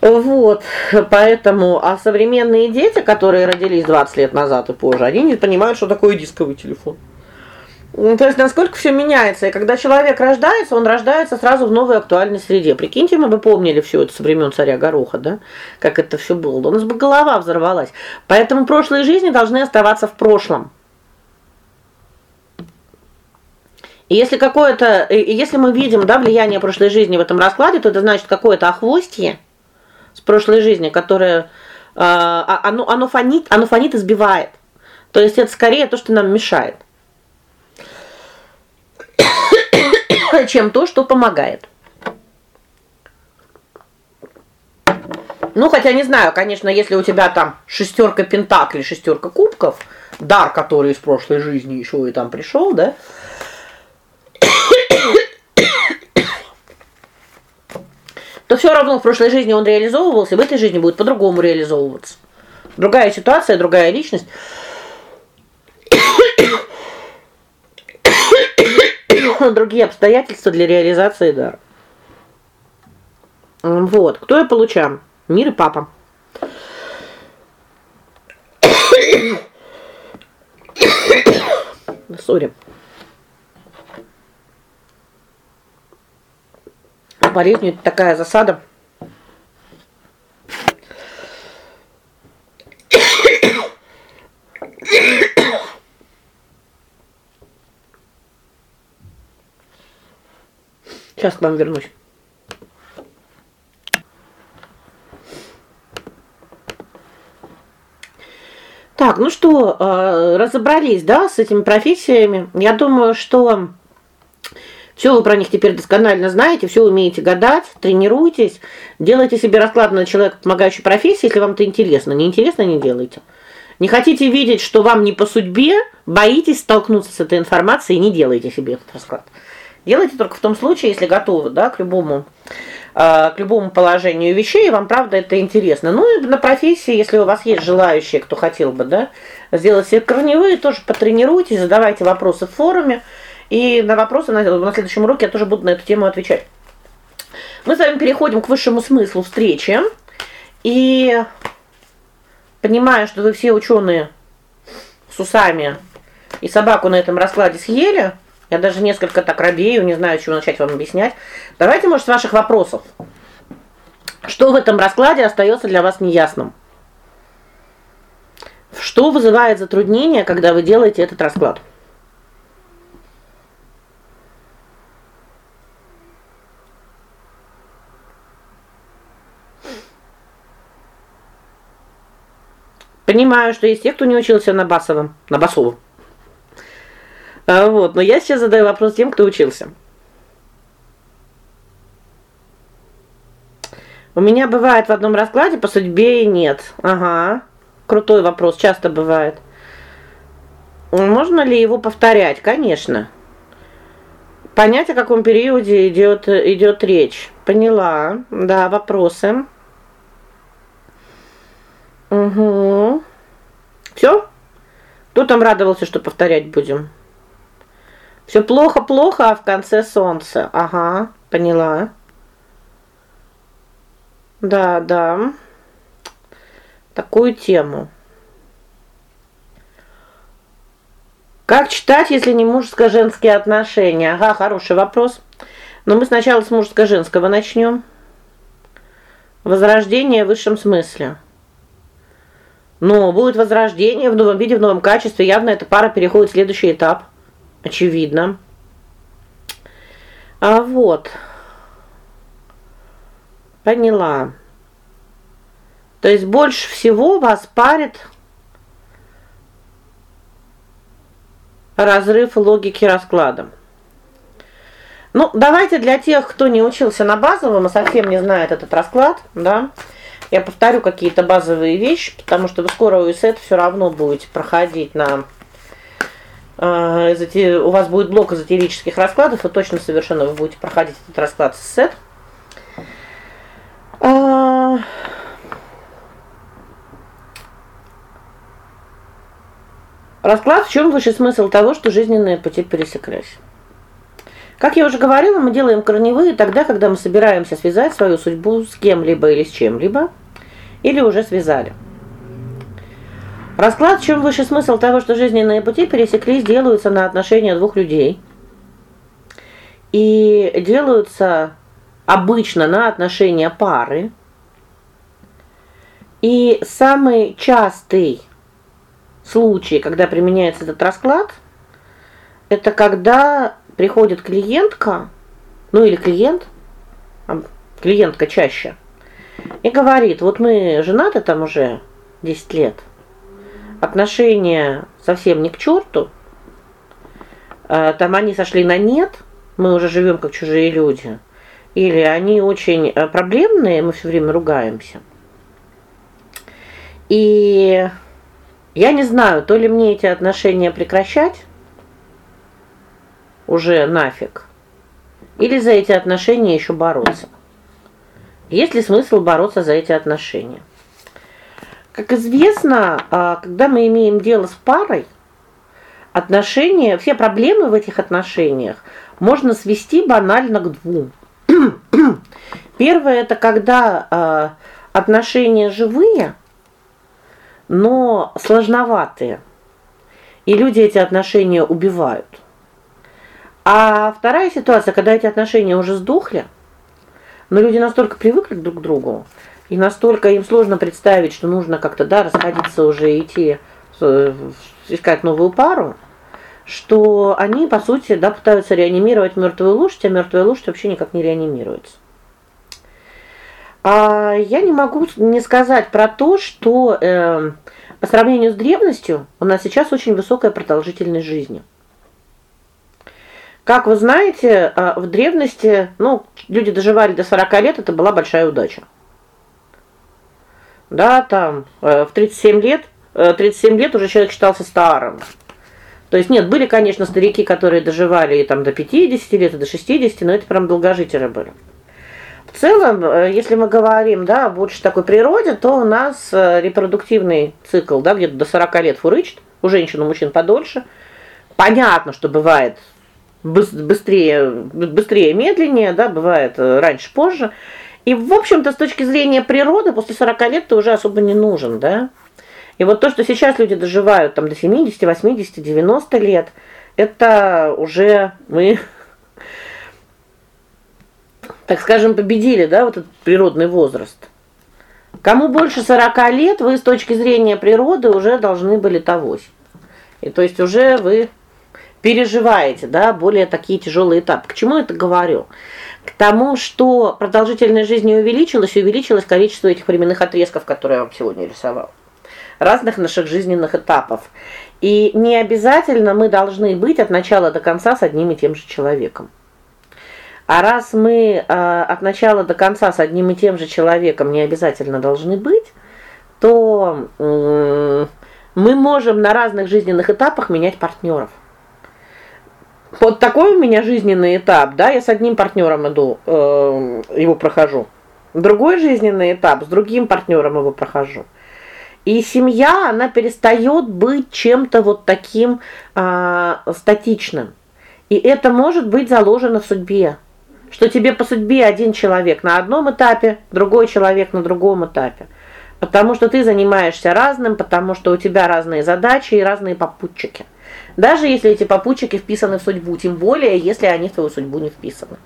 Вот. Поэтому а современные дети, которые родились 20 лет назад и позже, они не понимают, что такое дисковый телефон. Ну, то есть насколько все меняется, и когда человек рождается, он рождается сразу в новой актуальной среде. Прикиньте, мы бы помнили все это со времен царя Гороха, да? Как это все было. У нас бы голова взорвалась. Поэтому прошлые жизни должны оставаться в прошлом. И если какое-то если мы видим, да, влияние прошлой жизни в этом раскладе, то это значит какое-то охвостье с прошлой жизни, которое а, а, оно оно фонит, оно фонит и сбивает. То есть это скорее то, что нам мешает. чем то, что помогает. Ну, хотя не знаю, конечно, если у тебя там шестерка пентаклей, шестерка кубков, дар, который из прошлой жизни еще и там пришел, да? То все равно в прошлой жизни он реализовывался, в этой жизни будет по-другому реализовываться. Другая ситуация, другая личность. другие обстоятельства для реализации дара. Вот. Кто я получаю? Мир и папа. Сори. Болезнью такая засада. Сейчас к вам вернусь. Так, ну что, э, разобрались, да, с этими профессиями. Я думаю, что все вы про них теперь досконально знаете, все умеете гадать, тренируйтесь, делайте себе расклад на человека помогающей профессии, если вам это интересно. Не интересно не делайте. Не хотите видеть, что вам не по судьбе, боитесь столкнуться с этой информацией, не делайте себе этот расклад. Делайте только в том случае, если готовы, да, к любому э, к любому положению вещей, вам правда это интересно. Ну и на профессии, если у вас есть желающие, кто хотел бы, да, сделать себе корневые, тоже потренируйтесь, задавайте вопросы в форуме. И на вопросы на, на следующем уроке я тоже буду на эту тему отвечать. Мы с вами переходим к высшему смыслу встречи. И понимая, что вы все ученые с усами и собаку на этом раскладе съели, я даже несколько так робею, не знаю, чего начать вам объяснять. Давайте, может, с ваших вопросов. Что в этом раскладе остается для вас неясным? Что вызывает затруднения, когда вы делаете этот расклад? Понимаю, что есть те, кто не учился на басовом, на басовом. А вот, но я сейчас задаю вопрос тем, кто учился. У меня бывает в одном раскладе по судьбе и нет. Ага. Крутой вопрос, часто бывает. Можно ли его повторять? Конечно. Понять, о каком периоде идет идет речь. Поняла. Да, вопросы. Угу. Все? Кто там радовался, что повторять будем? Все плохо, плохо, а в конце солнце. Ага, поняла. Да, да. Такую тему. Как читать, если не мужско-женские отношения? Ага, хороший вопрос. Но мы сначала с мужско-женского начнем. Возрождение в высшем смысле. Но будет возрождение в новом виде, в новом качестве. Явно эта пара переходит в следующий этап. Очевидно. А вот. Поняла. То есть больше всего вас парит разрыв логики расклада. Ну, давайте для тех, кто не учился на базовом и совсем не знает этот расклад, да. Я повторю какие-то базовые вещи, потому что вы скоро УСЭТ все равно будете проходить на э, у вас будет блок эзотерических раскладов, и точно совершенно вы будете проходить этот расклад с сет. А, расклад в чем высший смысл того, что жизненные пути пересеклись. Как я уже говорила, мы делаем корневые тогда, когда мы собираемся связать свою судьбу с кем-либо или с чем-либо, или уже связали. Расклад, в чем высший смысл того, что жизненные пути пересеклись, делаются на отношения двух людей. И делаются обычно на отношения пары. И самый частый случай, когда применяется этот расклад, это когда приходит клиентка, ну или клиент, а клиентка чаще, и говорит: "Вот мы женаты там уже 10 лет. Отношения совсем не к черту. А, там они сошли на нет. Мы уже живем как чужие люди. Или они очень э, проблемные, мы все время ругаемся". И я не знаю, то ли мне эти отношения прекращать, уже нафиг. Или за эти отношения еще бороться. Есть ли смысл бороться за эти отношения? Как известно, а, когда мы имеем дело с парой, отношения, все проблемы в этих отношениях можно свести банально к двум. Первое это когда э, отношения живые, но сложноватые. И люди эти отношения убивают. А вторая ситуация, когда эти отношения уже сдохли, но люди настолько привыкли друг к другу, и настолько им сложно представить, что нужно как-то, да, расходиться уже идти э, искать новую пару, что они, по сути, да, пытаются реанимировать мертвую лошадь, а мертвая лошадь вообще никак не реанимируется. А я не могу не сказать про то, что э, по сравнению с древностью у нас сейчас очень высокая продолжительность жизни. Как вы знаете, а, в древности, ну, люди доживали до 40 лет, это была большая удача. Да, там э, в 37 лет, 37 э, лет уже человек считался старым. То есть нет, были, конечно, старики, которые доживали и там до 50 лет, и до 60, но это прям долгожители были. В целом, э, если мы говорим, да, об очень такой природе, то у нас репродуктивный цикл, да, где-то до 40 лет фурычит, у женщин, у мужчин подольше. Понятно, что бывает быстрее, быстрее, медленнее, да, бывает э, раньше, позже. И в общем-то, с точки зрения природы, после 40 лет ты уже особо не нужен, да? И вот то, что сейчас люди доживают там до 70, 80, 90 лет, это уже мы так скажем, победили, да, вот этот природный возраст. Кому больше 40 лет, вы с точки зрения природы уже должны были тогось. И то есть уже вы переживаете, да, более такие тяжелые этапы. К чему это говорю? К тому, что продолжительность жизни увеличилась, увеличилось количество этих временных отрезков, которые я вам сегодня рисовал. Разных наших жизненных этапов. И не обязательно мы должны быть от начала до конца с одним и тем же человеком. А раз мы э, от начала до конца с одним и тем же человеком не обязательно должны быть, то э, мы можем на разных жизненных этапах менять партнеров. Вот такой у меня жизненный этап, да, я с одним партнером иду, э, его прохожу. Другой жизненный этап, с другим партнером его прохожу. И семья, она перестает быть чем-то вот таким а, статичным. И это может быть заложено в судьбе. Что тебе по судьбе один человек на одном этапе, другой человек на другом этапе. Потому что ты занимаешься разным, потому что у тебя разные задачи и разные попутчики. Даже если эти попутчики вписаны в судьбу, тем более, если они в твою судьбу не вписаны.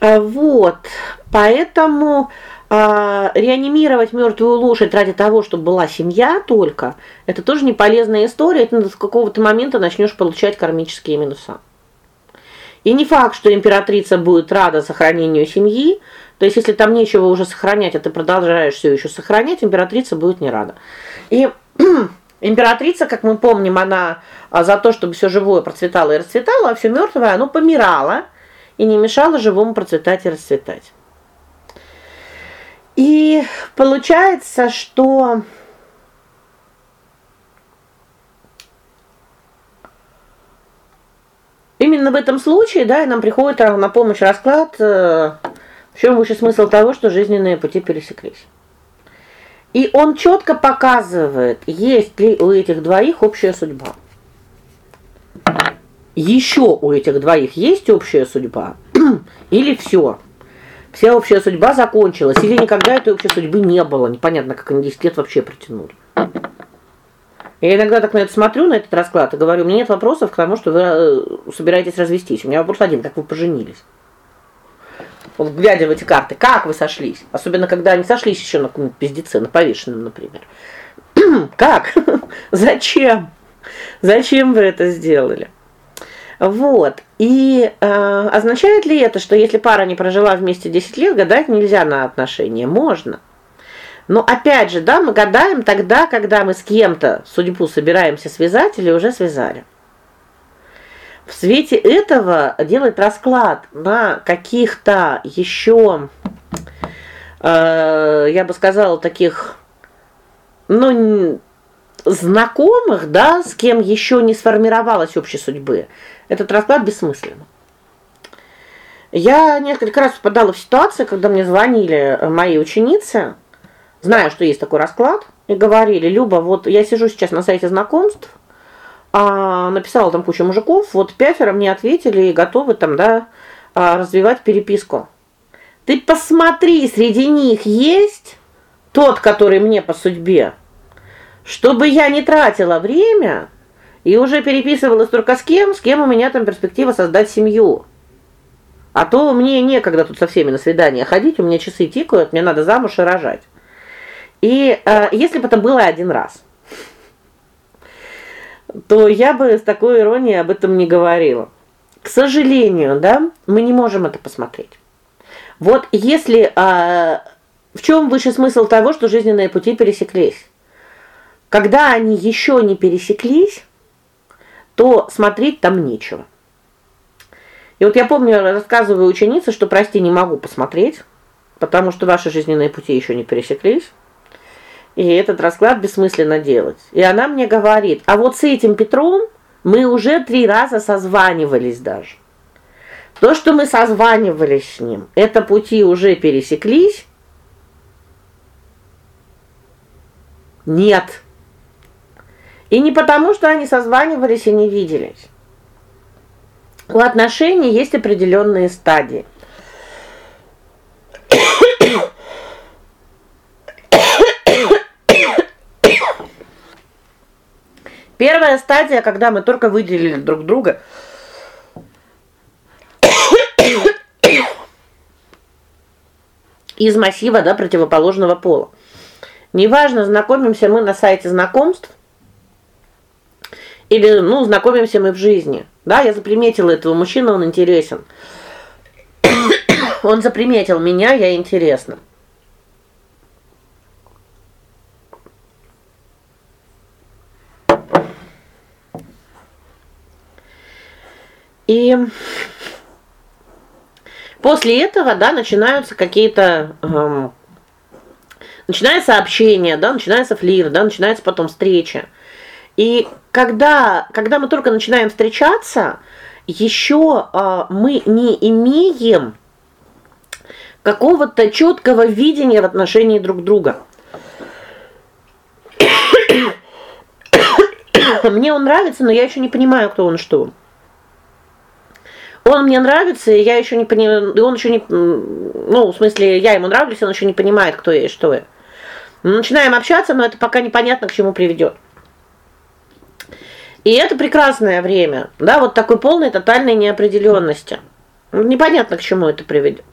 А, вот. Поэтому а, реанимировать мертвую лошадь ради того, чтобы была семья только это тоже не полезная история, это с какого-то момента начнешь получать кармические минуса. И не факт, что императрица будет рада сохранению семьи, то есть если там нечего уже сохранять, а ты продолжаешь все еще сохранять, императрица будет не рада. И императрица, как мы помним, она а, за то, чтобы все живое процветало и расцветало, а все мертвое, оно помирало и не мешало живому процветать и расцветать. И получается, что именно в этом случае, да, и нам приходит на помощь расклад, э, в чем выше смысл того, что жизненные пути пересеклись. И он четко показывает, есть ли у этих двоих общая судьба еще у этих двоих есть общая судьба или все? Вся общая судьба закончилась или никогда этой общей судьбы не было? Непонятно, как они 10 лет вообще протянули. Я иногда так на это смотрю, на этот расклад, и говорю: "Мне нет вопросов к тому, что вы э, собираетесь развестись. У меня вопрос один: как вы поженились?" Вот глядя в эти карты, как вы сошлись? Особенно когда они сошлись еще на каком-нибудь пиздеце, на повешенном, например. как? Зачем? Зачем вы это сделали? Вот. И э, означает ли это, что если пара не прожила вместе 10 лет, гадать нельзя на отношения? Можно. Но опять же, да, мы гадаем тогда, когда мы с кем-то судьбу собираемся связать или уже связали. В свете этого делать расклад на каких-то еще э, я бы сказала, таких ну знакомых, да, с кем еще не сформировалась общей судьбы этот расклад бессмысленный. Я несколько раз попадала в ситуации, когда мне звонили мои ученицы, зная, что есть такой расклад, и говорили: "Люба, вот я сижу сейчас на сайте знакомств, а написала там кучу мужиков, вот пятеро мне ответили и готовы там, да, а, развивать переписку. Ты посмотри, среди них есть тот, который мне по судьбе. Чтобы я не тратила время, и уже переписывалась только с кем, с кем у меня там перспектива создать семью. А то мне некогда тут со всеми на свидания ходить, у меня часы тикают, мне надо замуж и рожать. И э, если бы это было один раз, то я бы с такой иронией об этом не говорила. К сожалению, да, мы не можем это посмотреть. Вот если э, в чем высший смысл того, что жизненные пути пересеклись? Когда они еще не пересеклись, то смотреть там нечего. И вот я помню, рассказываю ученице, что прости, не могу посмотреть, потому что ваши жизненные пути еще не пересеклись. И этот расклад бессмысленно делать. И она мне говорит: "А вот с этим Петром мы уже три раза созванивались даже. То, что мы созванивались с ним, это пути уже пересеклись? Нет. И не потому, что они созванивались и не виделись. У отношений есть определенные стадии. Первая стадия, когда мы только выделили друг друга. из массива, да, противоположного пола. Неважно, знакомимся мы на сайте знакомств или, ну, знакомимся мы в жизни. Да, я заприметила этого мужчину, он интересен. он заприметил меня, я интересна. И после этого, да, начинаются какие-то эм, начинается общение, да, начинается флирт, да, начинается потом встреча. И когда когда мы только начинаем встречаться, еще а, мы не имеем какого-то четкого видения в отношении друг друга. Мне он нравится, но я еще не понимаю, кто он что. Он мне нравится, и я еще не понимаю, он еще не, ну, в смысле, я ему нравлюсь, он еще не понимает, кто я и что я. Мы начинаем общаться, но это пока непонятно, к чему приведет. И это прекрасное время, да, вот такой полной тотальной неопределенности. Непонятно, к чему это приведет.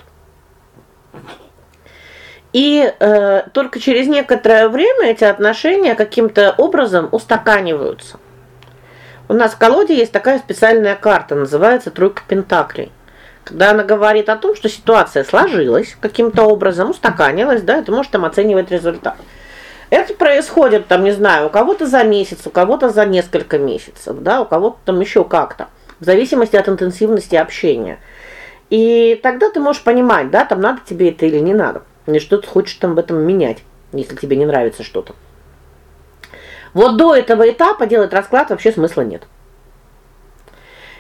И э, только через некоторое время эти отношения каким-то образом устаканиваются. У нас в колоде есть такая специальная карта, называется тройка пентаклей. Когда она говорит о том, что ситуация сложилась каким-то образом, устаканилась, да, ты можешь там оценивать результат. Это происходит там, не знаю, у кого-то за месяц, у кого-то за несколько месяцев, да, у кого-то там еще как-то, в зависимости от интенсивности общения. И тогда ты можешь понимать, да, там надо тебе это или не надо. И что ты хочешь там в этом менять, если тебе не нравится что-то. Вот до этого этапа делать расклад вообще смысла нет.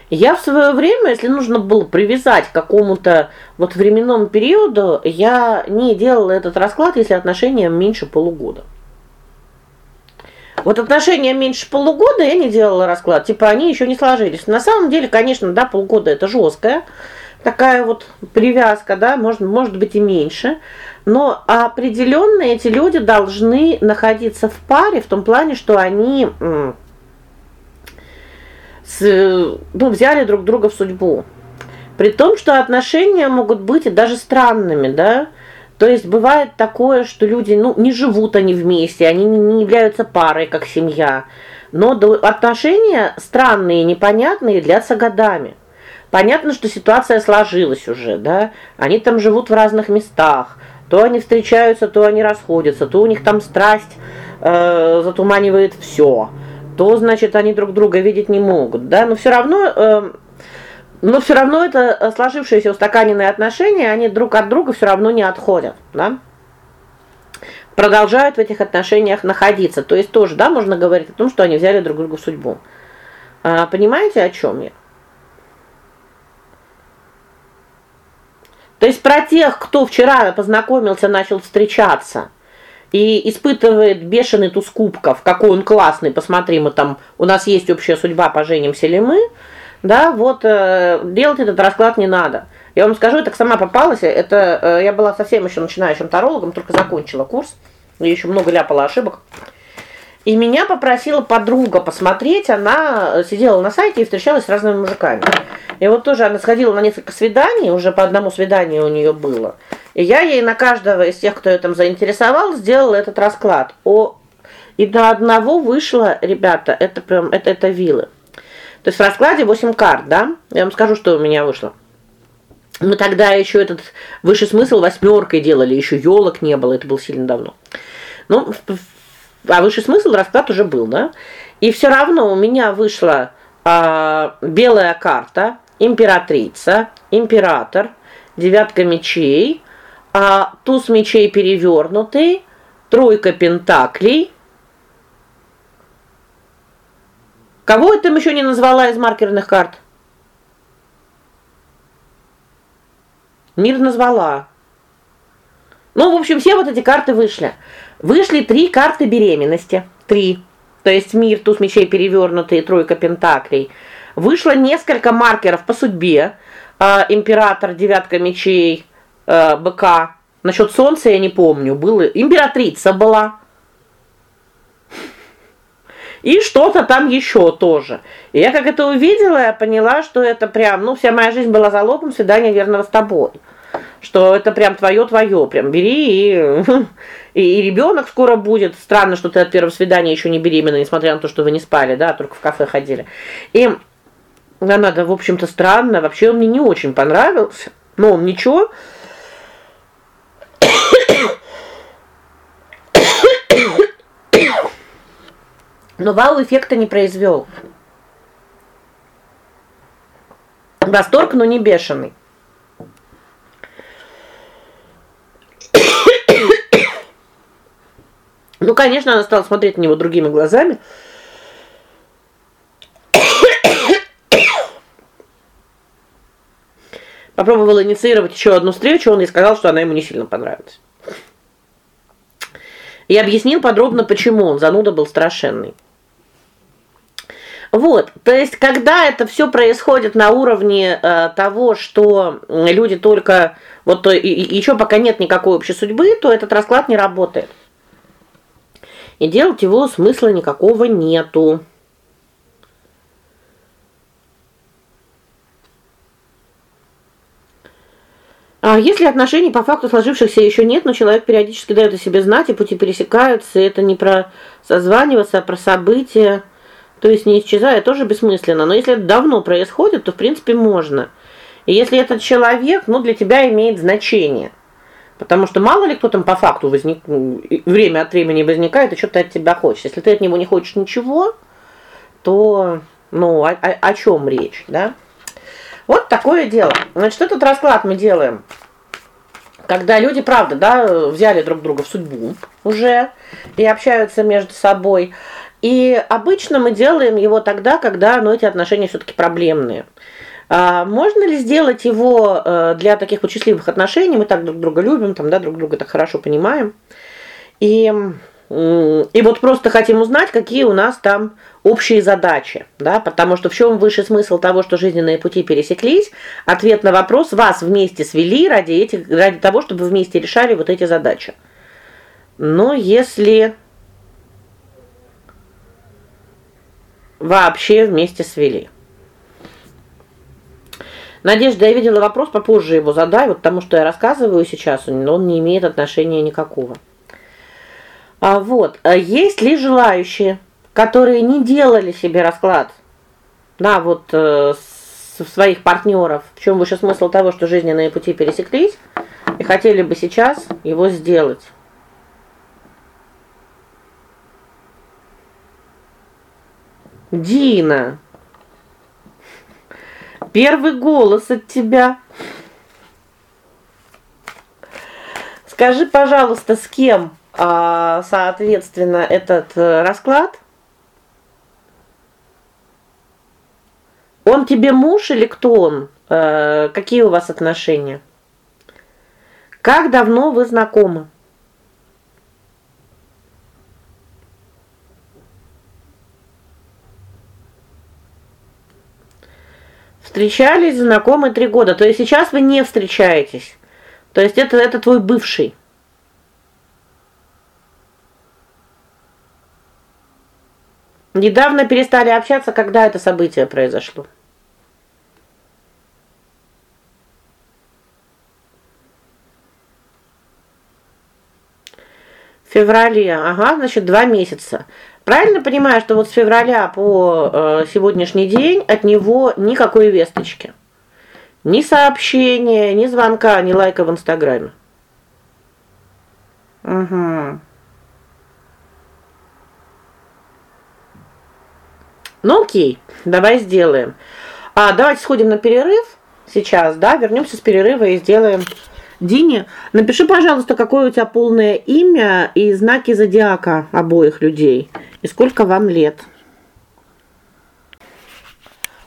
Я в свое время, если нужно было привязать к какому-то вот временному периоду, я не делала этот расклад, если отношения меньше полугода. Вот отношения меньше полугода я не делала расклад, типа они еще не сложились. На самом деле, конечно, да, полгода это жесткая такая вот привязка, да, может, может быть и меньше. Но определенно эти люди должны находиться в паре в том плане, что они с, ну, взяли друг друга в судьбу. При том, что отношения могут быть и даже странными, да? То есть бывает такое, что люди, ну, не живут они вместе, они не являются парой как семья. Но отношения странные, непонятные длятся годами. Понятно, что ситуация сложилась уже, да? Они там живут в разных местах. То они встречаются, то они расходятся, то у них там страсть э затуманивает все. То, значит, они друг друга видеть не могут, да? Но все равно э но все равно это сложившиеся устаканенные отношения, они друг от друга все равно не отходят, да? Продолжают в этих отношениях находиться. То есть тоже, да, можно говорить о том, что они взяли друг друга в судьбу. А, понимаете, о чем я? То есть про тех, кто вчера познакомился, начал встречаться и испытывает бешеный туз кубков, какой он классный, посмотри, мы там у нас есть общая судьба, поженимся ли мы? Да, вот э, делать этот расклад не надо. Я вам скажу, это сама попалась, это э, я была совсем еще начинающим тарологом, только закончила курс, и еще много ляпала ошибок. И меня попросила подруга посмотреть, она сидела на сайте и встречалась с разными мужиками. И вот тоже она сходила на несколько свиданий, уже по одному свиданию у нее было. И я ей на каждого из тех, кто этом заинтересовал, сделала этот расклад. О и на одного вышло, ребята, это прям это это вилы. То есть в раскладе 8 карт, да? Я вам скажу, что у меня вышло. Мы тогда еще этот высший смысл восьмеркой делали, еще елок не было, это было сильно давно. Ну, а высший смысл расклад уже был, да? И все равно у меня вышла а, белая карта, императрица, император, девятка мечей, а туз мечей перевернутый, тройка пентаклей. Кого я там еще не назвала из маркерных карт? Мир назвала. Ну, в общем, все вот эти карты вышли. Вышли три карты беременности. Три. То есть мир, туз мечей перевернутый, тройка пентаклей. Вышло несколько маркеров по судьбе. Э, император, девятка мечей, э, быка. Насчет солнца я не помню, было императрица была. И что-то там еще тоже. И я как это увидела, я поняла, что это прям, ну, вся моя жизнь была залогом свидания верного с тобой. Что это прям твое твое, прям бери и и, и ребенок скоро будет. Странно, что ты от первого свидания еще не беременна, несмотря на то, что вы не спали, да, только в кафе ходили. И да, надо, в общем-то, странно. Вообще он мне не очень понравился. Но он ничего. Но вау-эффекта не произвел. Восторг, но не бешеный. Ну, конечно, она стала смотреть на него другими глазами. Попробовала инициировать еще одну встречу, он ей сказал, что она ему не сильно понравилась. И объяснил подробно почему он зануда был страшенный. Вот, то есть когда это все происходит на уровне э, того, что люди только вот и, и еще пока нет никакой общей судьбы, то этот расклад не работает. И делать его смысла никакого нету. А если отношений по факту сложившихся еще нет, но человек периодически дает о себе знать, и пути пересекаются, и это не про созваниваться, а про события, то есть не исчезая, тоже бессмысленно. Но если это давно происходит, то в принципе можно. И если этот человек, ну, для тебя имеет значение. Потому что мало ли кто там по факту возник время от времени возникает и что-то от тебя хочет. Если ты от него не хочешь ничего, то ну, о, о, о чем речь, да? Вот такое дело. Значит, этот расклад мы делаем когда люди, правда, да, взяли друг друга в судьбу уже и общаются между собой. И обычно мы делаем его тогда, когда, ну, эти отношения все таки проблемные. А можно ли сделать его э, для таких вот счастливых отношений? Мы так друг друга любим, там, да, друг друга так хорошо понимаем. И и вот просто хотим узнать, какие у нас там общие задачи, да? Потому что в чем высший смысл того, что жизненные пути пересеклись? Ответ на вопрос вас вместе свели ради этих ради того, чтобы вместе решали вот эти задачи. Но если вообще вместе свели. Надежда, я видела вопрос, попозже его задай, вот потому что я рассказываю сейчас, но он не имеет отношения никакого. А вот, а есть ли желающие, которые не делали себе расклад на вот э, своих партнеров, в чем выше смысл того, что жизненные пути пересеклись, и хотели бы сейчас его сделать? Дина. Первый голос от тебя. Скажи, пожалуйста, с кем а, соответственно, этот э, расклад Он тебе муж или кто он? Э, какие у вас отношения? Как давно вы знакомы? Встречались, знакомы три года. То есть сейчас вы не встречаетесь. То есть это это твой бывший. Недавно перестали общаться, когда это событие произошло. В феврале. Ага, значит, два месяца. Правильно понимаю, что вот с февраля по э, сегодняшний день от него никакой весточки. Ни сообщения, ни звонка, ни лайка в Инстаграме. Угу. Ну окей, давай сделаем. А давайте сходим на перерыв сейчас, да, вернемся с перерыва и сделаем Дине, напиши, пожалуйста, какое у тебя полное имя и знаки зодиака обоих людей. И сколько вам лет?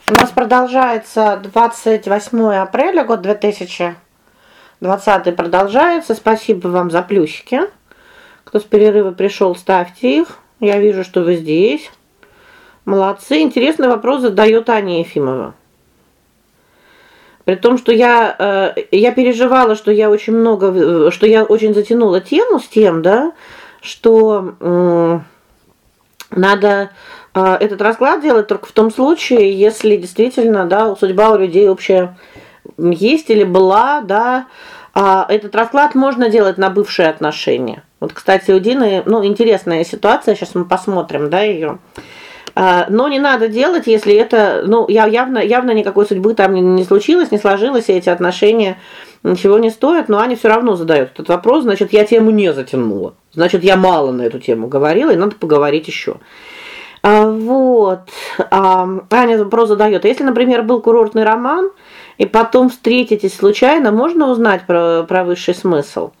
У нас продолжается 28 апреля, год 2020 продолжается. Спасибо вам за плюсики. Кто с перерыва пришел, ставьте их. Я вижу, что вы здесь. Молодцы. Интересный вопрос задает Аня Ефимова. При том, что я э, я переживала, что я очень много что я очень затянула тему с тем, да, что э, надо э, этот расклад делать только в том случае, если действительно, да, судьба у людей общая есть или была, да. А этот расклад можно делать на бывшие отношения. Вот, кстати, у Дины, ну, интересная ситуация, сейчас мы посмотрим, да, ее. А, но не надо делать, если это, ну, я явно явно никакой судьбы там не, не случилось, не сложилось, и эти отношения ничего не стоят, но они все равно задают этот вопрос, значит, я тему не затянула. Значит, я мало на эту тему говорила, и надо поговорить еще. А, вот. А, Аня вопрос задает. Если, например, был курортный роман, и потом встретитесь случайно, можно узнать про про высший смысл?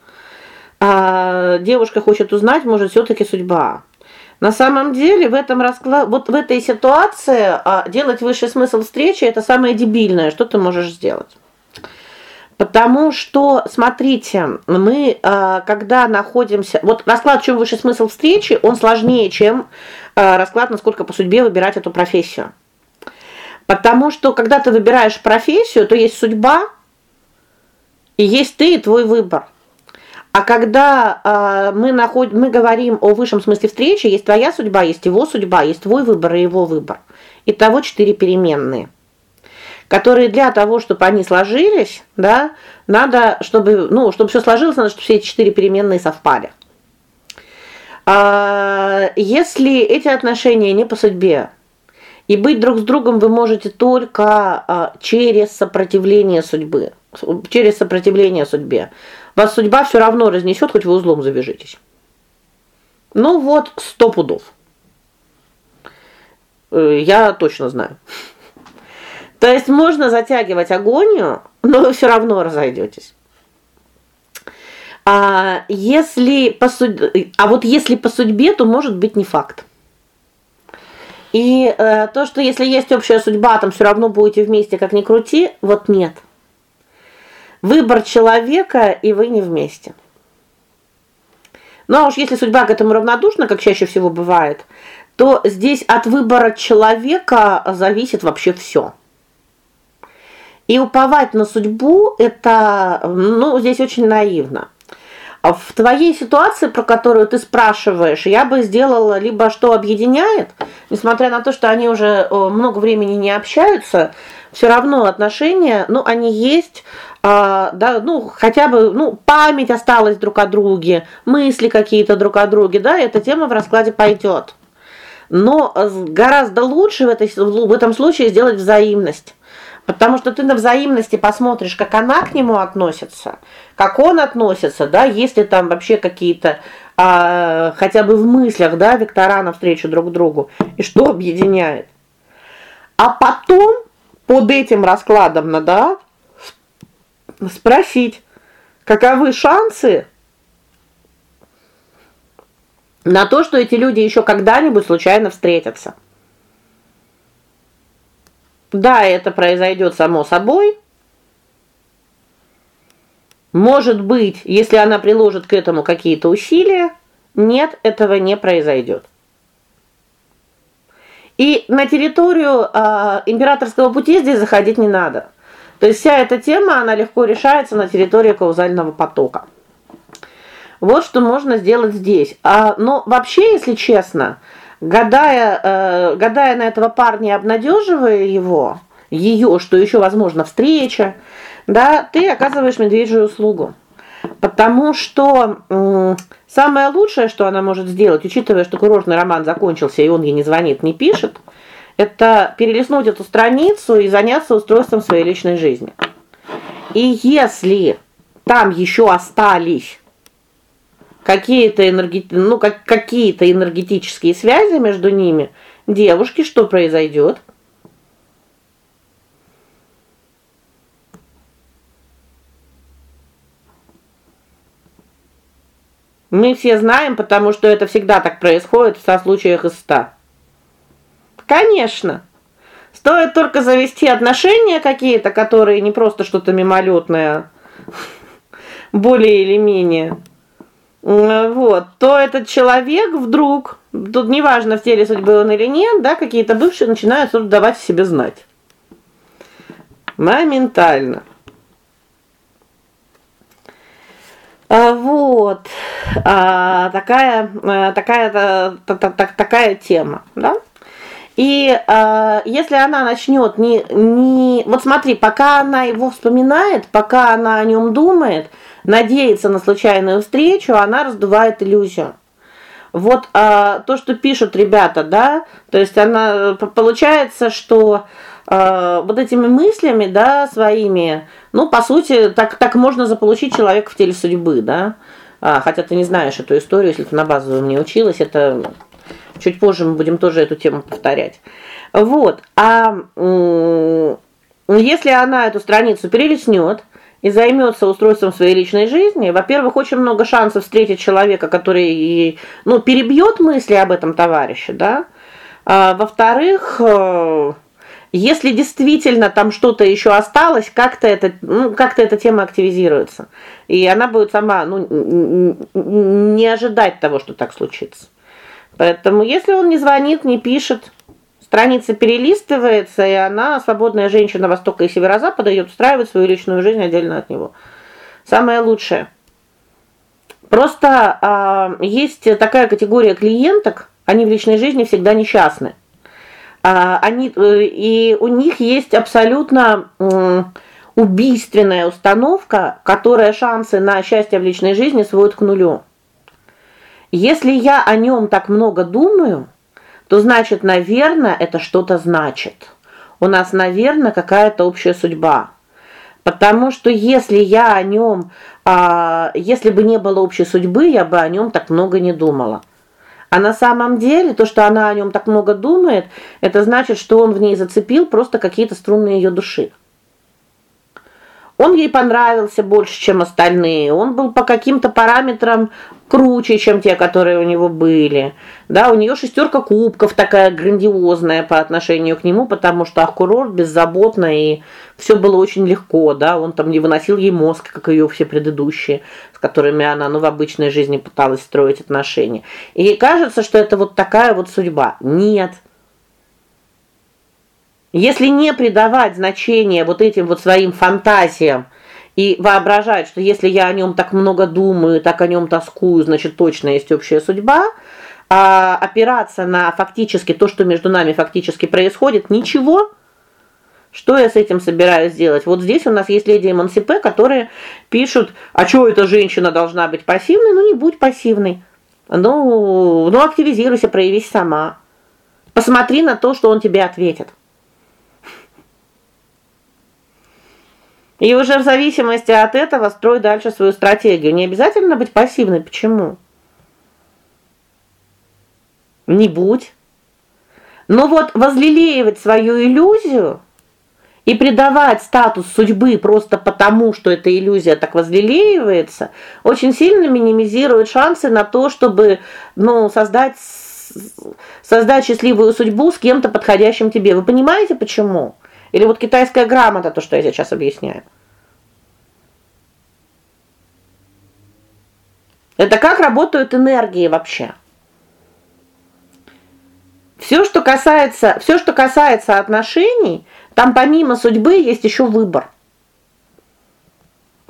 А девушка хочет узнать, может, все таки судьба. На самом деле в этом расклад вот в этой ситуации а, делать высший смысл встречи это самое дебильное, что ты можешь сделать. Потому что, смотрите, мы а, когда находимся, вот расклад чем выше смысл встречи, он сложнее, чем а, расклад насколько по судьбе выбирать эту профессию. Потому что когда ты выбираешь профессию, то есть судьба и есть ты и твой выбор. А когда э, мы находим, мы говорим о высшем смысле встречи, есть твоя судьба, есть его судьба, есть твой выбор и его выбор. Итого четыре переменные, которые для того, чтобы они сложились, да, надо, чтобы, ну, чтобы все сложилось, надо, чтобы все эти четыре переменные совпали. А если эти отношения не по судьбе, и быть друг с другом вы можете только а, через сопротивление судьбы, через сопротивление судьбе. Вас судьба все равно разнесет, хоть вы узлом завяжитесь. Ну вот, сто пудов. Э, я точно знаю. То есть можно затягивать агонию, но вы все равно разойдетесь. А если по суд... а вот если по судьбе, то может быть не факт. И э, то, что если есть общая судьба, там все равно будете вместе, как ни крути, вот нет. Выбор человека, и вы не вместе. Ну а уж если судьба к этому равнодушна, как чаще всего бывает, то здесь от выбора человека зависит вообще все. И уповать на судьбу это, ну, здесь очень наивно. В твоей ситуации, про которую ты спрашиваешь, я бы сделала либо что объединяет, несмотря на то, что они уже много времени не общаются, все равно отношения, ну, они есть, а, да, ну, хотя бы, ну, память осталась друг о друге, мысли какие-то друг о друге, да, эта тема в раскладе пойдет. Но гораздо лучше в этой в этом случае сделать взаимность. Потому что ты на взаимности посмотришь, как она к нему относится, как он относится, да, если там вообще какие-то а, хотя бы в мыслях, да, вектора навстречу друг другу, и что объединяет. А потом под этим раскладом надо спросить, каковы шансы на то, что эти люди еще когда-нибудь случайно встретятся. Да, это произойдет само собой. Может быть, если она приложит к этому какие-то усилия, нет, этого не произойдет. И на территорию э, императорского пути здесь заходить не надо. То есть вся эта тема, она легко решается на территории каузального потока. Вот что можно сделать здесь. А но вообще, если честно, гадая, э, гадая на этого парня, обнадеживая его, ее, что еще возможно встреча, да, ты оказываешь медвежью услугу. Потому что м, самое лучшее, что она может сделать, учитывая, что курортный роман закончился и он ей не звонит, не пишет, это перелистнуть эту страницу и заняться устройством своей личной жизни. И если там еще остались какие-то энерги... ну как какие-то энергетические связи между ними, девушки, что произойдет? Мы все знаем, потому что это всегда так происходит в 100 случаях из 100. Конечно. Стоит только завести отношения какие-то, которые не просто что-то мимолетное, более или менее вот, то этот человек вдруг, тут неважно в теле судьбы он или нет, да, какие-то бывшие начинают тут давать себе знать. Моментально. А, вот. А, такая а, такая та, та, та, такая тема, да? И э, если она начнет не не вот смотри, пока она его вспоминает, пока она о нем думает, надеется на случайную встречу, она раздувает иллюзию. Вот а, то, что пишут ребята, да, то есть она получается, что а, вот этими мыслями, да, своими, ну, по сути, так так можно заполучить человека в теле судьбы, да? А, хотя ты не знаешь эту историю, если ты на базовом не училась, это чуть позже мы будем тоже эту тему повторять. Вот. А если она эту страницу перелистнет, и займется устройством своей личной жизни, во-первых, очень много шансов встретить человека, который, ну, перебьет мысли об этом товарище, да? А во-вторых, э, Если действительно там что-то еще осталось, как-то это, ну, как-то эта тема активизируется. И она будет сама, ну, не ожидать того, что так случится. Поэтому если он не звонит, не пишет, страница перелистывается, и она, свободная женщина Востока и Северо-Запада, идет устраивать свою личную жизнь отдельно от него. Самое лучшее. Просто а, есть такая категория клиенток, они в личной жизни всегда несчастны. А, они э, и у них есть абсолютно убийственная установка, которая шансы на счастье в личной жизни сводит к нулю. Если я о нем так много думаю, то значит, наверное, это что-то значит. У нас, наверное, какая-то общая судьба. Потому что если я о нем, а если бы не было общей судьбы, я бы о нем так много не думала. А на самом деле то, что она о нем так много думает, это значит, что он в ней зацепил просто какие-то струны ее души. Он ей понравился больше, чем остальные. Он был по каким-то параметрам круче, чем те, которые у него были. Да, у нее шестерка кубков такая грандиозная по отношению к нему, потому что ах, курорт беззаботно и все было очень легко, да, он там не выносил ей мозг, как ее все предыдущие, с которыми она, ну, в обычной жизни пыталась строить отношения. И кажется, что это вот такая вот судьба. Нет. Если не придавать значения вот этим вот своим фантазиям, и воображать, что если я о нем так много думаю, так о нем тоскую, значит, точно есть общая судьба, а опираться на фактически то, что между нами фактически происходит, ничего. Что я с этим собираюсь сделать? Вот здесь у нас есть леди Эмансипе, которые пишут: "А что эта женщина должна быть пассивной? Ну не будь пассивной. Ну, ну активизируйся, проявись сама. Посмотри на то, что он тебе ответит". И уже в зависимости от этого строй дальше свою стратегию. Не обязательно быть пассивной. Почему? Не будь. Но вот возлелеивать свою иллюзию и придавать статус судьбы просто потому, что эта иллюзия так возлелеивается, очень сильно минимизирует шансы на то, чтобы, ну, создать создать счастливую судьбу с кем-то подходящим тебе. Вы понимаете почему? Или вот китайская грамота, то, что я сейчас объясняю. Это как работают энергии вообще. Все, что касается, все, что касается отношений, там помимо судьбы есть еще выбор.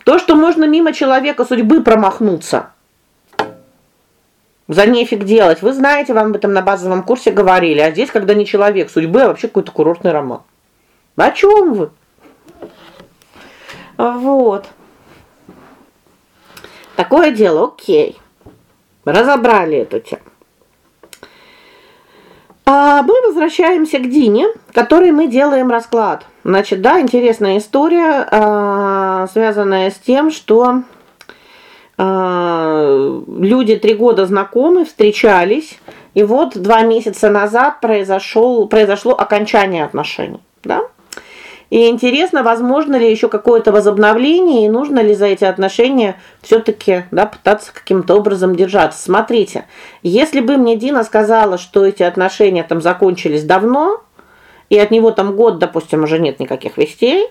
То, что можно мимо человека судьбы промахнуться. За нефиг делать. Вы знаете, вам об этом на базовом курсе говорили, а здесь когда не человек судьбы, а вообще какой-то курортный роман. О чем вы? Вот. Такое дело, о'кей. Разобрали эту тему. А мы возвращаемся к Дине, которой мы делаем расклад. Значит, да, интересная история, а, связанная с тем, что а, люди три года знакомы, встречались, и вот два месяца назад произошел произошло окончание отношений, да? И интересно, возможно ли еще какое-то возобновление и нужно ли за эти отношения все таки да, пытаться каким-то образом держаться. Смотрите, если бы мне Дина сказала, что эти отношения там закончились давно, и от него там год, допустим, уже нет никаких вестей,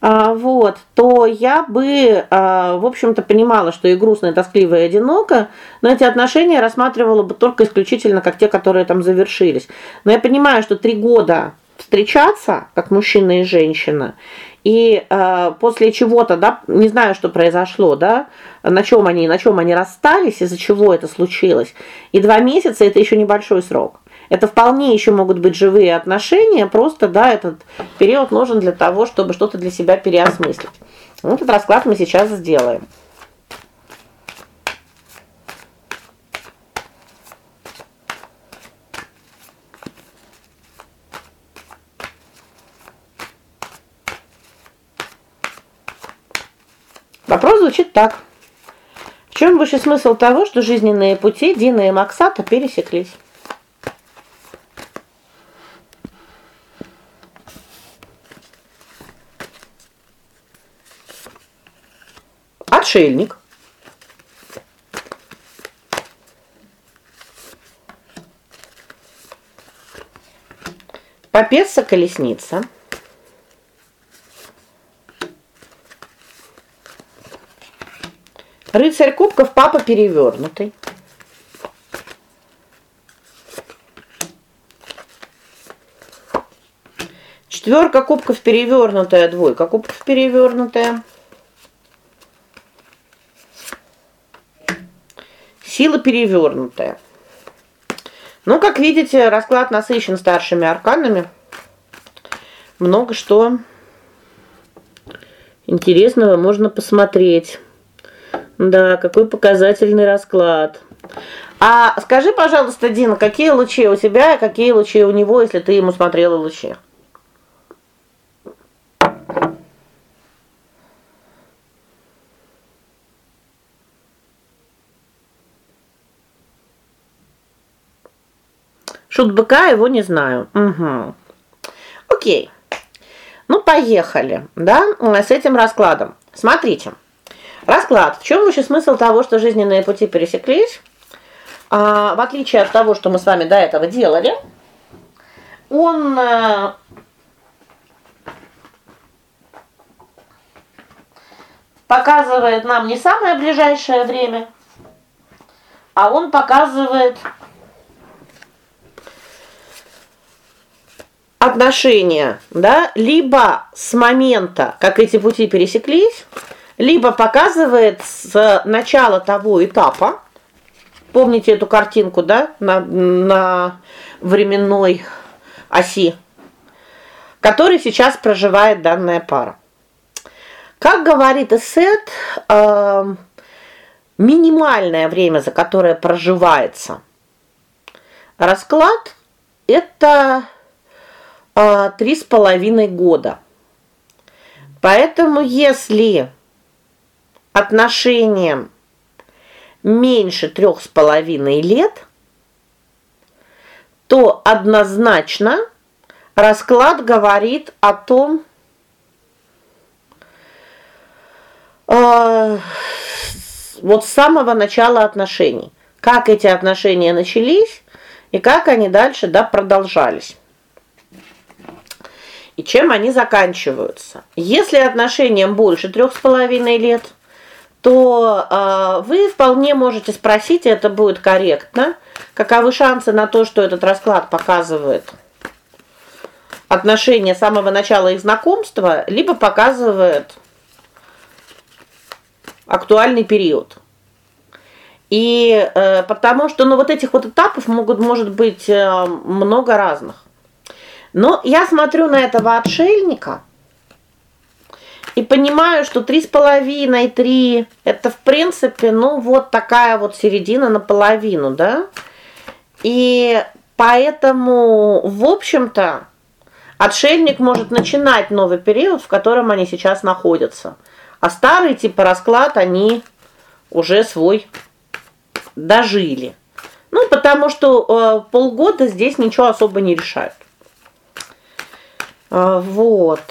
а, вот, то я бы, а, в общем-то, понимала, что и грустно, и тоскливо, и одиноко, но эти отношения рассматривала бы только исключительно как те, которые там завершились. Но я понимаю, что три года встречаться, как мужчина и женщина. И э, после чего-то, да, не знаю, что произошло, да, на чем они, на чем они расстались, из-за чего это случилось. И два месяца это еще небольшой срок. Это вполне еще могут быть живые отношения, просто, да, этот период нужен для того, чтобы что-то для себя переосмыслить. Вот этот расклад мы сейчас сделаем. Вопрос звучит так: В чем высший смысл того, что жизненные пути Дины и Максата пересеклись? Отшельник. Попесса колесница. Рыцарь кубков, папа перевернутый. Четверка кубков перевернутая, двойка кубков перевернутая. Сила перевернутая. Ну, как видите, расклад насыщен старшими арканами. Много что интересного можно посмотреть. Да, какой показательный расклад. А скажи, пожалуйста, Дина, какие лучи у тебя, какие лучи у него, если ты ему смотрела лучи? Шут быка его не знаю. Угу. О'кей. Ну, поехали, да, с этим раскладом. Смотрите. Расклад. В чем вообще смысл того, что жизненные пути пересеклись? А, в отличие от того, что мы с вами до этого делали, он а, показывает нам не самое ближайшее время, а он показывает отношения, да, либо с момента, как эти пути пересеклись, либо показывает с начала того этапа. Помните эту картинку, да, на на временной оси, который сейчас проживает данная пара. Как говорит Эссет, э, минимальное время, за которое проживается расклад это э, три с половиной года. Поэтому если отношениям меньше трех с половиной лет, то однозначно расклад говорит о том, э, вот с самого начала отношений, как эти отношения начались и как они дальше да продолжались. И чем они заканчиваются? Если отношениям больше трех с половиной лет, то э, вы вполне можете спросить, и это будет корректно, каковы шансы на то, что этот расклад показывает отношения самого начала их знакомства, либо показывает актуальный период. И э, потому что ну вот этих вот этапов могут может быть э, много разных. Но я смотрю на этого отшельника, и понимаю, что три с половиной, три это в принципе, ну вот такая вот середина наполовину, да? И поэтому, в общем-то, отшельник может начинать новый период, в котором они сейчас находятся. А старый типа расклад они уже свой дожили. Ну, потому что э, полгода здесь ничего особо не решают. Э, вот.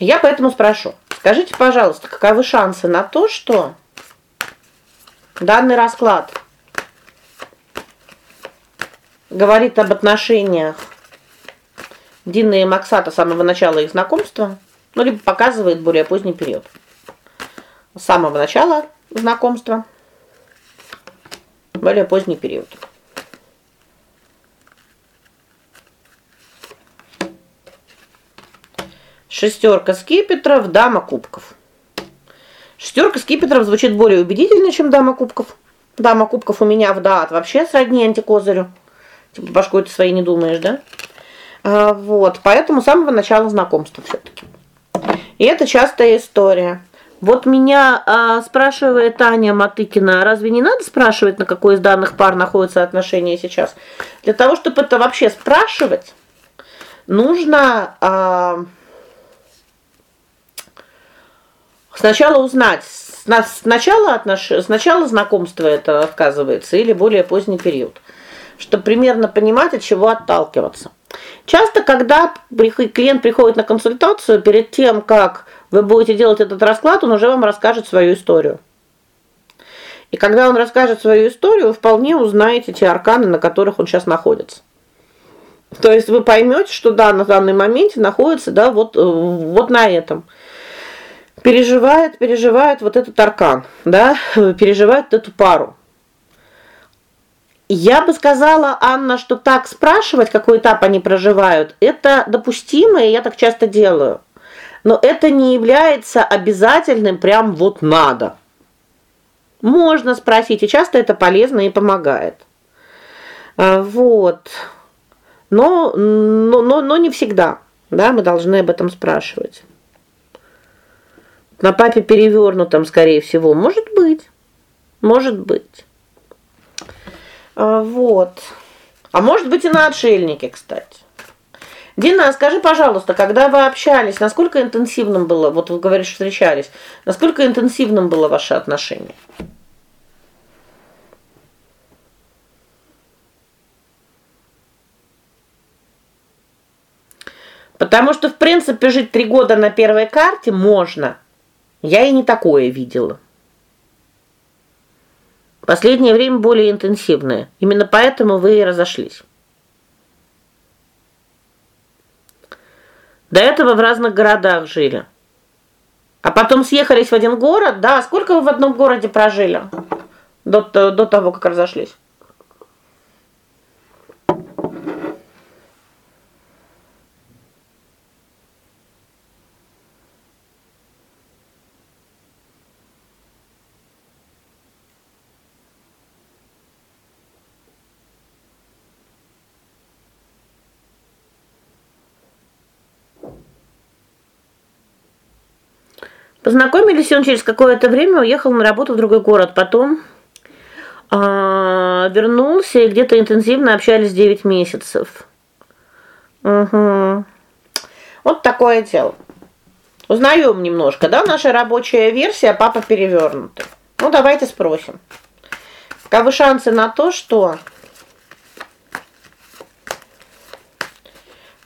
Я поэтому спрошу: скажите, пожалуйста, каковы шансы на то, что данный расклад говорит об отношениях Дины и Максата с самого начала их знакомства, ну либо показывает более поздний период. С самого начала знакомства более поздний период. Шестерка скипетров, дама кубков. Шестерка скипетров звучит более убедительно, чем дама кубков. Дама кубков у меня в дат вообще сродни антикозырю. Типа башкой ты своей не думаешь, да? А, вот, поэтому с самого начала знакомства все таки И это частая история. Вот меня а, спрашивает Таня Матыкина, разве не надо спрашивать, на какой из данных пар находятся отношения сейчас? Для того, чтобы это вообще спрашивать, нужно а, Сначала узнать, сначала отнош... сначала знакомство это оказывается или более поздний период, чтобы примерно понимать, от чего отталкиваться. Часто, когда клиент приходит на консультацию, перед тем, как вы будете делать этот расклад, он уже вам расскажет свою историю. И когда он расскажет свою историю, вы вполне узнаете те арканы, на которых он сейчас находится. То есть вы поймете, что да, на данный момент находится, да, вот э, вот на этом. Переживает, переживает вот этот аркан, да, переживает эту пару. Я бы сказала, Анна, что так спрашивать, какой этап они проживают, это допустимо, и я так часто делаю. Но это не является обязательным прям вот надо. Можно спросить, и часто это полезно и помогает. А, вот. Но но но но не всегда, да, мы должны об этом спрашивать. На папе перевернутом, скорее всего, может быть. Может быть. А, вот. А может быть и на отшельнике, кстати. Дина, скажи, пожалуйста, когда вы общались, насколько интенсивным было, вот вы говорите, встречались, насколько интенсивным было ваше отношение? Потому что, в принципе, жить три года на первой карте можно. Я и не такое видела. Последнее время более интенсивное. Именно поэтому вы и разошлись. До этого в разных городах жили. А потом съехались в один город. Да, сколько вы в одном городе прожили до до того, как разошлись? Познакомились, он через какое-то время уехал на работу в другой город, потом а, вернулся и где-то интенсивно общались 9 месяцев. Угу. Вот такое дело. Узнаем немножко, да, наша рабочая версия папа перевернутый. Ну давайте спросим. Каковы шансы на то, что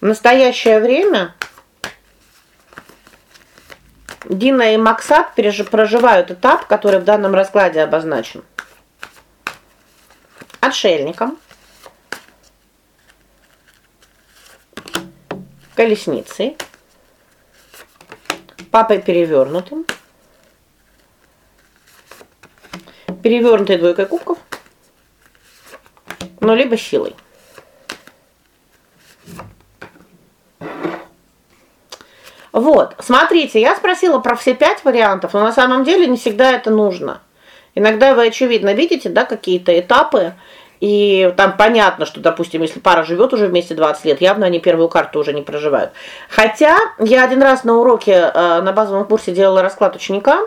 в настоящее время Дина и Максат проживают этап, который в данном раскладе обозначен. Отшельником. Колесницей. Папой перевернутым. Перевернутой двойкой кубков. Ну либо силой. Вот. Смотрите, я спросила про все пять вариантов, но на самом деле не всегда это нужно. Иногда вы очевидно видите, да, какие-то этапы, и там понятно, что, допустим, если пара живет уже вместе 20 лет, явно они первую карту уже не проживают. Хотя я один раз на уроке э, на базовом курсе делала расклад ученикам,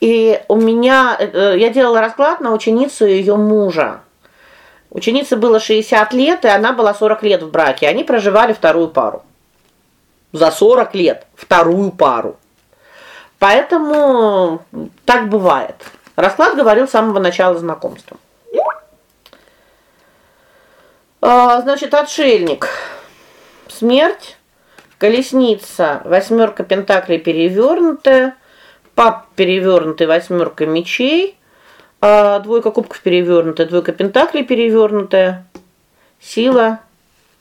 и у меня э, я делала расклад на ученицу и ее мужа. Ученице было 60 лет, и она была 40 лет в браке. Они проживали вторую пару за 40 лет вторую пару. Поэтому так бывает. Расклад говорил с самого начала знакомства. А, значит, отшельник. Смерть, колесница, восьмерка пентаклей перевернутая, пап перевернутый, восьмерка мечей, а, двойка кубков перевернутая, двойка пентаклей перевернутая, сила,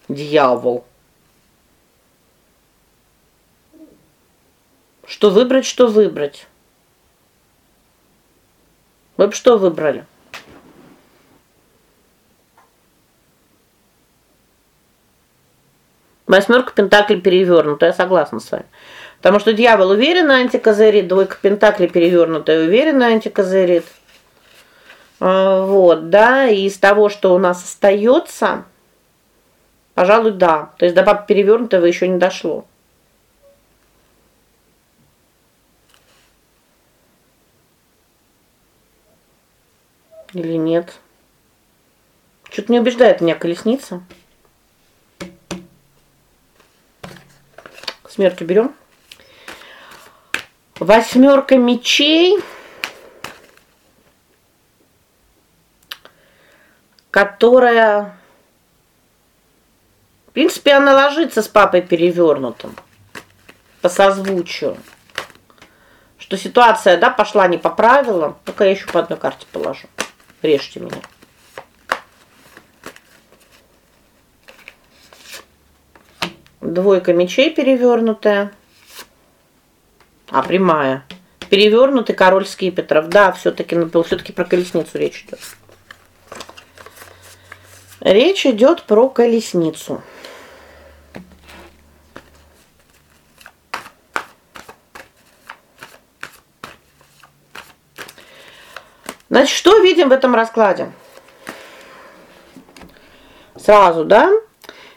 дьявол. Что выбрать, что выбрать? Вы бы что выбрали? Восьмерка пентаклей перевернутая, согласна с вами. Потому что дьявол уверенно антикозырит, двойка пентаклей перевернутая уверенно антикозырит. А, вот, да, и из того, что у нас остается, пожалуй, да. То есть до баб перевернутого еще не дошло. Или нет? Что-то не убеждает меня колесница. Смерть уберем. Восьмерка мечей. Которая В принципе, она ложится с папой перевернутым по созвучию. Что ситуация, да, пошла не по правилам. Ну-ка я еще по одной карте положу. Режьте меня. Двойка мечей перевернутая. А прямая. Перевернутый король скипетров. Да, все таки все таки про колесницу речь идет. Речь идет про колесницу. Значит, что видим в этом раскладе? Сразу, да?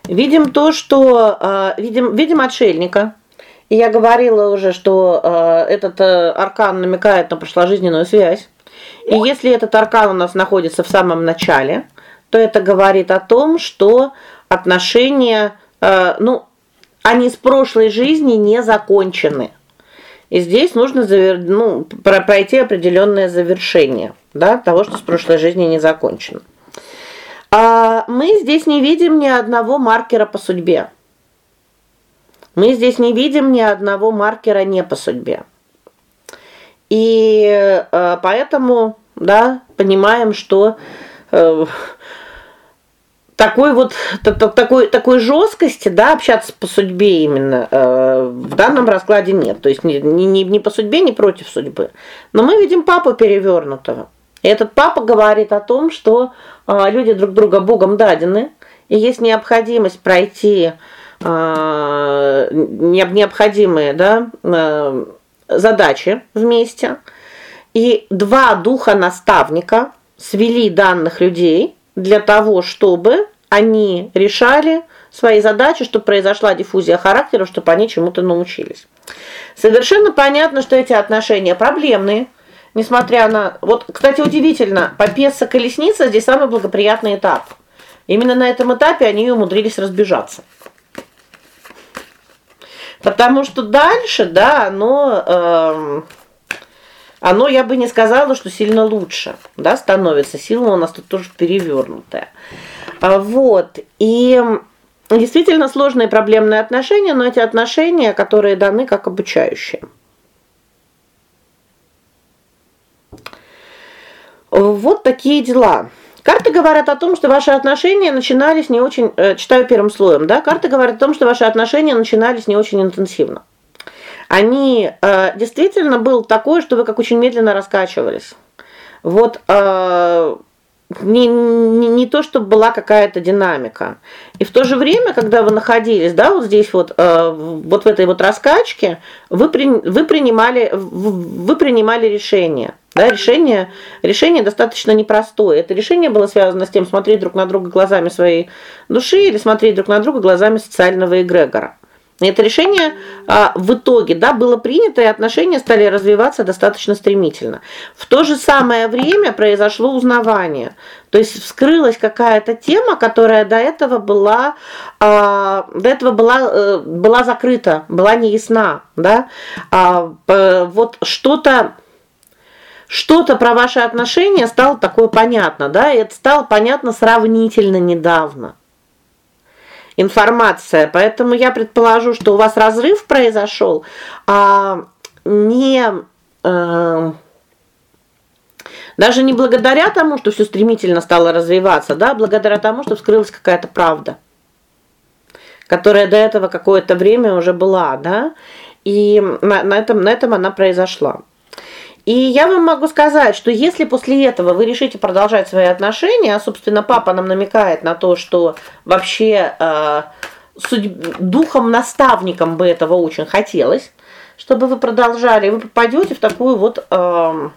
Видим то, что э, видим видим отшельника. И я говорила уже, что э, этот э, аркан намекает на прошложизненную связь. И если этот аркан у нас находится в самом начале, то это говорит о том, что отношения, э, ну, они с прошлой жизни не закончены. И здесь нужно завер... ну, пройти определенное завершение, да, того, что с прошлой жизни не закончено. А мы здесь не видим ни одного маркера по судьбе. Мы здесь не видим ни одного маркера не по судьбе. И э, поэтому, да, понимаем, что э, такой вот такой такой жесткости, да, общаться по судьбе именно э, в данном раскладе нет. То есть не не не по судьбе, не против судьбы. Но мы видим папу перевернутого. И этот папа говорит о том, что э, люди друг друга Богом дадены, и есть необходимость пройти э, необходимые, да, э, задачи вместе. И два духа наставника свели данных людей для того, чтобы они решали свои задачи, чтобы произошла диффузия характера, чтобы они чему-то научились. Совершенно понятно, что эти отношения проблемные, несмотря на Вот, кстати, удивительно, попеса колесница здесь самый благоприятный этап. Именно на этом этапе они умудрились разбежаться. Потому что дальше, да, оно э, оно я бы не сказала, что сильно лучше, да, становится. Сила у нас тут тоже перевернутая. А вот. И действительно сложные проблемные отношения, но эти отношения, которые даны как обучающие. Вот такие дела. Карты говорят о том, что ваши отношения начинались не очень, э, читаю первым слоем, да? Карты говорят о том, что ваши отношения начинались не очень интенсивно они э, действительно был такое, что вы как очень медленно раскачивались. Вот э, не, не не то, чтобы была какая-то динамика. И в то же время, когда вы находились, да, вот здесь вот э, вот в этой вот раскачке, вы при, вы принимали вы принимали решение. Да, решение решение достаточно непростое. Это решение было связано с тем, смотреть друг на друга глазами своей души или смотреть друг на друга глазами социального эгрегора. Это решение а, в итоге, да, было принято, и отношения стали развиваться достаточно стремительно. В то же самое время произошло узнавание. То есть вскрылась какая-то тема, которая до этого была а, до этого была э, была закрыта, была неясна, да? А, вот что-то что-то про ваши отношения стало такое понятно, да? И это стало понятно сравнительно недавно информация. Поэтому я предположу, что у вас разрыв произошел, а не э, даже не благодаря тому, что все стремительно стало развиваться, да, а благодаря тому, что вскрылась какая-то правда, которая до этого какое-то время уже была, да? И на, на этом на этом она произошла. И я вам могу сказать, что если после этого вы решите продолжать свои отношения, а собственно папа нам намекает на то, что вообще э судьб... духом наставником бы этого очень хотелось, чтобы вы продолжали, вы попадете в такую вот э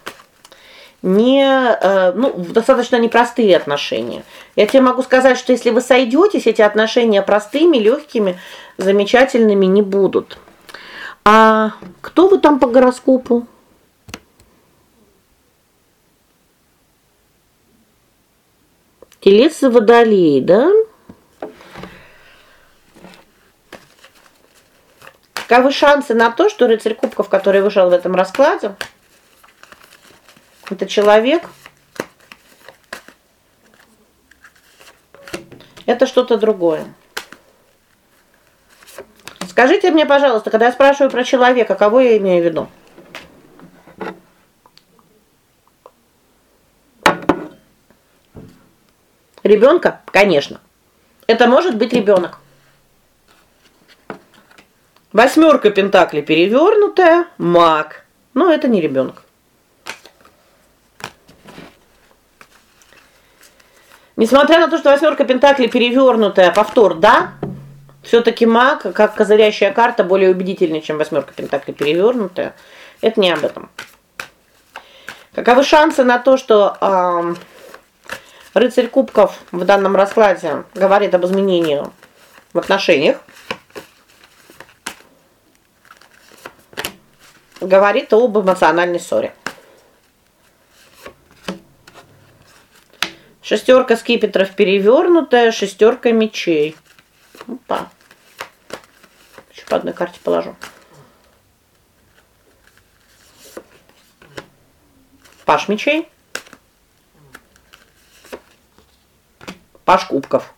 не э, ну, достаточно непростые отношения. Я тебе могу сказать, что если вы сойдетесь, эти отношения простыми, легкими, замечательными не будут. А кто вы там по гороскопу? Телец Водолей, да? Каковы шансы на то, что рыцарь кубков, который вышел в этом раскладе, это человек Это что-то другое. Скажите мне, пожалуйста, когда я спрашиваю про человека, кого я имею в виду? Ребенка? Конечно. Это может быть ребенок. Восьмерка пентаклей перевернутая, маг. Но это не ребенок. Несмотря на то, что восьмерка пентаклей перевернутая, повтор, да? все таки маг, как козырящая карта, более убедительнее, чем восьмерка пентаклей перевернутая. Это не об этом. Каковы шансы на то, что э, рыцарь кубков в данном раскладе говорит об изменении в отношениях? Говорит об эмоциональной ссоре. Шестерка скипетров перевернутая, шестерка мечей. Опа. Еще по одной карте положу. Паш мечей. Паш кубков.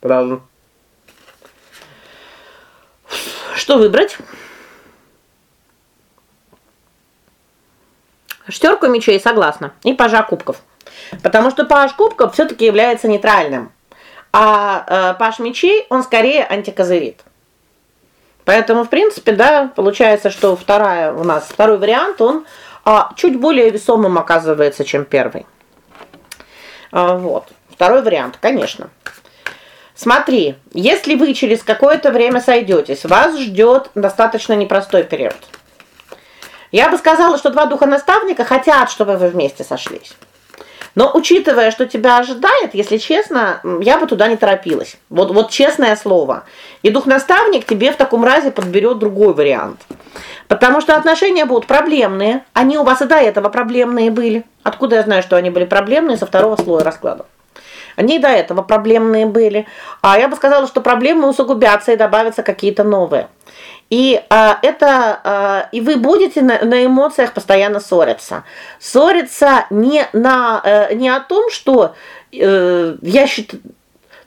Правда. Что выбрать? Шестерку мечей согласна. И пажа кубков. Потому что паш кубков все таки является нейтральным. А э, паш мечей, он скорее антикозырит. Поэтому, в принципе, да, получается, что вторая у нас второй вариант, он а, чуть более весомым оказывается, чем первый. А, вот. Второй вариант, конечно. Смотри, если вы через какое-то время сойдетесь, вас ждет достаточно непростой период. Я бы сказала, что два духа наставника хотят, чтобы вы вместе сошлись. Но учитывая, что тебя ожидает, если честно, я бы туда не торопилась. Вот вот честное слово. И дух-наставник тебе в таком разе подберет другой вариант. Потому что отношения будут проблемные. Они у вас и до этого проблемные были. Откуда я знаю, что они были проблемные со второго слоя расклада? Они до этого проблемные были. А я бы сказала, что проблемы усугубятся и добавятся какие-то новые. И а, это а, и вы будете на, на эмоциях постоянно ссориться. Ссориться не на э, не о том, что э, я считаю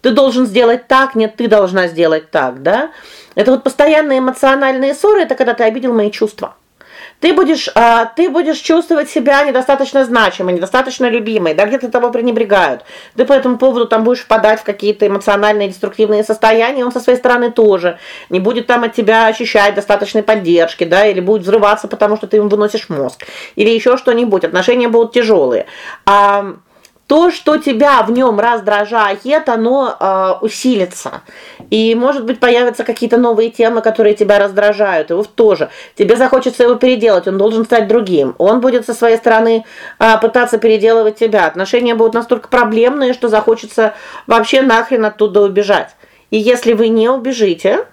ты должен сделать так, нет, ты должна сделать так, да? Это вот постоянные эмоциональные ссоры, это когда ты обидел мои чувства. Ты будешь, а, ты будешь чувствовать себя недостаточно значимой, недостаточно любимой, да где-то тобой пренебрегают. Ты по этому поводу там будешь впадать в какие-то эмоциональные деструктивные состояния, он со своей стороны тоже не будет там от тебя ощущать достаточной поддержки, да, или будет взрываться, потому что ты ему выносишь мозг, или еще что-нибудь. Отношения будут тяжелые. А то, что тебя в нем раздражает, оно э, усилится. И, может быть, появятся какие-то новые темы, которые тебя раздражают. Его тоже. Тебе захочется его переделать, он должен стать другим. Он будет со своей стороны э, пытаться переделывать тебя. Отношения будут настолько проблемные, что захочется вообще нахрен оттуда убежать. И если вы не убежите,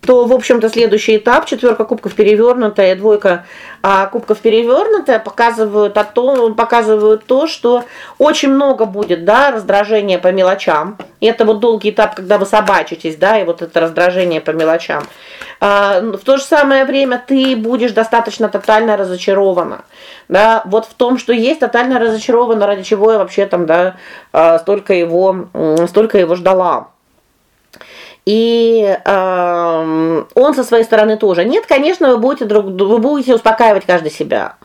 то, в общем-то, следующий этап четверка кубков перевернутая, двойка а, кубков перевернутая показывают о том, показывают то, что очень много будет, да, раздражения по мелочам. И это вот долгий этап, когда вы собачитесь, да, и вот это раздражение по мелочам. А, в то же самое время ты будешь достаточно тотально разочарована. Да, вот в том, что есть тотально разочарована, ради чего я вообще там, да, а, столько его столько его ждала. И э, он со своей стороны тоже. Нет, конечно, вы будете друг вы будете успокаивать каждый себя.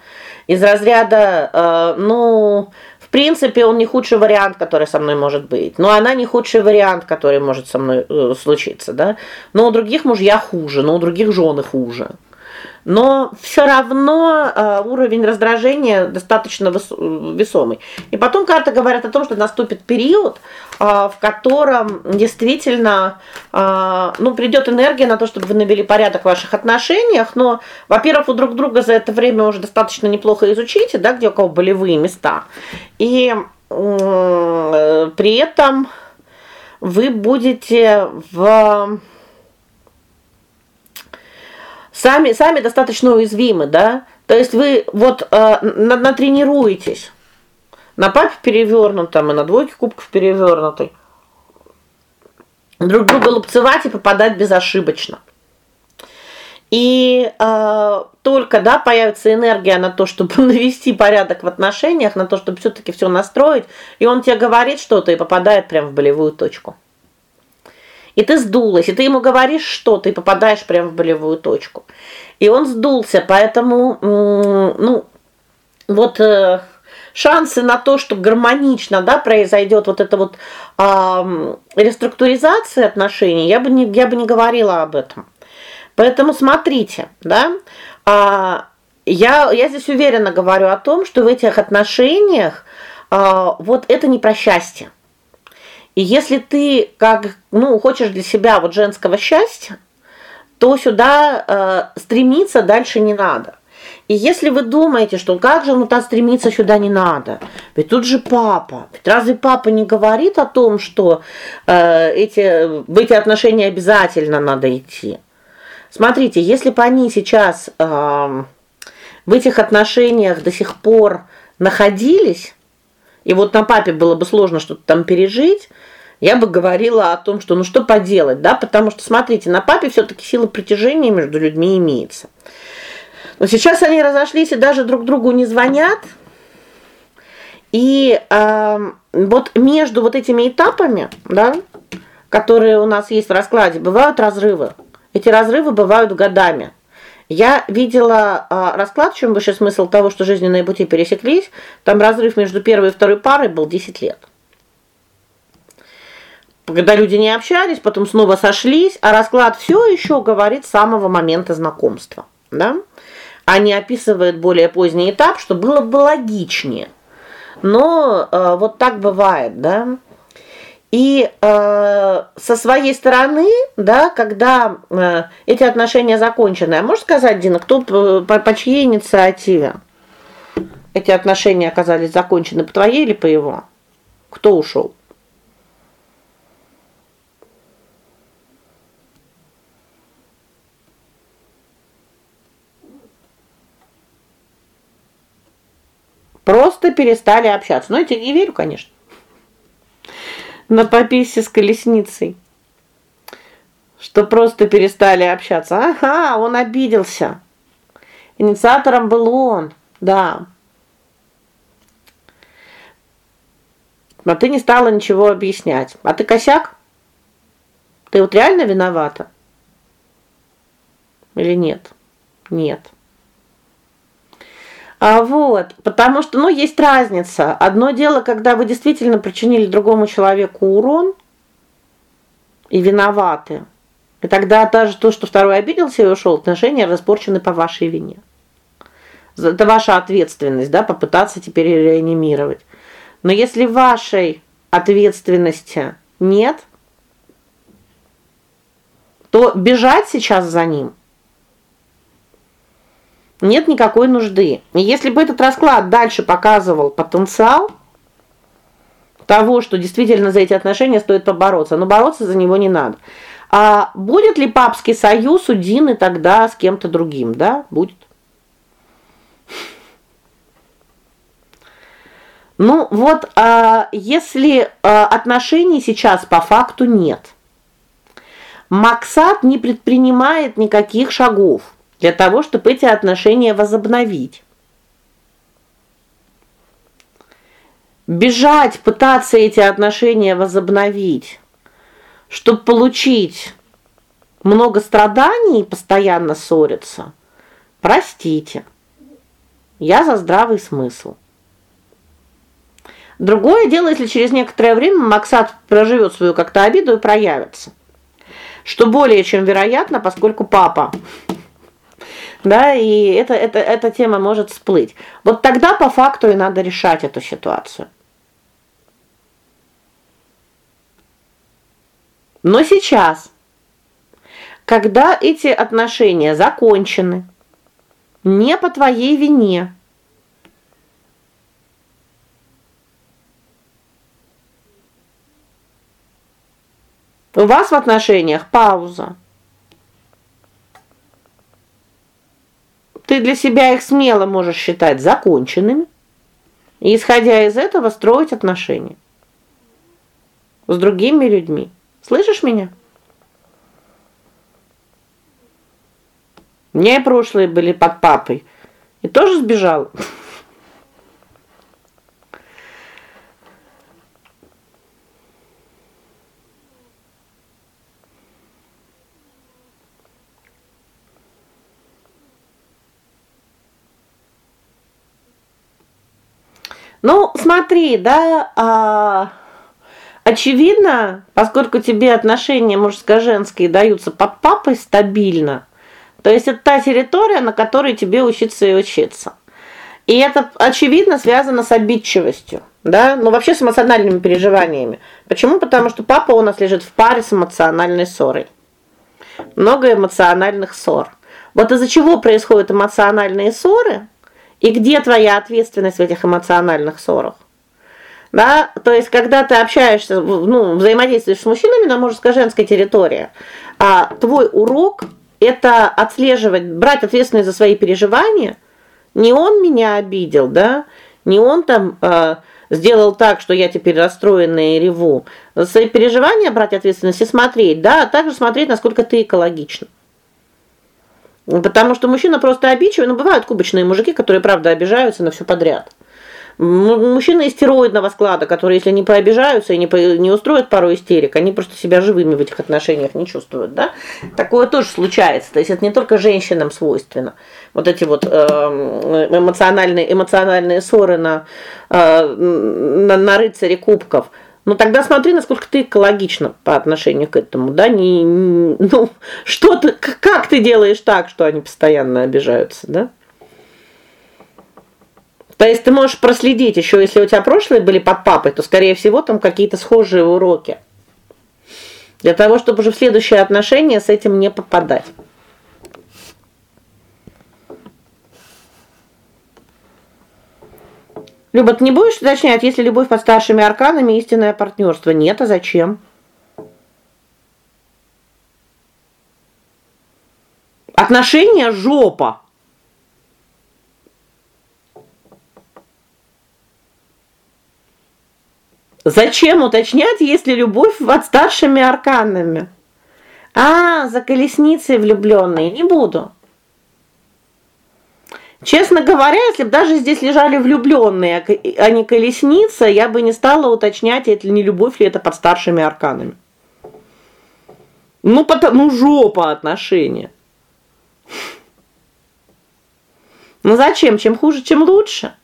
Из разряда э, ну, в принципе, он не худший вариант, который со мной может быть. Но она не худший вариант, который может со мной э, случиться, да? Но у других мужья хуже, но у других жены хуже но все равно э, уровень раздражения достаточно весомый. И потом карты говорят о том, что наступит период, э, в котором действительно э, ну придет энергия на то, чтобы вы навели порядок в ваших отношениях, но, во-первых, вы друг друга за это время уже достаточно неплохо изучите, да, где у кого болевые места. И э, при этом вы будете в сами сами достаточно уязвимы, да? То есть вы вот э, натренируетесь на папе перевернутом и на двойке кубков перевернутой. Друг друга лупцевать и попадать безошибочно. И э, только, да, появится энергия на то, чтобы навести порядок в отношениях, на то, чтобы все таки все настроить, и он тебе говорит что-то и попадает прямо в болевую точку. И ты сдулась, и ты ему говоришь что, ты попадаешь прямо в болевую точку. И он сдулся, поэтому ну вот э, шансы на то, что гармонично, да, произойдет вот эта вот э, реструктуризация отношений, я бы не я бы не говорила об этом. Поэтому смотрите, да? А я я здесь уверенно говорю о том, что в этих отношениях а, вот это не про счастье. И если ты как, ну, хочешь для себя вот женского счастья, то сюда э, стремиться дальше не надо. И если вы думаете, что как же ну та стремиться сюда не надо. Ведь тут же папа. Ведь разве папа не говорит о том, что э, эти в эти отношения обязательно надо идти? Смотрите, если бы они сейчас э, в этих отношениях до сих пор находились, и вот на папе было бы сложно что-то там пережить, я бы говорила о том, что ну что поделать, да? Потому что смотрите, на папе все таки сила притяжения между людьми имеется. Но сейчас они разошлись и даже друг другу не звонят. И э, вот между вот этими этапами, да, которые у нас есть в раскладе, бывают разрывы. Эти разрывы бывают годами. Я видела э, расклад, в чем выше смысл того, что жизненные пути пересеклись. Там разрыв между первой и второй парой был 10 лет. Когда люди не общались, потом снова сошлись, а расклад все еще говорит с самого момента знакомства, да? а не описывает более поздний этап, что было бы логичнее. Но э, вот так бывает, да? И э, со своей стороны, да, когда э, эти отношения закончены, а можешь сказать, Дина, кто по, по чьей инициативе эти отношения оказались закончены, по твоей или по его? Кто ушел? Просто перестали общаться. Но я тебе не верю, конечно. На пописе с колесницей. Что просто перестали общаться. Ага, он обиделся. Инициатором был он. Да. Но ты не стала ничего объяснять. А ты косяк? Ты вот реально виновата? Или нет? Нет. А вот, потому что, ну, есть разница. Одно дело, когда вы действительно причинили другому человеку урон и виноваты. И тогда даже то, что второй обиделся и ушел, отношения распорчены по вашей вине. Это ваша ответственность, да, попытаться теперь реанимировать. Но если вашей ответственности нет, то бежать сейчас за ним нет никакой нужды. И если бы этот расклад дальше показывал потенциал того, что действительно за эти отношения стоит побороться, но бороться за него не надо. А будет ли папский союз у Дины тогда с кем-то другим, да? Будет. Ну, вот, а если а, отношений сейчас по факту нет. Максат не предпринимает никаких шагов для того, чтобы эти отношения возобновить. Бежать, пытаться эти отношения возобновить, чтобы получить много страданий и постоянно ссориться. Простите. Я за здравый смысл. Другое дело, если через некоторое время Максат проживет свою как-то обиду и проявится. Что более чем вероятно, поскольку папа да, и это это эта тема может всплыть. Вот тогда по факту и надо решать эту ситуацию. Но сейчас, когда эти отношения закончены, не по твоей вине, у вас в отношениях пауза. Ты для себя их смело можешь считать законченными и исходя из этого строить отношения с другими людьми. Слышишь меня? У меня и прошлые были под папой. И тоже сбежал. Ну, смотри, да, а очевидно, поскольку тебе отношения мужско-женские даются под папой стабильно, то есть это та территория, на которой тебе учиться и учиться. И это очевидно связано с обидчивостью, да? Ну вообще с эмоциональными переживаниями. Почему? Потому что папа у нас лежит в паре с эмоциональной ссорой. Много эмоциональных ссор. Вот из-за чего происходят эмоциональные ссоры? И где твоя ответственность в этих эмоциональных ссорах? Да? То есть когда ты общаешься, ну, взаимодействуешь с мужчинами на мужско-женской территории, а твой урок это отслеживать, брать ответственность за свои переживания. Не он меня обидел, да? Не он там э, сделал так, что я теперь расстроенная и реву. За свои переживания брать ответственность и смотреть, да, а также смотреть, насколько ты экологична. Потому что мужчина просто обидчивый, но бывают кубочные мужики, которые правда обижаются на все подряд. Мужчины истероидного склада, которые если не пообижаются и не не устроят пару истерик, они просто себя живыми в этих отношениях не чувствуют, да? Такое тоже случается. То есть это не только женщинам свойственно. Вот эти вот э, эмоциональные эмоциональные ссоры на э, на, на рыцаре кубков. Но тогда смотри, насколько ты экологична по отношению к этому, да? Не ну, что ты как ты делаешь так, что они постоянно обижаются, да? То есть ты можешь проследить еще, если у тебя прошлые были под папой, то скорее всего там какие-то схожие уроки. Для того, чтобы уже в следующие отношения с этим не попадать. Люба, ты не будешь уточнять, если любовь под старшими арканами истинное партнерство? Нет, а зачем? Отношения жопа. Зачем уточнять, если любовь под старшими арканами? А, за колесницей влюбленные не буду. Честно говоря, если бы даже здесь лежали влюбленные, а не колесница, я бы не стала уточнять, это не любовь ли это под старшими арканами. Ну, потому жопа отношения. Ну зачем? Чем хуже, чем лучше.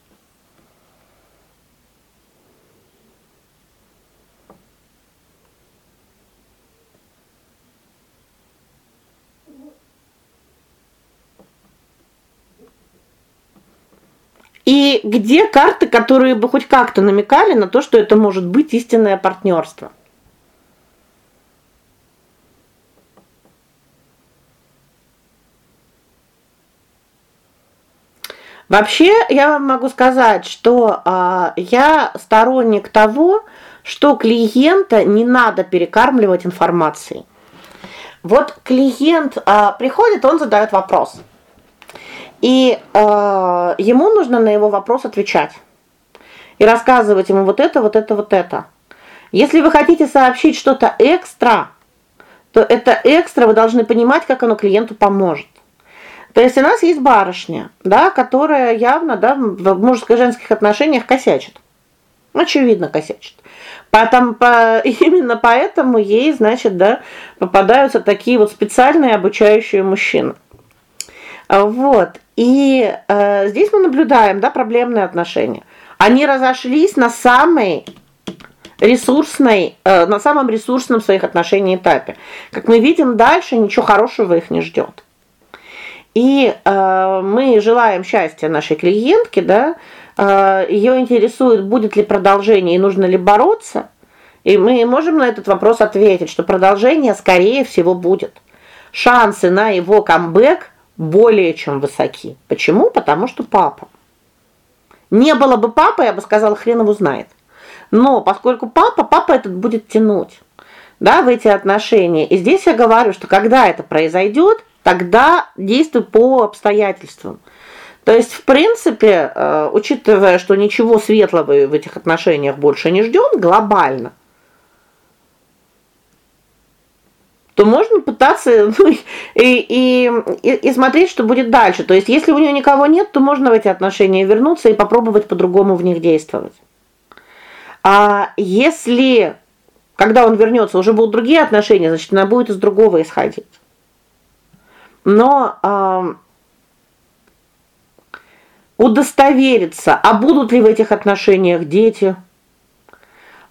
И где карты, которые бы хоть как-то намекали на то, что это может быть истинное партнерство? Вообще, я вам могу сказать, что а, я сторонник того, что клиента не надо перекармливать информацией. Вот клиент а, приходит, он задает вопрос. И э, ему нужно на его вопрос отвечать. И рассказывать ему вот это, вот это, вот это. Если вы хотите сообщить что-то экстра, то это экстра вы должны понимать, как оно клиенту поможет. То есть у нас есть барышня, да, которая явно, да, в мужско-женских отношениях косячит. Очевидно косячит. Поэтому по, именно поэтому ей, значит, да, попадаются такие вот специальные обучающие мужчины. Вот. И э, здесь мы наблюдаем, да, проблемные отношения. Они разошлись на самой ресурсной, э, на самом ресурсном своих отношений этапе. Как мы видим, дальше ничего хорошего их не ждет. И э, мы желаем счастья нашей клиентке, да? Э, ее интересует, будет ли продолжение и нужно ли бороться. И мы можем на этот вопрос ответить, что продолжение скорее всего будет. Шансы на его камбэк более чем высоки. Почему? Потому что папа. Не было бы папы, я бы сказала, хрен его знает. Но поскольку папа, папа этот будет тянуть. Да, в эти отношения. И здесь я говорю, что когда это произойдет, тогда действуй по обстоятельствам. То есть, в принципе, э, учитывая, что ничего светлого в этих отношениях больше не ждем глобально, то можно пытаться ну, и, и, и, смотреть, что будет дальше. То есть, если у нее никого нет, то можно в эти отношения вернуться и попробовать по-другому в них действовать. А если когда он вернется, уже будут другие отношения, значит, она будет из другого исходить. Но э, удостовериться, а будут ли в этих отношениях дети?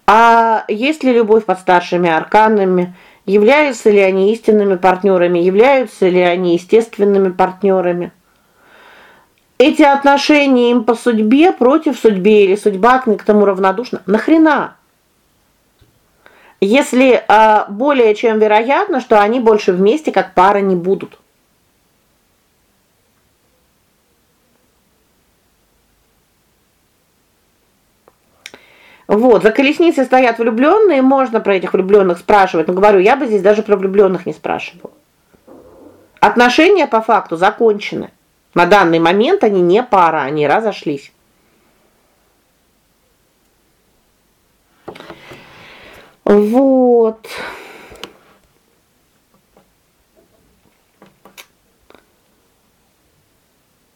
А есть ли любовь под старшими арканами? Являются ли они истинными партнерами? Являются ли они естественными партнерами? Эти отношения им по судьбе, против судьбе или судьба к тому равнодушна? Нахрена? Если а, более чем вероятно, что они больше вместе как пара не будут. Вот, за колесницей стоят влюбленные, можно про этих влюбленных спрашивать, но говорю, я бы здесь даже про влюбленных не спрашивала. Отношения по факту закончены. На данный момент они не пара, они разошлись. Вот.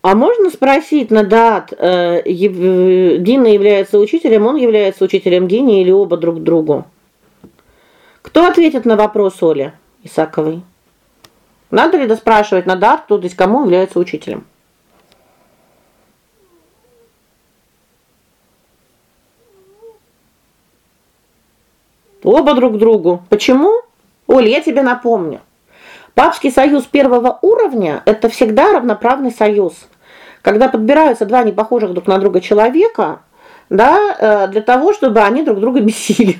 А можно спросить на дат, э, Дина является учителем, он является учителем Дине или оба друг другу? Кто ответит на вопрос Оли Исаковой? Надо ли доспрашивать на дат, кто здесь кому является учителем? Оба друг другу. Почему? Оль, я тебе напомню. Папский союз первого уровня это всегда равноправный союз когда подбираются два непохожих друг на друга человека, да, э, для того, чтобы они друг друга бесили.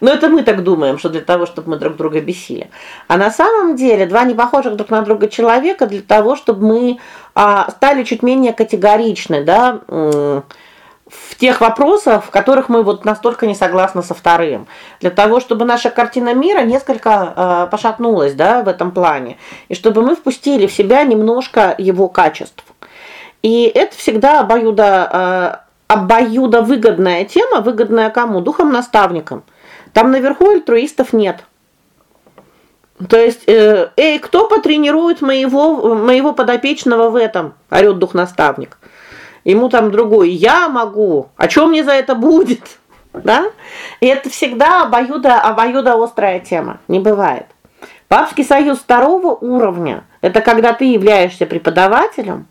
Но это мы так думаем, что для того, чтобы мы друг друга бесили. А на самом деле два непохожих друг на друга человека для того, чтобы мы а, стали чуть менее категоричны, да, в тех вопросах, в которых мы вот настолько не согласны со вторым. Для того, чтобы наша картина мира несколько э, пошатнулась, да, в этом плане, и чтобы мы впустили в себя немножко его качеств. И это всегда обоюдо э, обоюдо выгодная тема, выгодная кому? Духом наставникам. Там наверху альтруистов нет. То есть, э, эй, кто потренирует моего моего подопечного в этом? орёт дух наставник. Ему там другой: "Я могу. А что мне за это будет?" Да? И это всегда обоюдо обоюдо острая тема. Не бывает. Папский союз второго уровня это когда ты являешься преподавателем,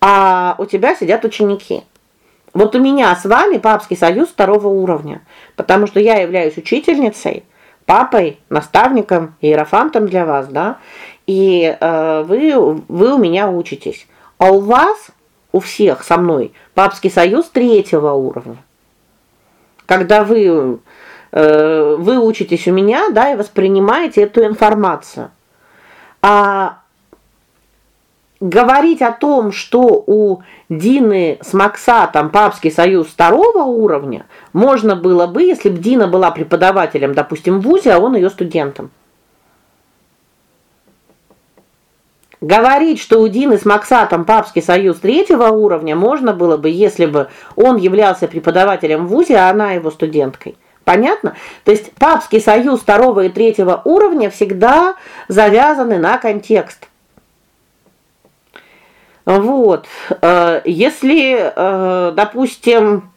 а у тебя сидят ученики. Вот у меня с вами папский союз второго уровня, потому что я являюсь учительницей, папой, наставником, иерофантом для вас, да? И э, вы вы у меня учитесь. А у вас у всех со мной папский союз третьего уровня. Когда вы э, вы учитесь у меня, да, и воспринимаете эту информацию. А говорить о том, что у Дины с Максатом папский союз второго уровня, можно было бы, если бы Дина была преподавателем, допустим, в ВУЗе, а он ее студентом. Говорить, что у Дины с Максатом папский союз третьего уровня можно было бы, если бы он являлся преподавателем в ВУЗе, а она его студенткой. Понятно? То есть папский союз второго и третьего уровня всегда завязаны на контекст. Вот. Э, если, э, допустим,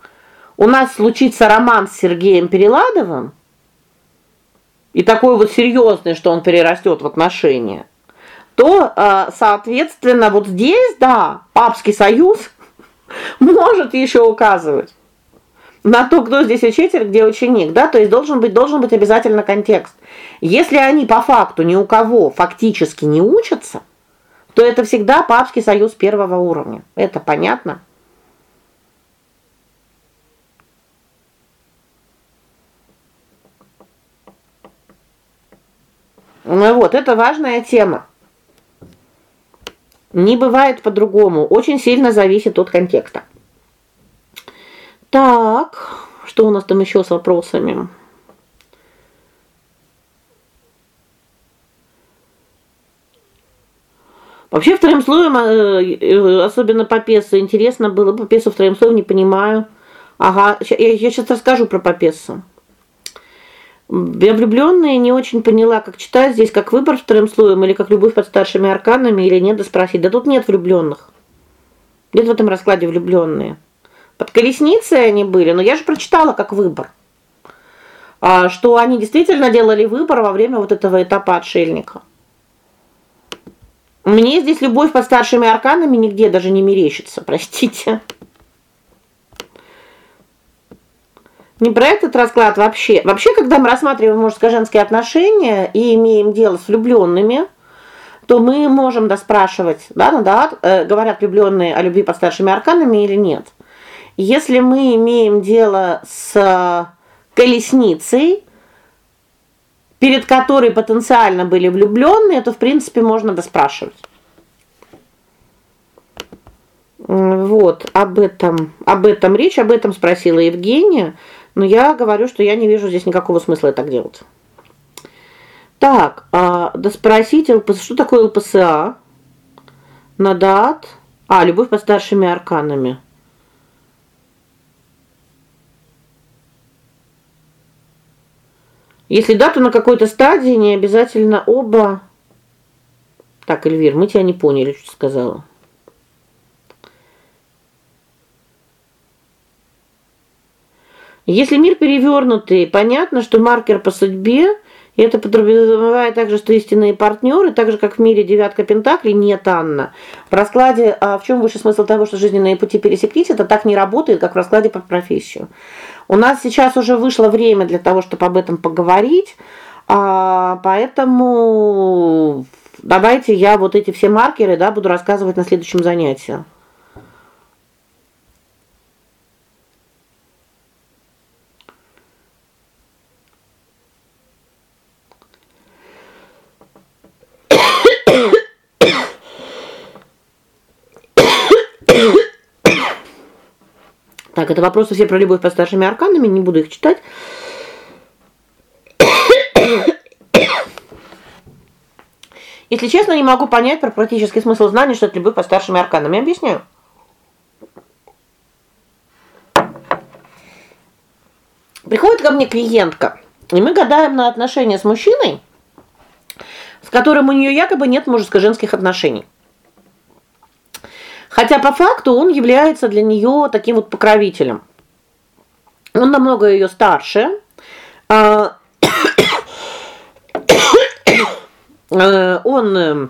у нас случится роман с Сергеем Переладовым, и такой вот серьезный, что он перерастет в отношения, то, э, соответственно, вот здесь, да, папский союз может еще указывать на то, кто здесь учитель, где ученик, да? То есть должен быть должен быть обязательно контекст. Если они по факту ни у кого фактически не учатся, то это всегда папский союз первого уровня. Это понятно? Ну вот, это важная тема. Не бывает по-другому, очень сильно зависит от контекста. Так, что у нас там еще с вопросами? Вообще вторым слоем, э, э, особенно по Песу, интересно было по Песу вторым слоем не понимаю. Ага, я, я сейчас расскажу про Папесу. Я влюбленная не очень поняла, как читать здесь, как выбор вторым слоем или как любовь под старшими арканами или нет, да спросить. Да тут нет влюбленных. Нет в этом раскладе влюбленные. Под колесницей они были, но я же прочитала как выбор. А что они действительно делали выбор во время вот этого этапа отшельника. Мне здесь любовь под старшими арканами нигде даже не мерещится, простите. Не про этот расклад вообще. Вообще, когда мы рассматриваем мужско-женские отношения и имеем дело с влюбленными, то мы можем доспрашивать, да, ну да, э, говорят влюбленные о любви под старшими арканами или нет. Если мы имеем дело с колесницей, перед которой потенциально были влюбленные, то в принципе можно доспрашивать. Вот, об этом, об этом речь, об этом спросила Евгения, но я говорю, что я не вижу здесь никакого смысла так делать. Так, а да что такое ЛПСА? Надат? А, любовь под старшими арканами. Если да, то на какой-то стадии не обязательно оба. Так, Эльвир, мы тебя не поняли, что сказала. Если мир перевернутый, понятно, что маркер по судьбе и это подразумевает также, что истинные партнеры, так же как в мире девятка пентаклей, нет Анна. В раскладе, а в чем выше смысл того, что жизненные пути пересеклись, это так не работает, как в раскладе под профессию. У нас сейчас уже вышло время для того, чтобы об этом поговорить. А, поэтому давайте я вот эти все маркеры, да, буду рассказывать на следующем занятии. Это вопросы все про любовь под старшими арканами, не буду их читать. Если честно, не могу понять про практический смысл знания, что это любовь под старшими арканами. Я объясняю. Приходит ко мне клиентка, и мы гадаем на отношения с мужчиной, с которым у нее якобы нет мужско-женских отношений. Хотя по факту он является для нее таким вот покровителем. Он намного ее старше. А, э, он э,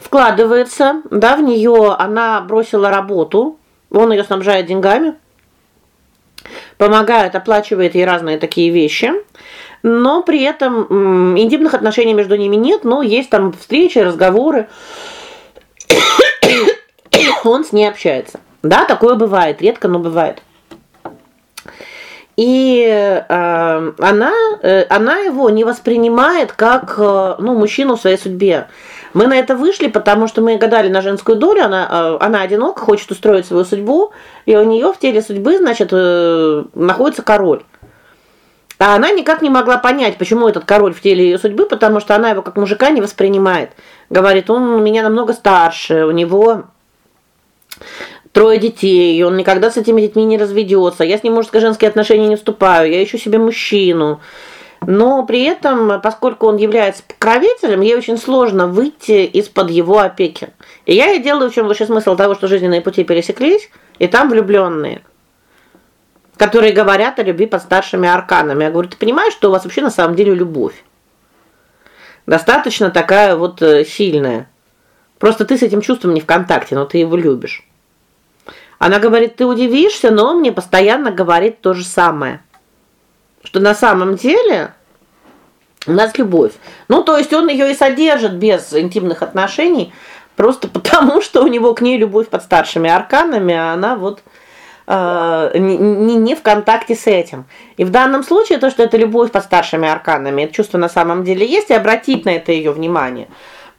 вкладывается, да, в нее, она бросила работу, он ее снабжает деньгами, помогает, оплачивает ей разные такие вещи. Но при этом интимных отношений между ними нет, но есть там встречи, разговоры он с ней общается. Да, такое бывает, редко, но бывает. И э, она э, она его не воспринимает как, э, ну, мужчину в своей судьбе. Мы на это вышли, потому что мы гадали на женскую долю, она э, она одинока, хочет устроить свою судьбу, и у нее в теле судьбы, значит, э, находится король. А она никак не могла понять, почему этот король в теле ее судьбы, потому что она его как мужика не воспринимает. Говорит: "Он меня намного старше, у него трое детей, и он никогда с этими детьми не разведется. Я с ним мужско-женские отношения не вступаю, я ищу себе мужчину. Но при этом, поскольку он является покровителем, ей очень сложно выйти из-под его опеки. И я и делаю, в чем вообще смысл того, что жизненные пути пересеклись, и там влюбленные, которые говорят о любви под старшими арканами. Я говорю: "Ты понимаешь, что у вас вообще на самом деле любовь?" Достаточно такая вот э, сильная. Просто ты с этим чувством не в контакте, но ты его любишь. Она говорит: "Ты удивишься, но он мне постоянно говорит то же самое. Что на самом деле у нас любовь. Ну, то есть он ее и содержит без интимных отношений, просто потому, что у него к ней любовь под старшими арканами, а она вот э, не, не в контакте с этим. И в данном случае то, что это любовь под старшими арканами, это чувство на самом деле есть, и обратить на это ее внимание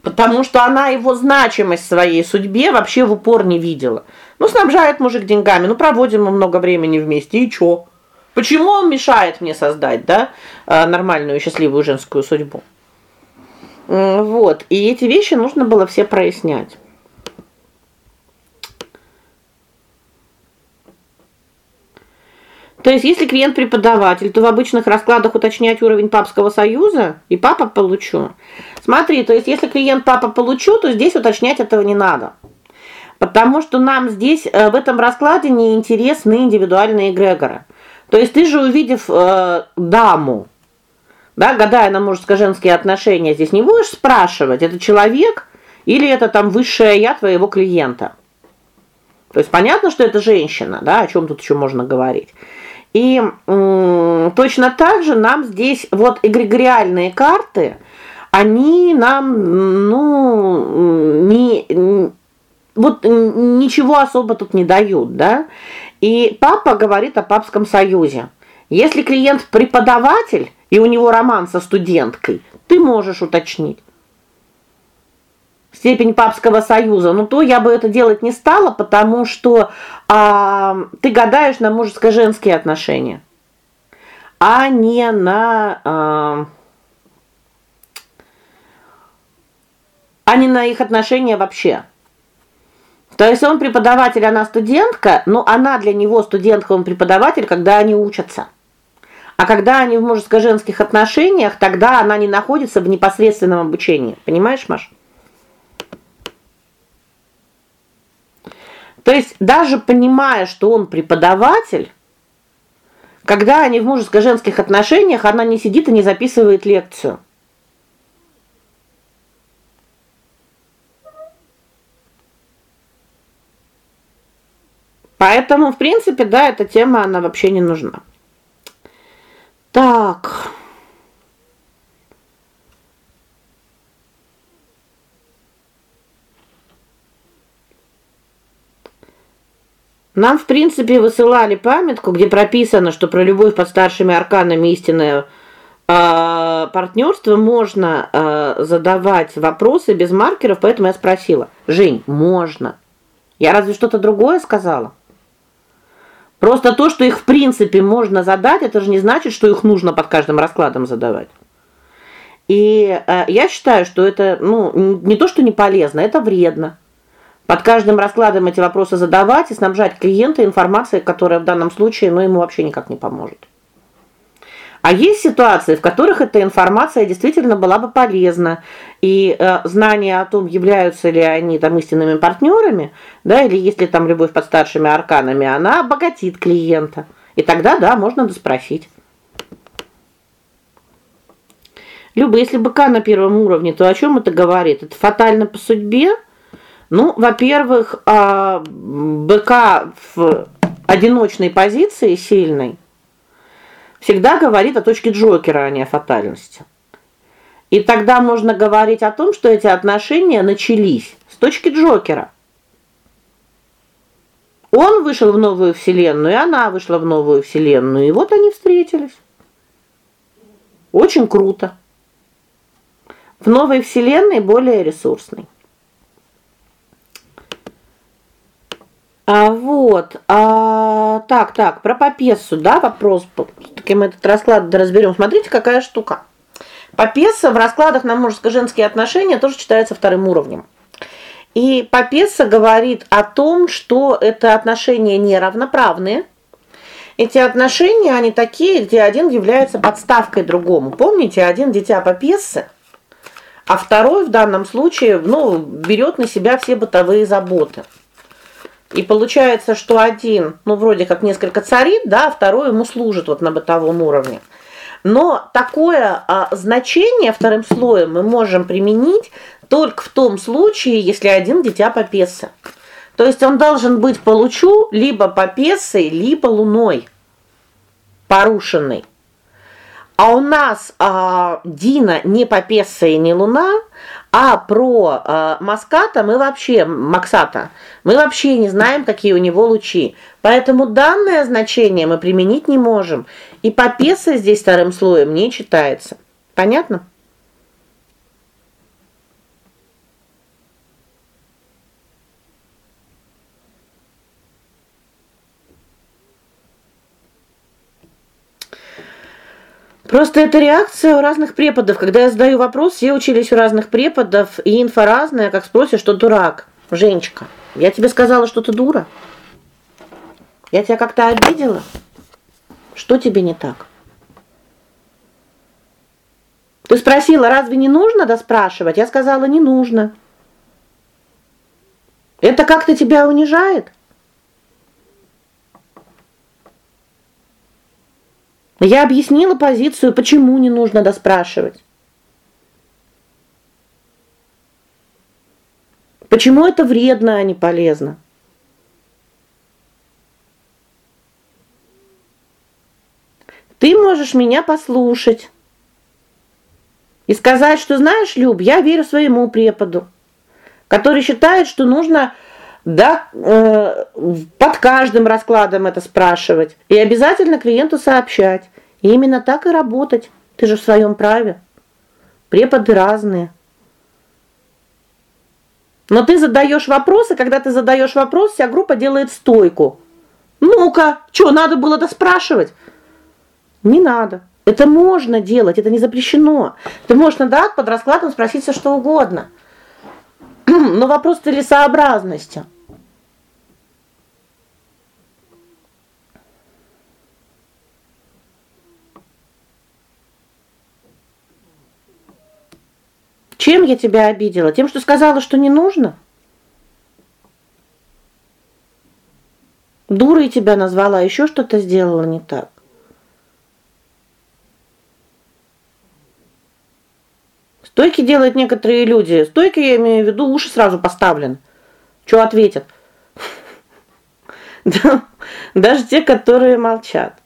потому что она его значимость в своей судьбе вообще в упор не видела. Ну снабжает мужик деньгами, ну проводим мы много времени вместе, и чё? Почему он мешает мне создать, да, э, нормальную счастливую женскую судьбу? Вот. И эти вещи нужно было все прояснять. То есть, если клиент преподаватель, то в обычных раскладах уточнять уровень папского союза и папа получу. Смотри, то есть если клиент папа получу, то здесь уточнять этого не надо. Потому что нам здесь э, в этом раскладе не интересны индивидуальные эгрегоры. То есть ты же увидев э, даму, да, гадая на мужско-женские отношения, здесь не будешь спрашивать, это человек Или это там высшая я твоего клиента. То есть понятно, что это женщина, да, о чем тут еще можно говорить. И точно так же нам здесь вот эгрегориальные карты, они нам ну не вот ничего особо тут не дают, да? И папа говорит о папском союзе. Если клиент преподаватель и у него роман со студенткой, ты можешь уточнить степень папского союза, ну то я бы это делать не стала, потому что а, ты гадаешь на мужско-женские отношения, а не на а, а не на их отношения вообще. То есть он преподаватель, она студентка, но она для него студентка, он преподаватель, когда они учатся. А когда они в мужско-женских отношениях, тогда она не находится в непосредственном обучении. Понимаешь, Маш? То есть даже понимая, что он преподаватель, когда они в мужско-женских отношениях, она не сидит и не записывает лекцию. Поэтому, в принципе, да, эта тема она вообще не нужна. Так. Нам, в принципе, высылали памятку, где прописано, что про любовь под старшими арканами истинное э, партнерство можно э, задавать вопросы без маркеров, поэтому я спросила: "Жень, можно?" Я разве что-то другое сказала? Просто то, что их в принципе можно задать, это же не значит, что их нужно под каждым раскладом задавать. И э, я считаю, что это, ну, не то, что не полезно, это вредно. Под каждым раскладом эти вопросы задавать и снабжать клиента информацией, которая в данном случае, ну, ему вообще никак не поможет. А есть ситуации, в которых эта информация действительно была бы полезна, и э, знание о том, являются ли они там истинными партнерами, да, или есть ли там любовь под старшими арканами, она обогатит клиента. И тогда да, можно доспросить. Люба, если быка на первом уровне, то о чем это говорит? Это фатально по судьбе? Ну, во-первых, а, быка в одиночной позиции сильной всегда говорит о точке Джокера, а не о фатальности. И тогда можно говорить о том, что эти отношения начались с точки Джокера. Он вышел в новую вселенную, и она вышла в новую вселенную, и вот они встретились. Очень круто. В новой вселенной более ресурсной. А вот. А так, так, про Попессу, да, вопрос. Таки мы этот расклад разберем. Смотрите, какая штука. Попесса в раскладах на мужско-женские отношения тоже читается вторым уровнем. И Попесса говорит о том, что это отношения неравноправные. Эти отношения, они такие, где один является подставкой другому. Помните, один дитя Попессы, а второй в данном случае, ну, берет на себя все бытовые заботы. И получается, что один, ну вроде как несколько царит, да, а второй ему служит вот на бытовом уровне. Но такое а, значение вторым слоем мы можем применить только в том случае, если один дитя попеса. То есть он должен быть получу либо попесой, либо луной порушенный. А у нас а, Дина не попесса и не луна, а про э, Маската мы вообще Максата, мы вообще не знаем, какие у него лучи. Поэтому данное значение мы применить не можем. И Попеса здесь вторым слоем не читается. Понятно? Просто это реакция у разных преподов. Когда я задаю вопрос, все учились у разных преподов, и инфа разная, как спросишь, что дурак. Женечка, я тебе сказала, что ты дура. Я тебя как-то обидела? Что тебе не так? Ты спросила, разве не нужно да спрашивать? Я сказала, не нужно. Это как-то тебя унижает? Я объяснила позицию, почему не нужно доспрашивать. Почему это вредно, а не полезно? Ты можешь меня послушать и сказать, что знаешь, Люб, я верю своему преподу, который считает, что нужно да, э, под каждым раскладом это спрашивать и обязательно клиенту сообщать. И именно так и работать. Ты же в своем праве. Преподы разные. Но ты задаешь вопросы, когда ты задаешь вопрос, вся группа делает стойку. Ну-ка, что надо было-то спрашивать? Не надо. Это можно делать, это не запрещено. Ты можешь дат под раскладом спросить все что угодно. Но вопрос целесообразности. Чем я тебя обидела? Тем, что сказала, что не нужно? Дурой тебя назвала, еще что-то сделала не так. Стойки делают некоторые люди. Стойки, я имею в виду, уши сразу поставлены. Что ответят? Даже те, которые молчат.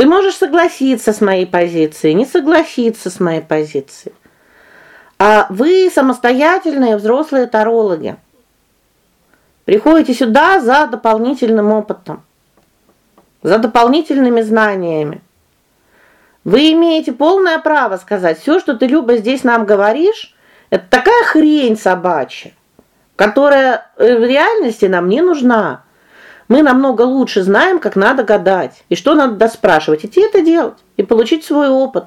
Ты можешь согласиться с моей позицией, не согласиться с моей позицией. А вы самостоятельные взрослые тарологи. Приходите сюда за дополнительным опытом, за дополнительными знаниями. Вы имеете полное право сказать: все, что ты Люба здесь нам говоришь, это такая хрень собачья, которая в реальности нам не нужна. Мы намного лучше знаем, как надо гадать и что надо доспрашивать. Идти это делать и получить свой опыт.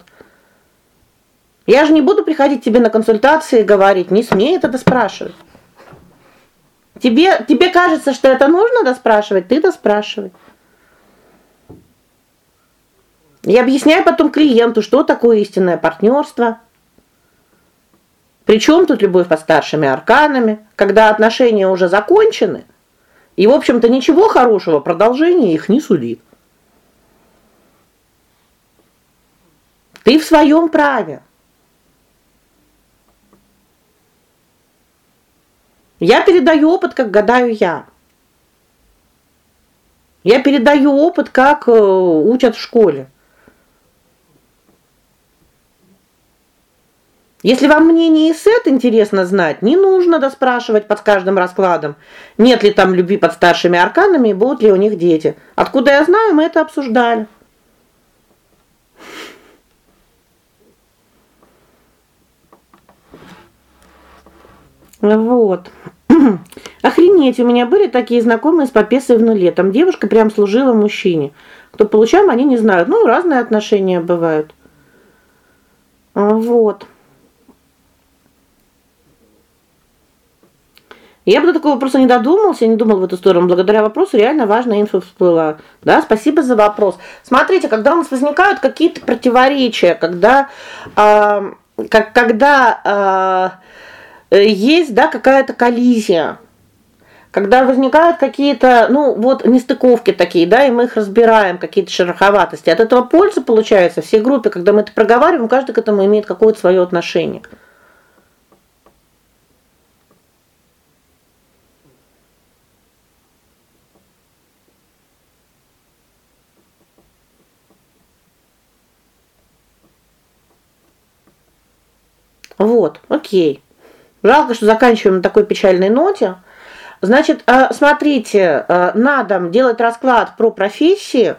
Я же не буду приходить тебе на консультации и говорить: "Не смей это доспрашивать". Тебе тебе кажется, что это нужно доспрашивать, ты доспрашивай. Я объясняю потом клиенту, что такое истинное партнерство. Причем тут любовь под старшими арканами, когда отношения уже закончены, и, в общем-то, ничего хорошего продолжение их не сулит. Ты в своем праве. Я передаю опыт, как гадаю я. Я передаю опыт, как э, учат в школе. Если вам мнение и сет интересно знать, не нужно доспрашивать под каждым раскладом, нет ли там любви под старшими арканами и будут ли у них дети. Откуда я знаю, мы это обсуждали. Вот. Охренеть, у меня были такие знакомые с попесой в нуле. Там девушка прям служила мужчине. Кто получал, они не знают. Ну, разные отношения бывают. Вот. Я бы до такого вопроса не додумался, не думал в эту сторону. Благодаря вопросу реально важная инфа всплыла. Да, спасибо за вопрос. Смотрите, когда у нас возникают какие-то противоречия, когда э, как когда э, есть, да, какая-то коллизия, когда возникают какие-то, ну, вот нестыковки такие, да, и мы их разбираем, какие-то шероховатости. От этого польза получается всей группе, когда мы это проговариваем, каждый к этому имеет какое-то свое отношение. Вот, о'кей. Жалко, что заканчиваем на такой печальной ноте. Значит, э, смотрите, э, надо делать расклад про профессии.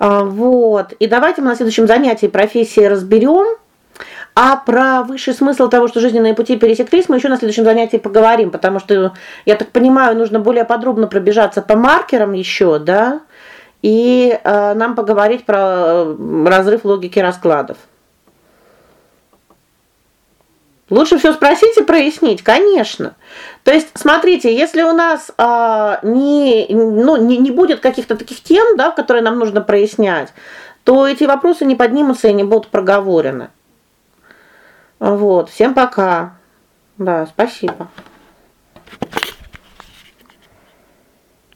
Э, вот. И давайте мы на следующем занятии профессии разберем. А про высший смысл того, что жизненные пути пересеклись, мы еще на следующем занятии поговорим, потому что я так понимаю, нужно более подробно пробежаться по маркерам еще, да? И э, нам поговорить про разрыв логики раскладов. Лучше все спросить и прояснить, конечно. То есть, смотрите, если у нас а, не ну не, не будет каких-то таких тем, да, которые нам нужно прояснять, то эти вопросы не поднимутся и не будут проговорены. Вот. Всем пока. Да, спасибо.